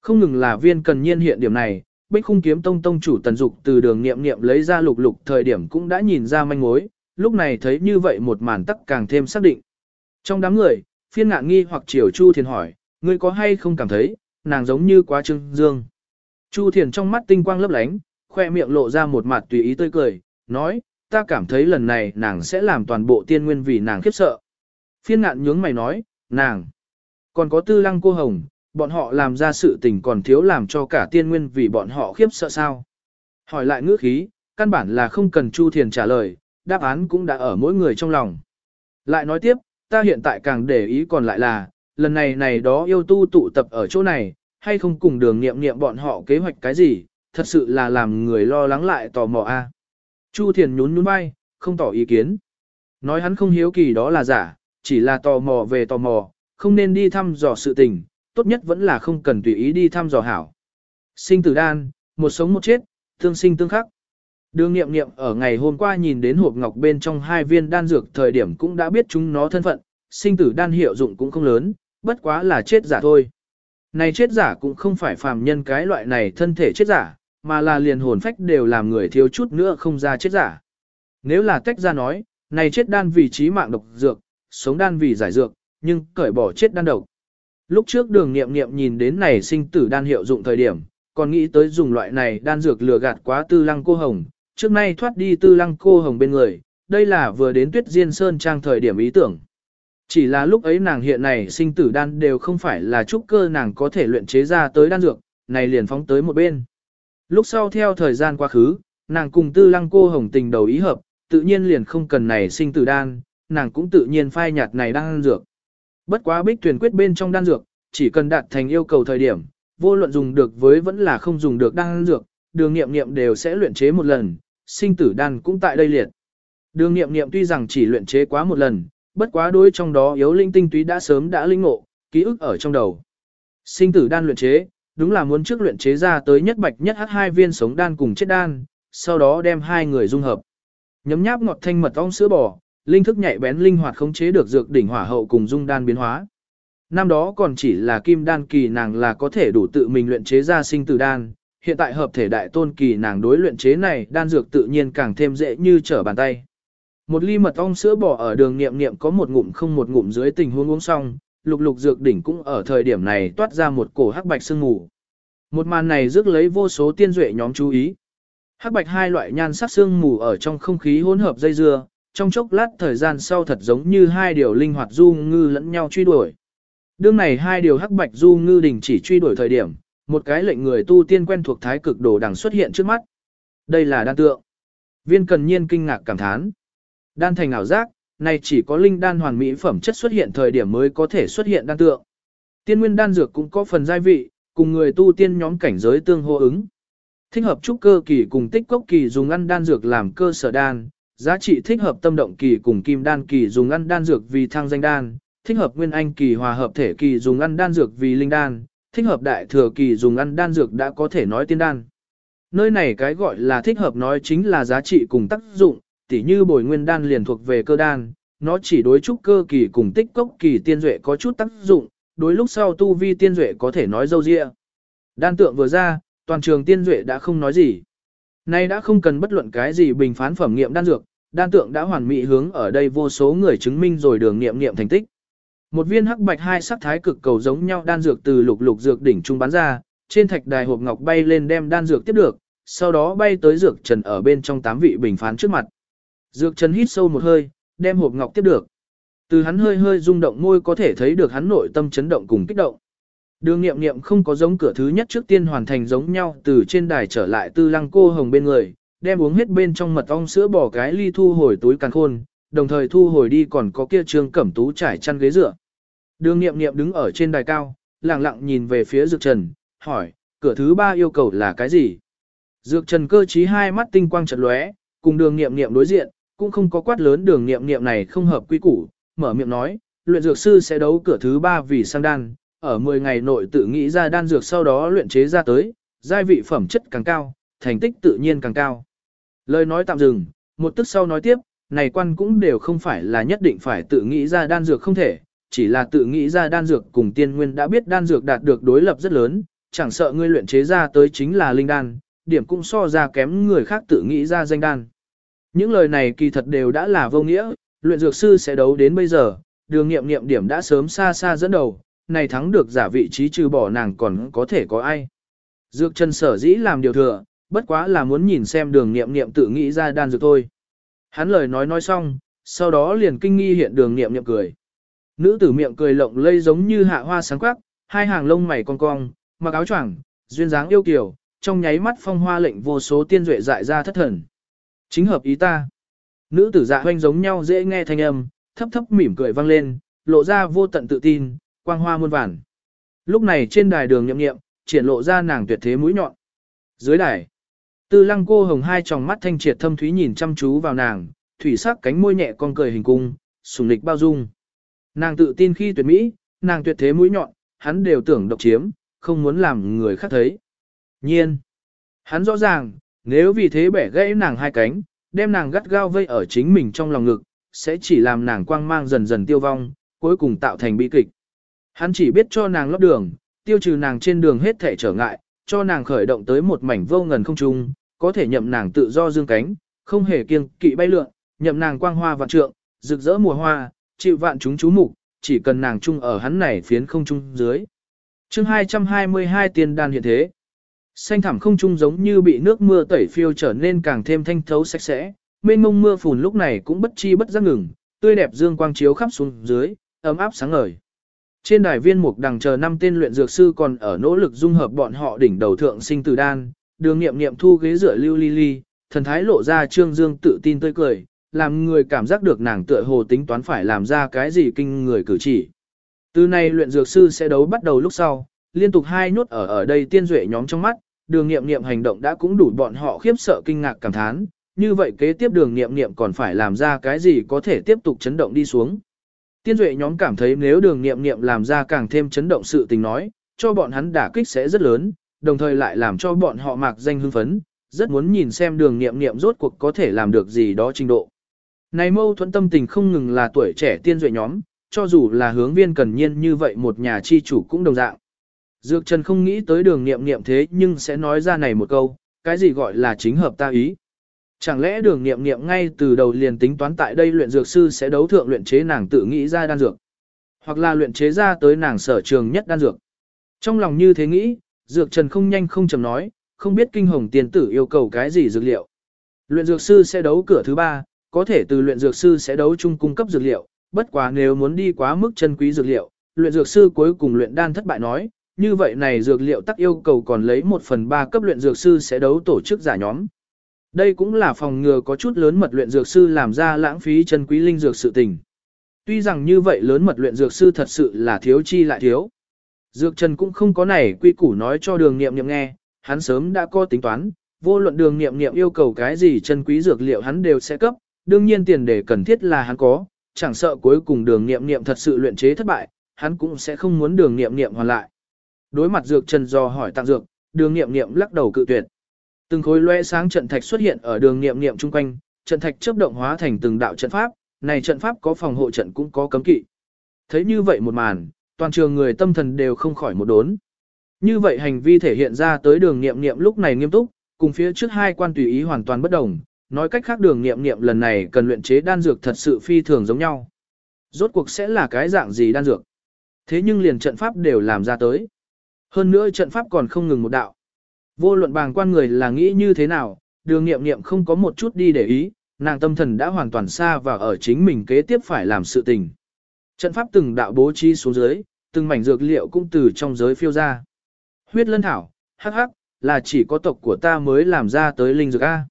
Không ngừng là viên cần nhiên hiện điểm này, bích khung kiếm tông tông chủ tần dục từ đường niệm niệm lấy ra lục lục thời điểm cũng đã nhìn ra manh mối, lúc này thấy như vậy một màn tắc càng thêm xác định. Trong đám người, phiên ngạn nghi hoặc triều Chu Thiền hỏi, ngươi có hay không cảm thấy, nàng giống như quá trưng dương. Chu Thiền trong mắt tinh quang lấp lánh, khoe miệng lộ ra một mặt tùy ý tươi cười, nói, ta cảm thấy lần này nàng sẽ làm toàn bộ tiên nguyên vì nàng khiếp sợ. Phiên ngạn nhướng mày nói, nàng, còn có tư lăng cô hồng, bọn họ làm ra sự tình còn thiếu làm cho cả tiên nguyên vì bọn họ khiếp sợ sao. Hỏi lại ngữ khí, căn bản là không cần Chu Thiền trả lời, đáp án cũng đã ở mỗi người trong lòng. Lại nói tiếp, ta hiện tại càng để ý còn lại là, lần này này đó yêu tu tụ tập ở chỗ này, hay không cùng đường nghiệm nghiệm bọn họ kế hoạch cái gì, thật sự là làm người lo lắng lại tò mò a. Chu Thiền nhún nhún vai, không tỏ ý kiến. Nói hắn không hiếu kỳ đó là giả, chỉ là tò mò về tò mò, không nên đi thăm dò sự tình, tốt nhất vẫn là không cần tùy ý đi thăm dò hảo. Sinh tử đan, một sống một chết, tương sinh tương khắc. Đường nghiệm nghiệm ở ngày hôm qua nhìn đến hộp ngọc bên trong hai viên đan dược thời điểm cũng đã biết chúng nó thân phận, sinh tử đan hiệu dụng cũng không lớn, bất quá là chết giả thôi. Này chết giả cũng không phải phàm nhân cái loại này thân thể chết giả, mà là liền hồn phách đều làm người thiếu chút nữa không ra chết giả. Nếu là tách ra nói, này chết đan vì trí mạng độc dược, sống đan vì giải dược, nhưng cởi bỏ chết đan độc. Lúc trước đường nghiệm nghiệm nhìn đến này sinh tử đan hiệu dụng thời điểm, còn nghĩ tới dùng loại này đan dược lừa gạt quá tư lăng cô hồng, trước nay thoát đi tư lăng cô hồng bên người, đây là vừa đến tuyết diên sơn trang thời điểm ý tưởng. Chỉ là lúc ấy nàng hiện này sinh tử đan đều không phải là trúc cơ nàng có thể luyện chế ra tới đan dược, này liền phóng tới một bên. Lúc sau theo thời gian quá khứ, nàng cùng tư lăng cô hồng tình đầu ý hợp, tự nhiên liền không cần này sinh tử đan, nàng cũng tự nhiên phai nhạt này đan dược. Bất quá bích tuyển quyết bên trong đan dược, chỉ cần đạt thành yêu cầu thời điểm, vô luận dùng được với vẫn là không dùng được đan dược, đường nghiệm nghiệm đều sẽ luyện chế một lần, sinh tử đan cũng tại đây liệt. Đường nghiệm nghiệm tuy rằng chỉ luyện chế quá một lần, bất quá đối trong đó yếu linh tinh túy đã sớm đã linh ngộ, ký ức ở trong đầu. Sinh tử đan luyện chế, đúng là muốn trước luyện chế ra tới nhất bạch nhất hắc hai viên sống đan cùng chết đan, sau đó đem hai người dung hợp. Nhấm nháp ngọt thanh mật ong sữa bò, linh thức nhạy bén linh hoạt khống chế được dược đỉnh hỏa hậu cùng dung đan biến hóa. Năm đó còn chỉ là kim đan kỳ nàng là có thể đủ tự mình luyện chế ra sinh tử đan, hiện tại hợp thể đại tôn kỳ nàng đối luyện chế này đan dược tự nhiên càng thêm dễ như trở bàn tay. Một ly mật ong sữa bò ở đường niệm niệm có một ngụm không một ngụm dưới tình huống uống xong, lục lục dược đỉnh cũng ở thời điểm này toát ra một cổ hắc bạch sương mù. Một màn này rước lấy vô số tiên duệ nhóm chú ý. Hắc bạch hai loại nhan sắc sương mù ở trong không khí hỗn hợp dây dưa, trong chốc lát thời gian sau thật giống như hai điều linh hoạt du ngư lẫn nhau truy đuổi. Đương này hai điều hắc bạch du ngư đình chỉ truy đuổi thời điểm, một cái lệnh người tu tiên quen thuộc thái cực đồ đằng xuất hiện trước mắt. Đây là đan tượng. Viên cần nhiên kinh ngạc cảm thán. Đan thành ảo giác, này chỉ có linh đan hoàn mỹ phẩm chất xuất hiện thời điểm mới có thể xuất hiện đan tượng. Tiên nguyên đan dược cũng có phần giai vị, cùng người tu tiên nhóm cảnh giới tương hô ứng. Thích hợp trúc cơ kỳ cùng tích cốc kỳ dùng ăn đan dược làm cơ sở đan, giá trị thích hợp tâm động kỳ cùng kim đan kỳ dùng ăn đan dược vì thăng danh đan, thích hợp nguyên anh kỳ hòa hợp thể kỳ dùng ăn đan dược vì linh đan, thích hợp đại thừa kỳ dùng ăn đan dược đã có thể nói tiên đan. Nơi này cái gọi là thích hợp nói chính là giá trị cùng tác dụng, tỉ như bồi nguyên đan liền thuộc về cơ đan, nó chỉ đối trúc cơ kỳ cùng tích cốc kỳ tiên duệ có chút tác dụng, đối lúc sau tu vi tiên duệ có thể nói dâu dịa. Đan tượng vừa ra, toàn trường tiên duệ đã không nói gì. Nay đã không cần bất luận cái gì bình phán phẩm nghiệm đan dược, đan tượng đã hoàn mỹ hướng ở đây vô số người chứng minh rồi đường nghiệm nghiệm thành tích. Một viên hắc bạch hai sắc thái cực cầu giống nhau đan dược từ lục lục dược đỉnh trung bắn ra, trên thạch đài hộp ngọc bay lên đem đan dược tiếp được, sau đó bay tới dược trần ở bên trong tám vị bình phán trước mặt. Dược trần hít sâu một hơi, đem hộp ngọc tiếp được. Từ hắn hơi hơi rung động môi có thể thấy được hắn nội tâm chấn động cùng kích động. Đường nghiệm nghiệm không có giống cửa thứ nhất trước tiên hoàn thành giống nhau từ trên đài trở lại tư lăng cô hồng bên người, đem uống hết bên trong mật ong sữa bỏ cái ly thu hồi túi càng khôn, đồng thời thu hồi đi còn có kia trương cẩm tú trải chăn ghế dựa. Đường nghiệm nghiệm đứng ở trên đài cao, lặng lặng nhìn về phía Dược Trần, hỏi, cửa thứ ba yêu cầu là cái gì? Dược Trần cơ trí hai mắt tinh quang chật lóe, cùng đường nghiệm nghiệm đối diện, cũng không có quát lớn đường nghiệm nghiệm này không hợp quy củ, mở miệng nói, luyện dược sư sẽ đấu cửa thứ ba vì sang đan, ở 10 ngày nội tự nghĩ ra đan dược sau đó luyện chế ra tới, giai vị phẩm chất càng cao, thành tích tự nhiên càng cao. Lời nói tạm dừng, một tức sau nói tiếp, này quan cũng đều không phải là nhất định phải tự nghĩ ra đan dược không thể, chỉ là tự nghĩ ra đan dược cùng tiên nguyên đã biết đan dược đạt được đối lập rất lớn, chẳng sợ ngươi luyện chế ra tới chính là linh đan, điểm cũng so ra kém người khác tự nghĩ ra danh đan. Những lời này kỳ thật đều đã là vô nghĩa, luyện dược sư sẽ đấu đến bây giờ, đường nghiệm nghiệm điểm đã sớm xa xa dẫn đầu, này thắng được giả vị trí trừ bỏ nàng còn có thể có ai. Dược chân sở dĩ làm điều thừa, bất quá là muốn nhìn xem đường nghiệm nghiệm tự nghĩ ra đan dược thôi. Hắn lời nói nói xong, sau đó liền kinh nghi hiện đường nghiệm nghiệm cười. Nữ tử miệng cười lộng lây giống như hạ hoa sáng quắc, hai hàng lông mày cong cong, mặc áo choàng, duyên dáng yêu kiều, trong nháy mắt phong hoa lệnh vô số tiên duệ dại ra thất thần. Chính hợp ý ta. Nữ tử dạ hoanh giống nhau dễ nghe thanh âm, thấp thấp mỉm cười vang lên, lộ ra vô tận tự tin, quang hoa muôn vàn. Lúc này trên đài đường nhậm nghiệm, triển lộ ra nàng tuyệt thế mũi nhọn. Dưới đài, tư lăng cô hồng hai tròng mắt thanh triệt thâm thúy nhìn chăm chú vào nàng, thủy sắc cánh môi nhẹ con cười hình cung, sùng lịch bao dung. Nàng tự tin khi tuyệt mỹ, nàng tuyệt thế mũi nhọn, hắn đều tưởng độc chiếm, không muốn làm người khác thấy. Nhiên, hắn rõ ràng, nếu vì thế bẻ gãy nàng hai cánh, đem nàng gắt gao vây ở chính mình trong lòng ngực, sẽ chỉ làm nàng quang mang dần dần tiêu vong, cuối cùng tạo thành bi kịch. Hắn chỉ biết cho nàng lót đường, tiêu trừ nàng trên đường hết thể trở ngại, cho nàng khởi động tới một mảnh vô ngần không trung, có thể nhậm nàng tự do dương cánh, không hề kiêng kỵ bay lượn, nhậm nàng quang hoa vạn trượng, rực rỡ mùa hoa, chịu vạn chúng chú mục, chỉ cần nàng chung ở hắn này phiến không trung dưới. Chương 222 tiền đan hiện thế. Xanh thẳm không trung giống như bị nước mưa tẩy phiêu trở nên càng thêm thanh thấu sạch sẽ, mênh mông mưa phùn lúc này cũng bất chi bất giác ngừng, tươi đẹp dương quang chiếu khắp xuống dưới, ấm áp sáng ngời. Trên đài viên mục đằng chờ năm tên luyện dược sư còn ở nỗ lực dung hợp bọn họ đỉnh đầu thượng sinh tử đan, đường nghiệm nghiệm thu ghế rửa lưu ly ly, thần thái lộ ra trương dương tự tin tươi cười, làm người cảm giác được nàng tựa hồ tính toán phải làm ra cái gì kinh người cử chỉ. Từ nay luyện dược sư sẽ đấu bắt đầu lúc sau, liên tục hai nhốt ở ở đây tiên duệ nhóm trong mắt, đường nghiệm nghiệm hành động đã cũng đủ bọn họ khiếp sợ kinh ngạc cảm thán, như vậy kế tiếp đường nghiệm nghiệm còn phải làm ra cái gì có thể tiếp tục chấn động đi xuống. Tiên duệ nhóm cảm thấy nếu đường nghiệm nghiệm làm ra càng thêm chấn động sự tình nói, cho bọn hắn đả kích sẽ rất lớn, đồng thời lại làm cho bọn họ mạc danh hưng phấn, rất muốn nhìn xem đường nghiệm nghiệm rốt cuộc có thể làm được gì đó trình độ. Này mâu thuẫn tâm tình không ngừng là tuổi trẻ tiên duệ nhóm, cho dù là hướng viên cần nhiên như vậy một nhà chi chủ cũng đồng dạng. Dược Trần không nghĩ tới đường nghiệm nghiệm thế nhưng sẽ nói ra này một câu, cái gì gọi là chính hợp ta ý. Chẳng lẽ đường nghiệm nghiệm ngay từ đầu liền tính toán tại đây luyện dược sư sẽ đấu thượng luyện chế nàng tự nghĩ ra đan dược. Hoặc là luyện chế ra tới nàng sở trường nhất đan dược. Trong lòng như thế nghĩ, Dược Trần không nhanh không chậm nói, không biết kinh hồng tiền tử yêu cầu cái gì dược liệu. Luyện dược sư sẽ đấu cửa thứ ba, có thể từ luyện dược sư sẽ đấu chung cung cấp dược liệu, bất quá nếu muốn đi quá mức chân quý dược liệu, luyện dược sư cuối cùng luyện đan thất bại nói, như vậy này dược liệu tắc yêu cầu còn lấy một phần ba cấp luyện dược sư sẽ đấu tổ chức giả nhóm. Đây cũng là phòng ngừa có chút lớn mật luyện dược sư làm ra lãng phí chân quý linh dược sự tình. Tuy rằng như vậy lớn mật luyện dược sư thật sự là thiếu chi lại thiếu. Dược Trần cũng không có này quy củ nói cho đường nghiệm nghiệm nghe, hắn sớm đã có tính toán, vô luận đường nghiệm nghiệm yêu cầu cái gì chân quý dược liệu hắn đều sẽ cấp, đương nhiên tiền đề cần thiết là hắn có, chẳng sợ cuối cùng đường nghiệm nghiệm thật sự luyện chế thất bại, hắn cũng sẽ không muốn đường nghiệm nghiệm hoàn lại. Đối mặt dược trần do hỏi tặng dược, đường nghiệm nghiệm lắc đầu cự tuyệt. Từng khối loe sáng trận thạch xuất hiện ở đường nghiệm nghiệm chung quanh, trận thạch chớp động hóa thành từng đạo trận pháp, này trận pháp có phòng hộ trận cũng có cấm kỵ. Thấy như vậy một màn, toàn trường người tâm thần đều không khỏi một đốn. Như vậy hành vi thể hiện ra tới đường nghiệm nghiệm lúc này nghiêm túc, cùng phía trước hai quan tùy ý hoàn toàn bất đồng, nói cách khác đường nghiệm nghiệm lần này cần luyện chế đan dược thật sự phi thường giống nhau. Rốt cuộc sẽ là cái dạng gì đan dược? Thế nhưng liền trận pháp đều làm ra tới. Hơn nữa trận pháp còn không ngừng một đạo. Vô luận bàng quan người là nghĩ như thế nào, đường nghiệm nghiệm không có một chút đi để ý, nàng tâm thần đã hoàn toàn xa và ở chính mình kế tiếp phải làm sự tình. Trận pháp từng đạo bố trí xuống dưới, từng mảnh dược liệu cũng từ trong giới phiêu ra. Huyết lân thảo, hắc hắc, là chỉ có tộc của ta mới làm ra tới linh dược A.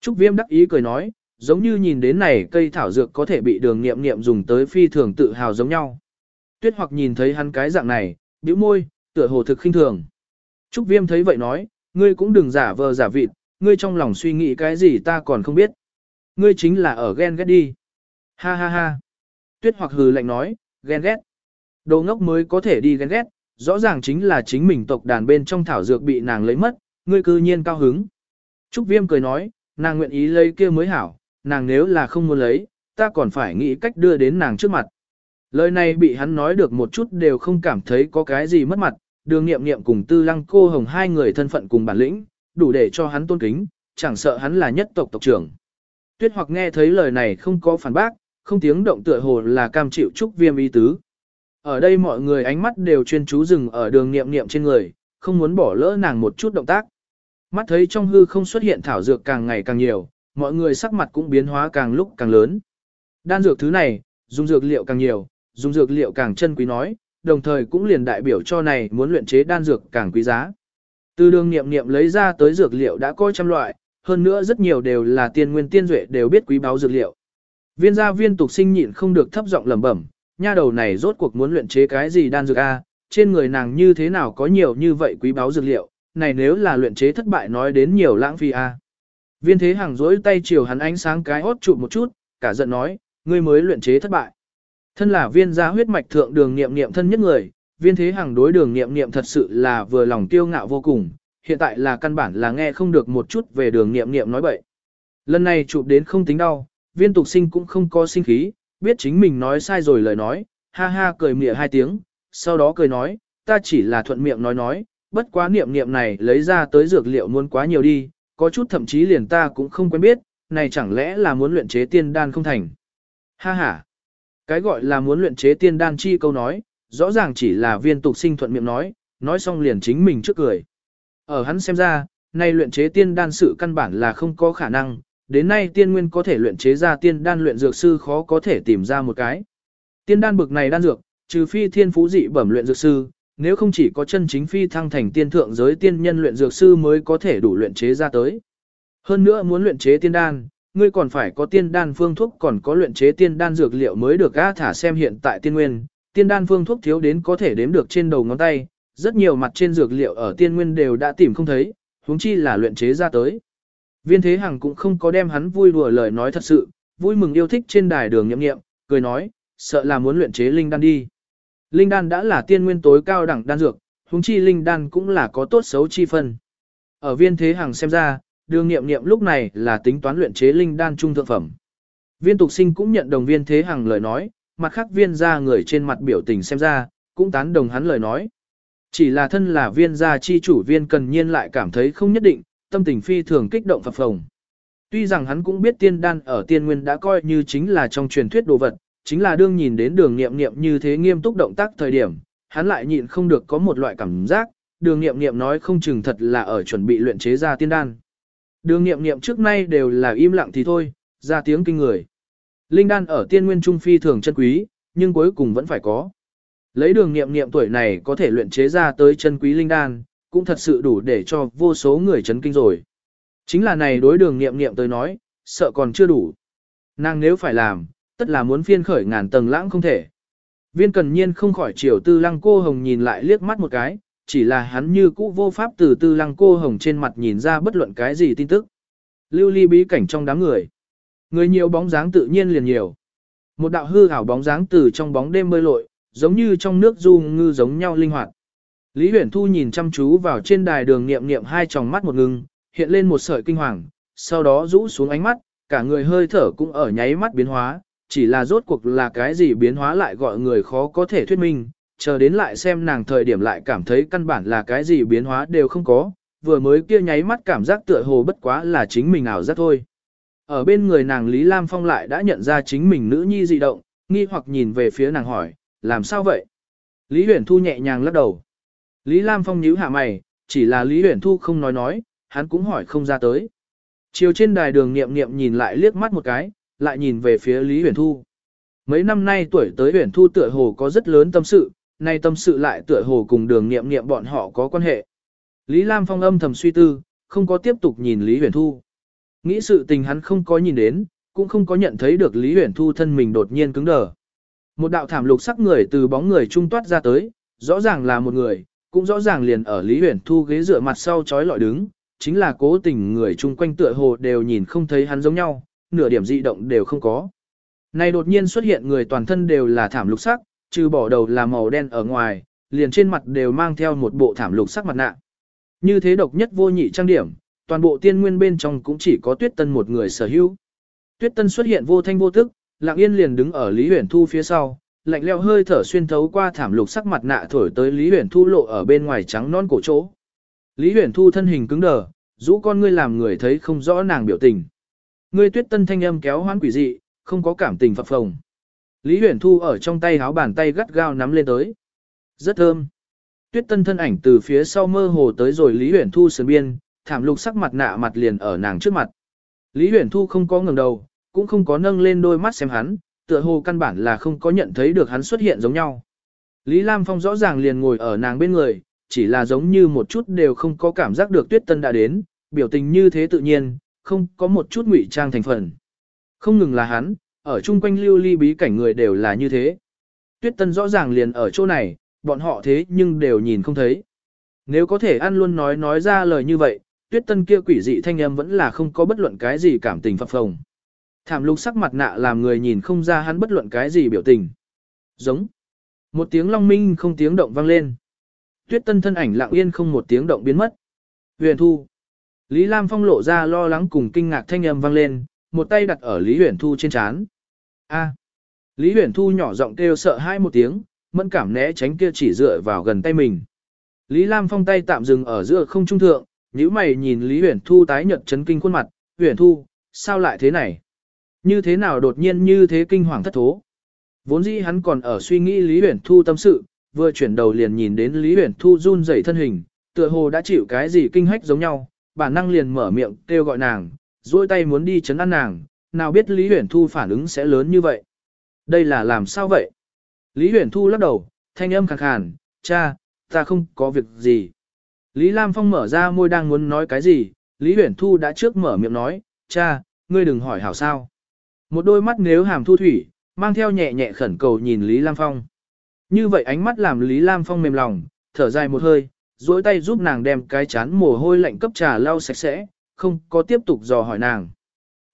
Trúc Viêm đắc ý cười nói, giống như nhìn đến này cây thảo dược có thể bị đường nghiệm nghiệm dùng tới phi thường tự hào giống nhau. Tuyết hoặc nhìn thấy hắn cái dạng này, bĩu môi, tựa hồ thực khinh thường. Trúc Viêm thấy vậy nói, ngươi cũng đừng giả vờ giả vịt, ngươi trong lòng suy nghĩ cái gì ta còn không biết. Ngươi chính là ở ghen ghét đi. Ha ha ha. Tuyết hoặc hừ lạnh nói, ghen ghét. Đồ ngốc mới có thể đi ghen ghét, rõ ràng chính là chính mình tộc đàn bên trong thảo dược bị nàng lấy mất, ngươi cư nhiên cao hứng. Trúc Viêm cười nói, nàng nguyện ý lấy kia mới hảo, nàng nếu là không muốn lấy, ta còn phải nghĩ cách đưa đến nàng trước mặt. Lời này bị hắn nói được một chút đều không cảm thấy có cái gì mất mặt, đường nghiệm nghiệm cùng tư lăng cô hồng hai người thân phận cùng bản lĩnh, đủ để cho hắn tôn kính, chẳng sợ hắn là nhất tộc tộc trưởng. Tuyết hoặc nghe thấy lời này không có phản bác, không tiếng động tựa hồ là cam chịu trúc viêm ý tứ. Ở đây mọi người ánh mắt đều chuyên chú dừng ở đường nghiệm nghiệm trên người, không muốn bỏ lỡ nàng một chút động tác. Mắt thấy trong hư không xuất hiện thảo dược càng ngày càng nhiều, mọi người sắc mặt cũng biến hóa càng lúc càng lớn. Đan dược thứ này, dùng dược liệu càng nhiều, dùng dược liệu càng chân quý nói, đồng thời cũng liền đại biểu cho này muốn luyện chế đan dược càng quý giá. Từ đường nghiệm nghiệm lấy ra tới dược liệu đã coi trăm loại, hơn nữa rất nhiều đều là tiên nguyên tiên duệ đều biết quý báu dược liệu. Viên gia viên tục sinh nhịn không được thấp giọng lẩm bẩm, nha đầu này rốt cuộc muốn luyện chế cái gì đan dược a, trên người nàng như thế nào có nhiều như vậy quý báu dược liệu, này nếu là luyện chế thất bại nói đến nhiều lãng phí a. Viên thế hàng rỗi tay chiều hắn ánh sáng cái hốt chụp một chút, cả giận nói, ngươi mới luyện chế thất bại. Thân là viên gia huyết mạch thượng đường niệm niệm thân nhất người, viên thế hàng đối đường niệm niệm thật sự là vừa lòng tiêu ngạo vô cùng, hiện tại là căn bản là nghe không được một chút về đường niệm niệm nói bậy. Lần này chụp đến không tính đau, viên tục sinh cũng không có sinh khí, biết chính mình nói sai rồi lời nói, ha ha cười mỉa hai tiếng, sau đó cười nói, ta chỉ là thuận miệng nói nói, bất quá niệm niệm này lấy ra tới dược liệu muốn quá nhiều đi, có chút thậm chí liền ta cũng không quen biết, này chẳng lẽ là muốn luyện chế tiên đan không thành. Ha ha, cái gọi là muốn luyện chế tiên đan chi câu nói, rõ ràng chỉ là viên tục sinh thuận miệng nói, nói xong liền chính mình trước cười. Ở hắn xem ra, nay luyện chế tiên đan sự căn bản là không có khả năng, đến nay tiên nguyên có thể luyện chế ra tiên đan luyện dược sư khó có thể tìm ra một cái. Tiên đan bực này đan dược, trừ phi thiên phú dị bẩm luyện dược sư, nếu không chỉ có chân chính phi thăng thành tiên thượng giới tiên nhân luyện dược sư mới có thể đủ luyện chế ra tới. Hơn nữa muốn luyện chế tiên đan, ngươi còn phải có tiên đan phương thuốc còn có luyện chế tiên đan dược liệu mới được a thả xem hiện tại tiên nguyên, tiên đan phương thuốc thiếu đến có thể đếm được trên đầu ngón tay, rất nhiều mặt trên dược liệu ở tiên nguyên đều đã tìm không thấy, huống chi là luyện chế ra tới. Viên Thế Hằng cũng không có đem hắn vui đùa lời nói thật sự, vui mừng yêu thích trên đài đường nhậm nghiệm, cười nói, sợ là muốn luyện chế linh đan đi. Linh đan đã là tiên nguyên tối cao đẳng đan dược, huống chi linh đan cũng là có tốt xấu chi phân. Ở viên thế Hằng xem ra, đường nghiệm nghiệm lúc này là tính toán luyện chế linh đan trung thượng phẩm. Viên tục sinh cũng nhận đồng viên thế Hằng lời nói, mặt khác viên ra người trên mặt biểu tình xem ra, cũng tán đồng hắn lời nói. Chỉ là thân là viên gia chi chủ viên cần nhiên lại cảm thấy không nhất định, tâm tình phi thường kích động phập phồng. Tuy rằng hắn cũng biết tiên đan ở tiên nguyên đã coi như chính là trong truyền thuyết đồ vật, chính là đương nhìn đến đường nghiệm nghiệm như thế nghiêm túc động tác thời điểm, hắn lại nhịn không được có một loại cảm giác, đường nghiệm nghiệm nói không chừng thật là ở chuẩn bị luyện chế ra tiên đan. Đường nghiệm nghiệm trước nay đều là im lặng thì thôi, ra tiếng kinh người. Linh đan ở tiên nguyên trung phi thường chân quý, nhưng cuối cùng vẫn phải có. Lấy đường nghiệm nghiệm tuổi này có thể luyện chế ra tới chân quý linh đan, cũng thật sự đủ để cho vô số người chấn kinh rồi. Chính là này đối đường nghiệm nghiệm tới nói, sợ còn chưa đủ. Nàng nếu phải làm, tất là muốn phiên khởi ngàn tầng lãng không thể. Viên cần nhiên không khỏi chiều tư lăng cô hồng nhìn lại liếc mắt một cái, chỉ là hắn như cũ vô pháp từ tư lăng cô hồng trên mặt nhìn ra bất luận cái gì tin tức. Lưu ly bí cảnh trong đám người. Người nhiều bóng dáng tự nhiên liền nhiều. Một đạo hư ảo bóng dáng từ trong bóng đêm bơi lội, giống như trong nước du ngư giống nhau linh hoạt. Lý Huyền Thu nhìn chăm chú vào trên đài đường niệm niệm hai tròng mắt một ngưng, hiện lên một sợi kinh hoàng, sau đó rũ xuống ánh mắt, cả người hơi thở cũng ở nháy mắt biến hóa, chỉ là rốt cuộc là cái gì biến hóa lại gọi người khó có thể thuyết minh, chờ đến lại xem nàng thời điểm lại cảm thấy căn bản là cái gì biến hóa đều không có, vừa mới kia nháy mắt cảm giác tựa hồ bất quá là chính mình ảo giác thôi. Ở bên người nàng Lý Lam Phong lại đã nhận ra chính mình nữ nhi dị động, nghi hoặc nhìn về phía nàng hỏi, làm sao vậy? Lý Huyền Thu nhẹ nhàng lắc đầu. Lý Lam Phong nhíu hạ mày, chỉ là Lý Huyền Thu không nói nói, hắn cũng hỏi không ra tới. Chiều trên đài đường nghiệm nghiệm nhìn lại liếc mắt một cái, lại nhìn về phía Lý Huyền Thu. Mấy năm nay tuổi tới Huyền Thu tựa hồ có rất lớn tâm sự, nay tâm sự lại tựa hồ cùng đường nghiệm nghiệm bọn họ có quan hệ. Lý Lam Phong âm thầm suy tư, không có tiếp tục nhìn Lý Huyền Thu. Nghĩ sự tình hắn không có nhìn đến, cũng không có nhận thấy được Lý Huyền Thu thân mình đột nhiên cứng đờ. Một đạo thảm lục sắc người từ bóng người trung toát ra tới, rõ ràng là một người, cũng rõ ràng liền ở Lý Huyền Thu ghế dựa mặt sau chói lọi đứng, chính là cố tình người chung quanh tựa hồ đều nhìn không thấy hắn giống nhau, nửa điểm dị động đều không có. Này đột nhiên xuất hiện người toàn thân đều là thảm lục sắc, trừ bỏ đầu là màu đen ở ngoài, liền trên mặt đều mang theo một bộ thảm lục sắc mặt nạ. Như thế độc nhất vô nhị trang điểm, toàn bộ tiên nguyên bên trong cũng chỉ có Tuyết Tân một người sở hữu. Tuyết Tân xuất hiện vô thanh vô tức, lặng yên liền đứng ở Lý Huyền Thu phía sau, lạnh lẽo hơi thở xuyên thấu qua thảm lục sắc mặt nạ thổi tới Lý Huyền Thu lộ ở bên ngoài trắng non cổ chỗ. Lý Huyền Thu thân hình cứng đờ, rũ con ngươi làm người thấy không rõ nàng biểu tình. Ngươi tuyết tân thanh âm kéo hoán quỷ dị, không có cảm tình phập phồng. Lý Huyền Thu ở trong tay háo bàn tay gắt gao nắm lên tới. Rất thơm. Tuyết tân thân ảnh từ phía sau mơ hồ tới rồi Lý Huyền Thu sườn biên, thảm lục sắc mặt nạ mặt liền ở nàng trước mặt. Lý Huyền Thu không có ngẩng đầu, cũng không có nâng lên đôi mắt xem hắn, tựa hồ căn bản là không có nhận thấy được hắn xuất hiện giống nhau. Lý Lam Phong rõ ràng liền ngồi ở nàng bên người, chỉ là giống như một chút đều không có cảm giác được tuyết tân đã đến, biểu tình như thế tự nhiên, không có một chút ngụy trang thành phần. Không ngừng là hắn, ở chung quanh lưu ly bí cảnh người đều là như thế. Tuyết tân rõ ràng liền ở chỗ này, bọn họ thế nhưng đều nhìn không thấy. Nếu có thể ăn luôn nói nói ra lời như vậy, tuyết tân kia quỷ dị thanh âm vẫn là không có bất luận cái gì cảm tình phập phồng. Thảm lục sắc mặt nạ làm người nhìn không ra hắn bất luận cái gì biểu tình. Giống. Một tiếng long minh không tiếng động vang lên. Tuyết tân thân ảnh lặng yên không một tiếng động biến mất. Huyền thu. Lý Lam Phong lộ ra lo lắng cùng kinh ngạc thanh âm vang lên, một tay đặt ở Lý Huyền Thu trên chán. A. Lý Huyền Thu nhỏ giọng kêu sợ hai một tiếng, mẫn cảm né tránh kia chỉ dựa vào gần tay mình. Lý Lam Phong tay tạm dừng ở giữa không trung thượng, nhíu mày nhìn Lý Huyền Thu tái nhợt chấn kinh khuôn mặt, "Huyền Thu, sao lại thế này? Như thế nào đột nhiên như thế kinh hoàng thất thố?" Vốn dĩ hắn còn ở suy nghĩ Lý Huyền Thu tâm sự, vừa chuyển đầu liền nhìn đến Lý Huyền Thu run rẩy thân hình, tựa hồ đã chịu cái gì kinh hách giống nhau, bản năng liền mở miệng kêu gọi nàng, duỗi tay muốn đi chấn an nàng, nào biết Lý Huyền Thu phản ứng sẽ lớn như vậy. Đây là làm sao vậy? Lý Huyền Thu lắc đầu, thanh âm khàn khàn, cha, ta không có việc gì. Lý Lam Phong mở ra môi đang muốn nói cái gì, Lý Huyền Thu đã trước mở miệng nói, cha, ngươi đừng hỏi hảo sao. Một đôi mắt nếu hàm thu thủy, mang theo nhẹ nhẹ khẩn cầu nhìn Lý Lam Phong. Như vậy ánh mắt làm Lý Lam Phong mềm lòng, thở dài một hơi, duỗi tay giúp nàng đem cái chán mồ hôi lạnh cấp trà lau sạch sẽ, không có tiếp tục dò hỏi nàng.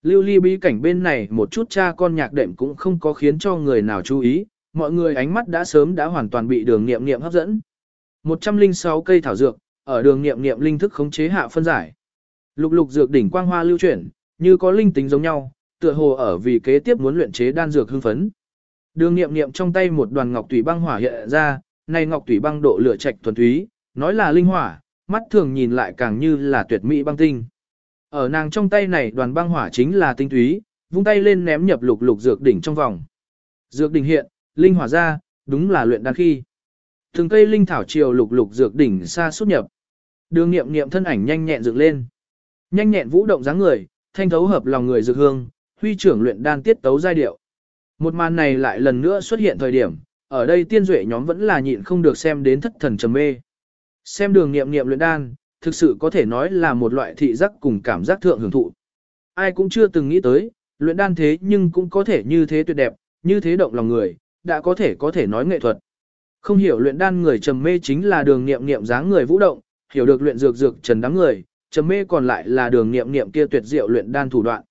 Lưu ly bí cảnh bên này một chút cha con nhạc đệm cũng không có khiến cho người nào chú ý, mọi người ánh mắt đã sớm đã hoàn toàn bị đường nghiệm nghiệm hấp dẫn. 106 cây thảo dược, ở đường nghiệm nghiệm linh thức khống chế hạ phân giải. Lục lục dược đỉnh quang hoa lưu chuyển, như có linh tính giống nhau, tựa hồ ở vì kế tiếp muốn luyện chế đan dược hưng phấn. Đường nghiệm nghiệm trong tay một đoàn ngọc tủy băng hỏa hiện ra, này ngọc tủy băng độ lửa trạch thuần túy, nói là linh hỏa, mắt thường nhìn lại càng như là tuyệt mỹ băng tinh. Ở nàng trong tay này đoàn băng hỏa chính là tinh túy, vung tay lên ném nhập lục lục dược đỉnh trong vòng. Dược đỉnh hiện, linh hỏa ra, đúng là luyện đan khi. thường cây linh thảo chiều lục lục dược đỉnh xa xuất nhập. Đường nghiệm nghiệm thân ảnh nhanh nhẹn dựng lên. Nhanh nhẹn vũ động dáng người, thanh thấu hợp lòng người dược hương, huy trưởng luyện đan tiết tấu giai điệu. Một màn này lại lần nữa xuất hiện thời điểm, ở đây tiên duệ nhóm vẫn là nhịn không được xem đến thất thần trầm mê. Xem đường nghiệm nghiệm luyện đan, thực sự có thể nói là một loại thị giác cùng cảm giác thượng hưởng thụ. Ai cũng chưa từng nghĩ tới, luyện đan thế nhưng cũng có thể như thế tuyệt đẹp, như thế động lòng người, đã có thể có thể nói nghệ thuật. Không hiểu luyện đan người trầm mê chính là đường nghiệm nghiệm dáng người vũ động, hiểu được luyện dược dược trần đám người, trầm mê còn lại là đường nghiệm nghiệm kia tuyệt diệu luyện đan thủ đoạn.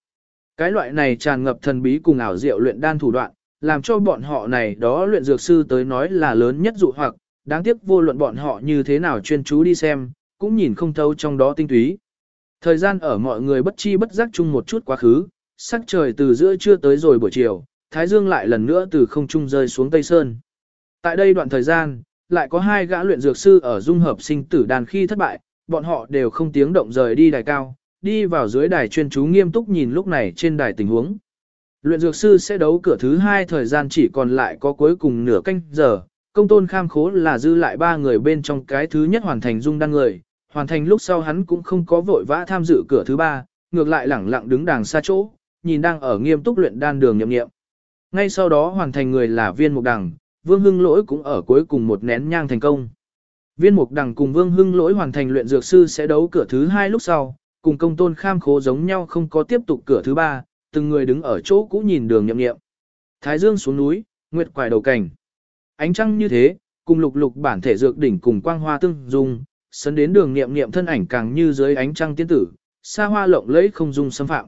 Cái loại này tràn ngập thần bí cùng ảo diệu luyện đan thủ đoạn, làm cho bọn họ này đó luyện dược sư tới nói là lớn nhất dụ hoặc, đáng tiếc vô luận bọn họ như thế nào chuyên chú đi xem, cũng nhìn không thấu trong đó tinh túy. Thời gian ở mọi người bất chi bất giác chung một chút quá khứ, sắc trời từ giữa trưa tới rồi buổi chiều, Thái Dương lại lần nữa từ không trung rơi xuống Tây Sơn. Tại đây đoạn thời gian, lại có hai gã luyện dược sư ở dung hợp sinh tử đàn khi thất bại, bọn họ đều không tiếng động rời đi đài cao, đi vào dưới đài chuyên chú nghiêm túc nhìn lúc này trên đài tình huống. Luyện dược sư sẽ đấu cửa thứ hai thời gian chỉ còn lại có cuối cùng nửa canh giờ, công tôn kham khố là dư lại ba người bên trong cái thứ nhất hoàn thành dung đan người, hoàn thành lúc sau hắn cũng không có vội vã tham dự cửa thứ ba, ngược lại lẳng lặng đứng đàng xa chỗ, nhìn đang ở nghiêm túc luyện đan đường nhậm nghiệm. Ngay sau đó hoàn thành người là viên mục đằng, vương hưng lỗi cũng ở cuối cùng một nén nhang thành công. Viên mục đằng cùng vương hưng lỗi hoàn thành luyện dược sư sẽ đấu cửa thứ hai lúc sau, cùng công tôn kham khố giống nhau không có tiếp tục cửa thứ ba, từng người đứng ở chỗ cũ nhìn đường nhậm nghiệm. Thái dương xuống núi, nguyệt quải đầu cảnh. Ánh trăng như thế, cùng lục lục bản thể dược đỉnh cùng quang hoa tương dung, sấn đến đường niệm niệm thân ảnh càng như dưới ánh trăng tiên tử, xa hoa lộng lẫy không dung xâm phạm.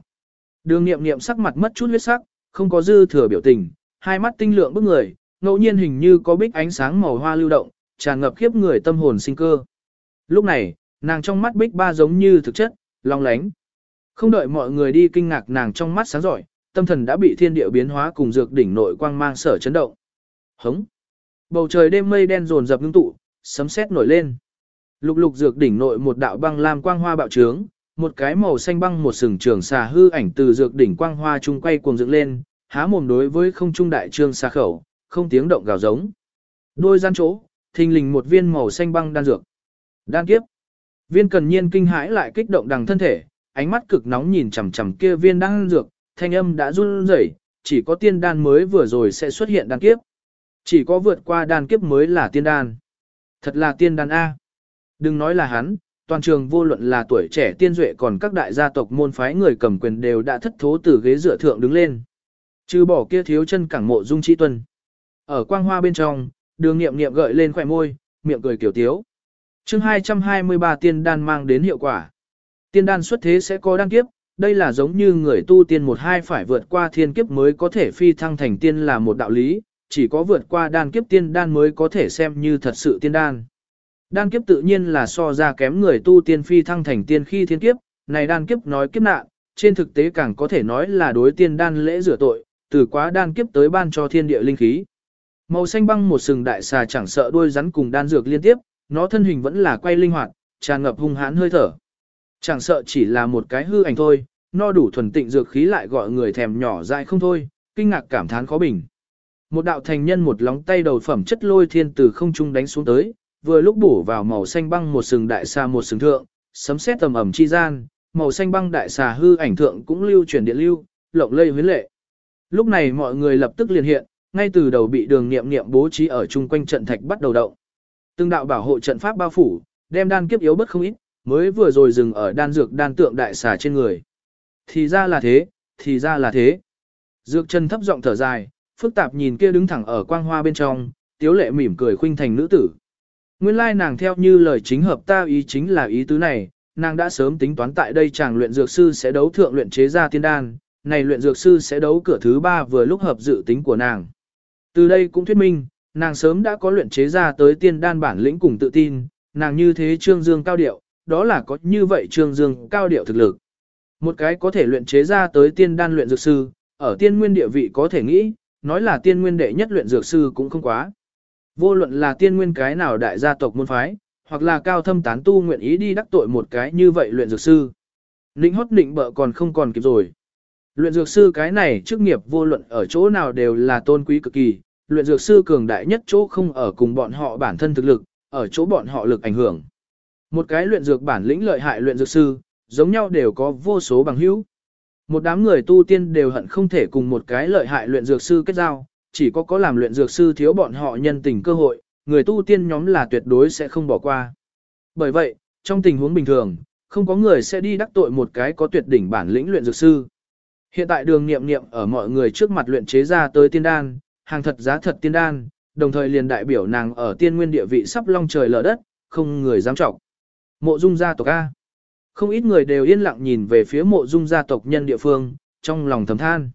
Đường niệm niệm sắc mặt mất chút huyết sắc, không có dư thừa biểu tình, hai mắt tinh lượng bức người, ngẫu nhiên hình như có bích ánh sáng màu hoa lưu động, tràn ngập khiếp người tâm hồn sinh cơ. Lúc này, nàng trong mắt bích ba giống như thực chất, long lánh. Không đợi mọi người đi kinh ngạc nàng trong mắt sáng giỏi, tâm thần đã bị thiên địa biến hóa cùng dược đỉnh nội quang mang sở chấn động. Hống! Bầu trời đêm mây đen rồn rập ngưng tụ, sấm sét nổi lên. Lục lục dược đỉnh nội một đạo băng lam quang hoa bạo trướng, một cái màu xanh băng một sừng trường xà hư ảnh từ dược đỉnh quang hoa trung quay cuồng dựng lên, há mồm đối với không trung đại trương xà khẩu, không tiếng động gào giống. Đôi gian chỗ, thình lình một viên màu xanh băng đan dược. Đan kiếp. Viên cần nhiên kinh hãi lại kích động đằng thân thể, ánh mắt cực nóng nhìn chằm chằm kia viên đan dược, thanh âm đã run rẩy, chỉ có tiên đan mới vừa rồi sẽ xuất hiện đan kiếp. Chỉ có vượt qua đan kiếp mới là tiên đan. Thật là tiên đan A. Đừng nói là hắn, toàn trường vô luận là tuổi trẻ tiên duệ còn các đại gia tộc môn phái người cầm quyền đều đã thất thố từ ghế dựa thượng đứng lên. Trừ bỏ kia thiếu chân cảng mộ dung trí tuân. Ở quang hoa bên trong, đường nghiệm nghiệm gợi lên khỏe môi, miệng cười kiểu tiếu. chương 223 tiên đan mang đến hiệu quả. Tiên đan xuất thế sẽ có đan kiếp, đây là giống như người tu tiên một hai phải vượt qua thiên kiếp mới có thể phi thăng thành tiên là một đạo lý, chỉ có vượt qua đan kiếp tiên đan mới có thể xem như thật sự tiên đan. Đan kiếp tự nhiên là so ra kém người tu tiên phi thăng thành tiên khi thiên kiếp, này đan kiếp nói kiếp nạn, trên thực tế càng có thể nói là đối tiên đan lễ rửa tội, từ quá đan kiếp tới ban cho thiên địa linh khí. Màu xanh băng một sừng đại xà chẳng sợ đuôi rắn cùng đan dược liên tiếp, nó thân hình vẫn là quay linh hoạt, tràn ngập hung hãn hơi thở. Chẳng sợ chỉ là một cái hư ảnh thôi, no đủ thuần tịnh dược khí lại gọi người thèm nhỏ dại không thôi, kinh ngạc cảm thán khó bình. Một đạo thành nhân một lóng tay đầu phẩm chất lôi thiên từ không trung đánh xuống tới, vừa lúc bổ vào màu xanh băng một sừng đại xà một sừng thượng, sấm sét tầm ẩm chi gian, màu xanh băng đại xà hư ảnh thượng cũng lưu chuyển điện lưu, lộng lây huyến lệ. Lúc này mọi người lập tức liền hiện, ngay từ đầu bị đường nghiệm nghiệm bố trí ở chung quanh trận thạch bắt đầu động. Từng đạo bảo hộ trận pháp bao phủ, đem đan kiếp yếu bất không ít, mới vừa rồi dừng ở đan dược đan tượng đại xà trên người. Thì ra là thế, thì ra là thế. Dược chân thấp giọng thở dài, phức tạp nhìn kia đứng thẳng ở quang hoa bên trong, tiếu lệ mỉm cười khuynh thành nữ tử. Nguyên lai nàng theo như lời chính hợp ta ý chính là ý tứ này, nàng đã sớm tính toán tại đây chàng luyện dược sư sẽ đấu thượng luyện chế ra tiên đan, này luyện dược sư sẽ đấu cửa thứ ba vừa lúc hợp dự tính của nàng. Từ đây cũng thuyết minh, nàng sớm đã có luyện chế ra tới tiên đan bản lĩnh cùng tự tin, nàng như thế trương dương cao điệu, đó là có như vậy trương dương cao điệu thực lực. Một cái có thể luyện chế ra tới tiên đan luyện dược sư, ở tiên nguyên địa vị có thể nghĩ, nói là tiên nguyên đệ nhất luyện dược sư cũng không quá. Vô luận là tiên nguyên cái nào đại gia tộc môn phái, hoặc là cao thâm tán tu nguyện ý đi đắc tội một cái như vậy luyện dược sư. Nịnh hót nịnh bợ còn không còn kịp rồi. Luyện dược sư cái này chức nghiệp vô luận ở chỗ nào đều là tôn quý cực kỳ, luyện dược sư cường đại nhất chỗ không ở cùng bọn họ bản thân thực lực, ở chỗ bọn họ lực ảnh hưởng. Một cái luyện dược bản lĩnh lợi hại luyện dược sư, giống nhau đều có vô số bằng hữu. Một đám người tu tiên đều hận không thể cùng một cái lợi hại luyện dược sư kết giao, chỉ có có làm luyện dược sư thiếu bọn họ nhân tình cơ hội, người tu tiên nhóm là tuyệt đối sẽ không bỏ qua. Bởi vậy, trong tình huống bình thường, không có người sẽ đi đắc tội một cái có tuyệt đỉnh bản lĩnh luyện dược sư. Hiện tại đường nghiệm nghiệm ở mọi người trước mặt luyện chế ra tới tiên đan, hàng thật giá thật tiên đan, đồng thời liền đại biểu nàng ở tiên nguyên địa vị sắp long trời lở đất, không người dám trọng. Mộ dung gia tộc A. Không ít người đều yên lặng nhìn về phía mộ dung gia tộc nhân địa phương, trong lòng thầm than.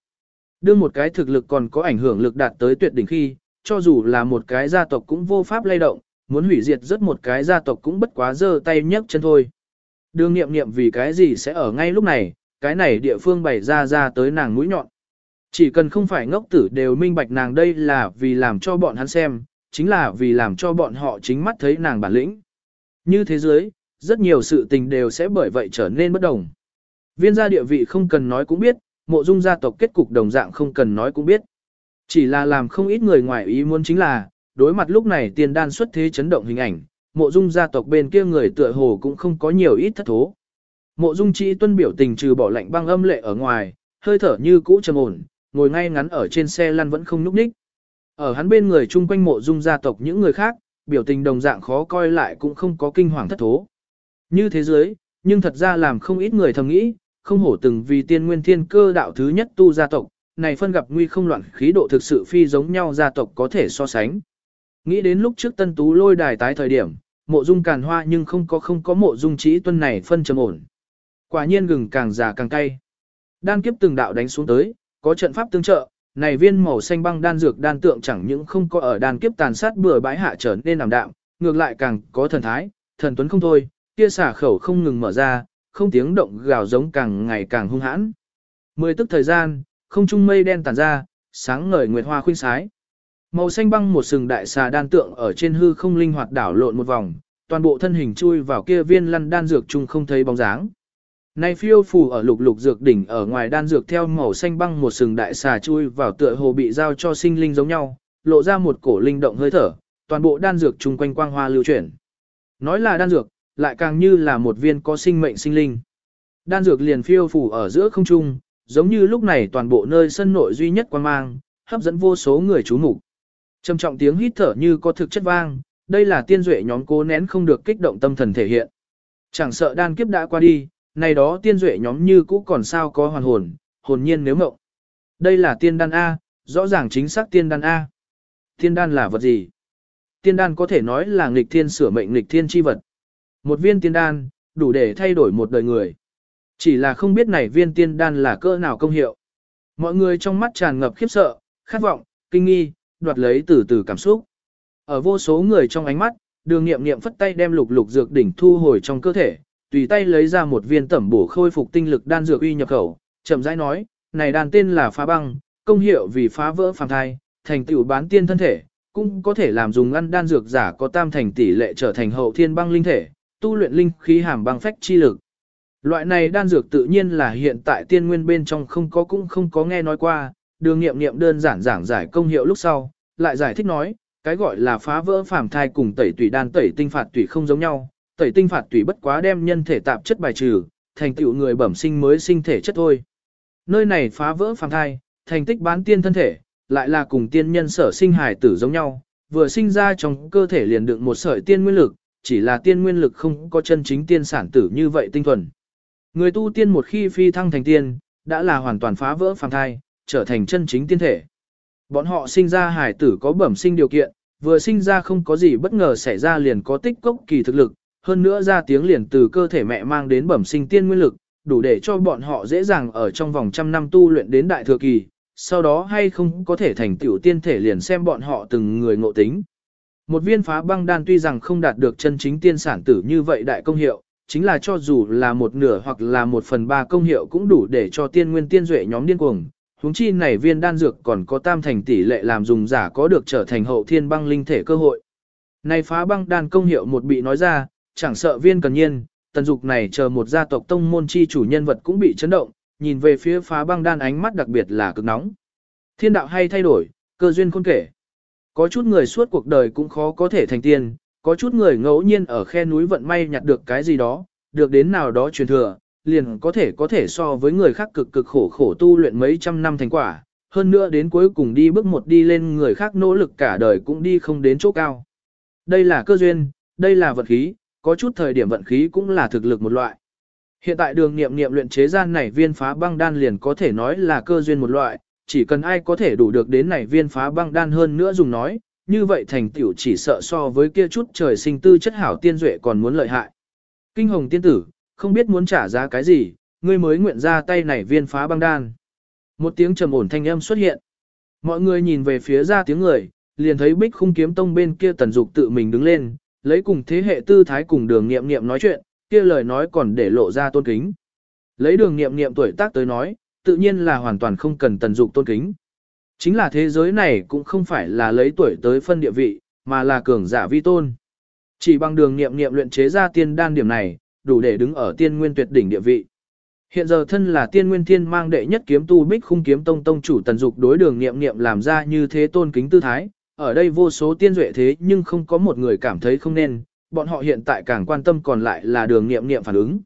Đương một cái thực lực còn có ảnh hưởng lực đạt tới tuyệt đỉnh khi, cho dù là một cái gia tộc cũng vô pháp lay động, muốn hủy diệt rất một cái gia tộc cũng bất quá giơ tay nhấc chân thôi. Đường nghiệm nghiệm vì cái gì sẽ ở ngay lúc này, cái này địa phương bày ra ra tới nàng mũi nhọn. Chỉ cần không phải ngốc tử đều minh bạch nàng đây là vì làm cho bọn hắn xem, chính là vì làm cho bọn họ chính mắt thấy nàng bản lĩnh. Như thế giới, rất nhiều sự tình đều sẽ bởi vậy trở nên bất đồng. Viên gia địa vị không cần nói cũng biết, mộ dung gia tộc kết cục đồng dạng không cần nói cũng biết. Chỉ là làm không ít người ngoài ý muốn chính là, đối mặt lúc này tiền đan xuất thế chấn động hình ảnh, mộ dung gia tộc bên kia người tựa hồ cũng không có nhiều ít thất thố. Mộ dung chi tuân biểu tình trừ bỏ lạnh băng âm lệ ở ngoài, hơi thở như cũ trầm ổn, ngồi ngay ngắn ở trên xe lăn vẫn không nhúc nhích. Ở hắn bên người chung quanh mộ dung gia tộc những người khác, biểu tình đồng dạng khó coi lại cũng không có kinh hoàng thất thố. Như thế giới, nhưng thật ra làm không ít người thầm nghĩ, không hổ từng vì tiên nguyên thiên cơ đạo thứ nhất tu gia tộc, này phân gặp nguy không loạn khí độ thực sự phi giống nhau gia tộc có thể so sánh. Nghĩ đến lúc trước tân tú lôi đài tái thời điểm, mộ dung càn hoa nhưng không có không có mộ dung trí tuân này phân trầm ổn. Quả nhiên gừng càng già càng cay. Đan kiếp từng đạo đánh xuống tới, có trận pháp tương trợ, này viên màu xanh băng đan dược đan tượng chẳng những không có ở đan kiếp tàn sát bừa bãi hạ trở nên làm đạm, ngược lại càng có thần thái, thần tuấn không thôi, kia xả khẩu không ngừng mở ra, không tiếng động gào giống càng ngày càng hung hãn. Mười tức thời gian, không trung mây đen tàn ra, sáng ngời nguyệt hoa khuynh sái. Màu xanh băng một sừng đại xà đan tượng ở trên hư không linh hoạt đảo lộn một vòng, toàn bộ thân hình chui vào kia viên lăn đan dược chung không thấy bóng dáng. Nay phiêu phù ở lục lục dược đỉnh ở ngoài đan dược theo màu xanh băng một sừng đại xà chui vào tựa hồ bị giao cho sinh linh giống nhau, lộ ra một cổ linh động hơi thở, toàn bộ đan dược chung quanh quang hoa lưu chuyển. Nói là đan dược, lại càng như là một viên có sinh mệnh sinh linh. Đan dược liền phiêu phù ở giữa không trung, giống như lúc này toàn bộ nơi sân nội duy nhất quan mang, hấp dẫn vô số người chú mục. Trầm trọng tiếng hít thở như có thực chất vang, đây là tiên duệ nhóm cố nén không được kích động tâm thần thể hiện. Chẳng sợ đan kiếp đã qua đi, này đó tiên duệ nhóm như cũ còn sao có hoàn hồn, hồn nhiên nếu mộng. Đây là tiên đan A, rõ ràng chính xác tiên đan A. Tiên đan là vật gì? Tiên đan có thể nói là nghịch thiên sửa mệnh nghịch thiên chi vật. Một viên tiên đan, đủ để thay đổi một đời người. Chỉ là không biết này viên tiên đan là cỡ nào công hiệu. Mọi người trong mắt tràn ngập khiếp sợ, khát vọng, kinh nghi, đoạt lấy từ từ cảm xúc. Ở vô số người trong ánh mắt, đường nghiệm nghiệm phất tay đem lục lục dược đỉnh thu hồi trong cơ thể, tùy tay lấy ra một viên tẩm bổ khôi phục tinh lực đan dược uy nhập khẩu, chậm rãi nói, này đan tên là phá băng, công hiệu vì phá vỡ phàm thai, thành tựu bán tiên thân thể, cũng có thể làm dùng ăn đan dược giả có tam thành tỷ lệ trở thành hậu thiên băng linh thể, tu luyện linh khí hàm băng phách chi lực. Loại này đan dược tự nhiên là hiện tại tiên nguyên bên trong không có cũng không có nghe nói qua, đường nghiệm nghiệm đơn giản giảng giải công hiệu lúc sau, lại giải thích nói, cái gọi là phá vỡ phàm thai cùng tẩy tủy đan tẩy tinh phạt tủy không giống nhau, tẩy tinh phạt tủy bất quá đem nhân thể tạp chất bài trừ, thành tựu người bẩm sinh mới sinh thể chất thôi. Nơi này phá vỡ phàm thai, thành tích bán tiên thân thể, lại là cùng tiên nhân sở sinh hài tử giống nhau, vừa sinh ra trong cơ thể liền đựng một sợi tiên nguyên lực, chỉ là tiên nguyên lực không có chân chính tiên sản tử như vậy tinh thuần. Người tu tiên một khi phi thăng thành tiên, đã là hoàn toàn phá vỡ phàm thai, trở thành chân chính tiên thể. Bọn họ sinh ra hải tử có bẩm sinh điều kiện, vừa sinh ra không có gì bất ngờ xảy ra liền có tích cốc kỳ thực lực, hơn nữa ra tiếng liền từ cơ thể mẹ mang đến bẩm sinh tiên nguyên lực, đủ để cho bọn họ dễ dàng ở trong vòng trăm năm tu luyện đến đại thừa kỳ, sau đó hay không có thể thành tiểu tiên thể liền xem bọn họ từng người ngộ tính. Một viên phá băng đan tuy rằng không đạt được chân chính tiên sản tử như vậy đại công hiệu, chính là cho dù là một nửa hoặc là một phần ba công hiệu cũng đủ để cho tiên nguyên tiên duệ nhóm điên cuồng. Húng chi này viên đan dược còn có tam thành tỷ lệ làm dùng giả có được trở thành hậu thiên băng linh thể cơ hội. Này phá băng đan công hiệu một bị nói ra, chẳng sợ viên cần nhiên, tần dục này chờ một gia tộc tông môn chi chủ nhân vật cũng bị chấn động, nhìn về phía phá băng đan ánh mắt đặc biệt là cực nóng. Thiên đạo hay thay đổi, cơ duyên khôn kể. Có chút người suốt cuộc đời cũng khó có thể thành tiên, có chút người ngẫu nhiên ở khe núi vận may nhặt được cái gì đó, được đến nào đó truyền thừa, liền có thể có thể so với người khác cực cực khổ khổ tu luyện mấy trăm năm thành quả, hơn nữa đến cuối cùng đi bước một đi lên người khác nỗ lực cả đời cũng đi không đến chỗ cao. Đây là cơ duyên, đây là vận khí, có chút thời điểm vận khí cũng là thực lực một loại. Hiện tại đường nghiệm nghiệm luyện chế gian này viên phá băng đan liền có thể nói là cơ duyên một loại, chỉ cần ai có thể đủ được đến này viên phá băng đan hơn nữa dùng nói, như vậy thành tiểu chỉ sợ so với kia chút trời sinh tư chất hảo tiên duệ còn muốn lợi hại. Kinh hồng tiên tử, không biết muốn trả giá cái gì, ngươi mới nguyện ra tay này viên phá băng đan. Một tiếng trầm ổn thanh âm xuất hiện. Mọi người nhìn về phía ra tiếng người, liền thấy bích khung kiếm tông bên kia tần dục tự mình đứng lên, lấy cùng thế hệ tư thái cùng đường nghiệm nghiệm nói chuyện, kia lời nói còn để lộ ra tôn kính. Lấy đường nghiệm nghiệm tuổi tác tới nói, tự nhiên là hoàn toàn không cần tần dục tôn kính. Chính là thế giới này cũng không phải là lấy tuổi tới phân địa vị, mà là cường giả vi tôn. Chỉ bằng đường nghiệm nghiệm luyện chế ra tiên đan điểm này, đủ để đứng ở tiên nguyên tuyệt đỉnh địa vị. Hiện giờ thân là tiên nguyên thiên mang đệ nhất kiếm tu bích khung kiếm tông tông chủ tần dục đối đường nghiệm nghiệm làm ra như thế tôn kính tư thái, ở đây vô số tiên duệ thế nhưng không có một người cảm thấy không nên, bọn họ hiện tại càng quan tâm còn lại là đường nghiệm nghiệm phản ứng.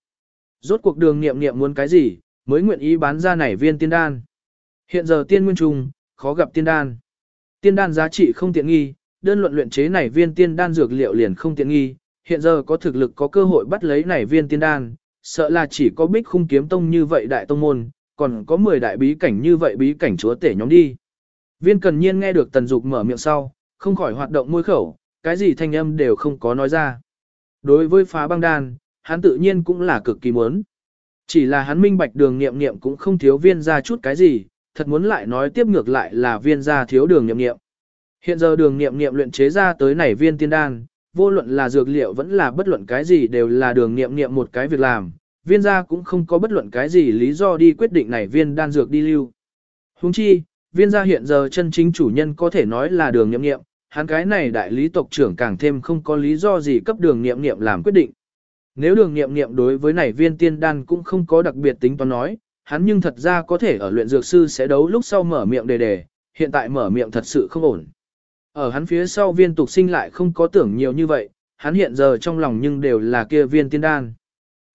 Rốt cuộc đường nghiệm nghiệm muốn cái gì, mới nguyện ý bán ra nảy viên tiên đan. Hiện giờ tiên nguyên trùng, khó gặp tiên đan. Tiên đan giá trị không tiện nghi, đơn luận luyện chế nảy viên tiên đan dược liệu liền không tiện nghi, hiện giờ có thực lực có cơ hội bắt lấy nảy viên tiên đan, sợ là chỉ có bích khung kiếm tông như vậy đại tông môn, còn có 10 đại bí cảnh như vậy bí cảnh chúa tể nhóm đi. Viên cần nhiên nghe được tần dục mở miệng sau, không khỏi hoạt động môi khẩu, cái gì thanh âm đều không có nói ra. Đối với phá băng đan, hắn tự nhiên cũng là cực kỳ muốn. Chỉ là hắn minh bạch đường nghiệm nghiệm cũng không thiếu viên ra chút cái gì, thật muốn lại nói tiếp ngược lại là viên ra thiếu đường nghiệm nghiệm. Hiện giờ đường nghiệm nghiệm luyện chế ra tới này viên tiên đan, vô luận là dược liệu vẫn là bất luận cái gì đều là đường nghiệm nghiệm một cái việc làm, viên gia cũng không có bất luận cái gì lý do đi quyết định này viên đan dược đi lưu. Huống chi, viên gia hiện giờ chân chính chủ nhân có thể nói là đường nghiệm nghiệm, hắn cái này đại lý tộc trưởng càng thêm không có lý do gì cấp đường nghiệm nghiệm làm quyết định. Nếu đường nghiệm nghiệm đối với này viên tiên đan cũng không có đặc biệt tính toán nói, hắn nhưng thật ra có thể ở luyện dược sư sẽ đấu lúc sau mở miệng đề đề, hiện tại mở miệng thật sự không ổn. Ở hắn phía sau viên tục sinh lại không có tưởng nhiều như vậy, hắn hiện giờ trong lòng nhưng đều là kia viên tiên đan.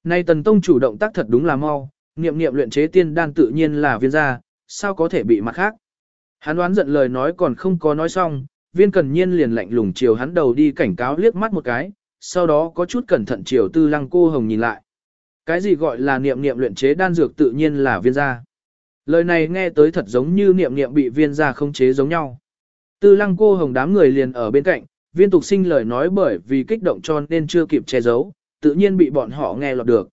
Nay tần tông chủ động tác thật đúng là mau, niệm niệm luyện chế tiên đan tự nhiên là viên gia, sao có thể bị mặt khác. Hắn đoán giận lời nói còn không có nói xong, viên cần nhiên liền lạnh lùng chiều hắn đầu đi cảnh cáo liếc mắt một cái, sau đó có chút cẩn thận chiều tư lăng cô hồng nhìn lại. Cái gì gọi là niệm niệm luyện chế đan dược tự nhiên là viên gia. Lời này nghe tới thật giống như niệm niệm bị viên gia không chế giống nhau. Tư lăng cô hồng đám người liền ở bên cạnh, viên tục sinh lời nói bởi vì kích động cho nên chưa kịp che giấu, tự nhiên bị bọn họ nghe lọt được.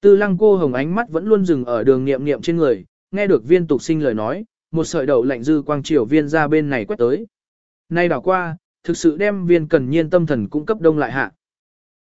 Tư lăng cô hồng ánh mắt vẫn luôn dừng ở đường niệm niệm trên người, nghe được viên tục sinh lời nói, một sợi đầu lạnh dư quang triều viên ra bên này quét tới. Nay đảo qua, thực sự đem viên cần nhiên tâm thần cung cấp đông lại hạ.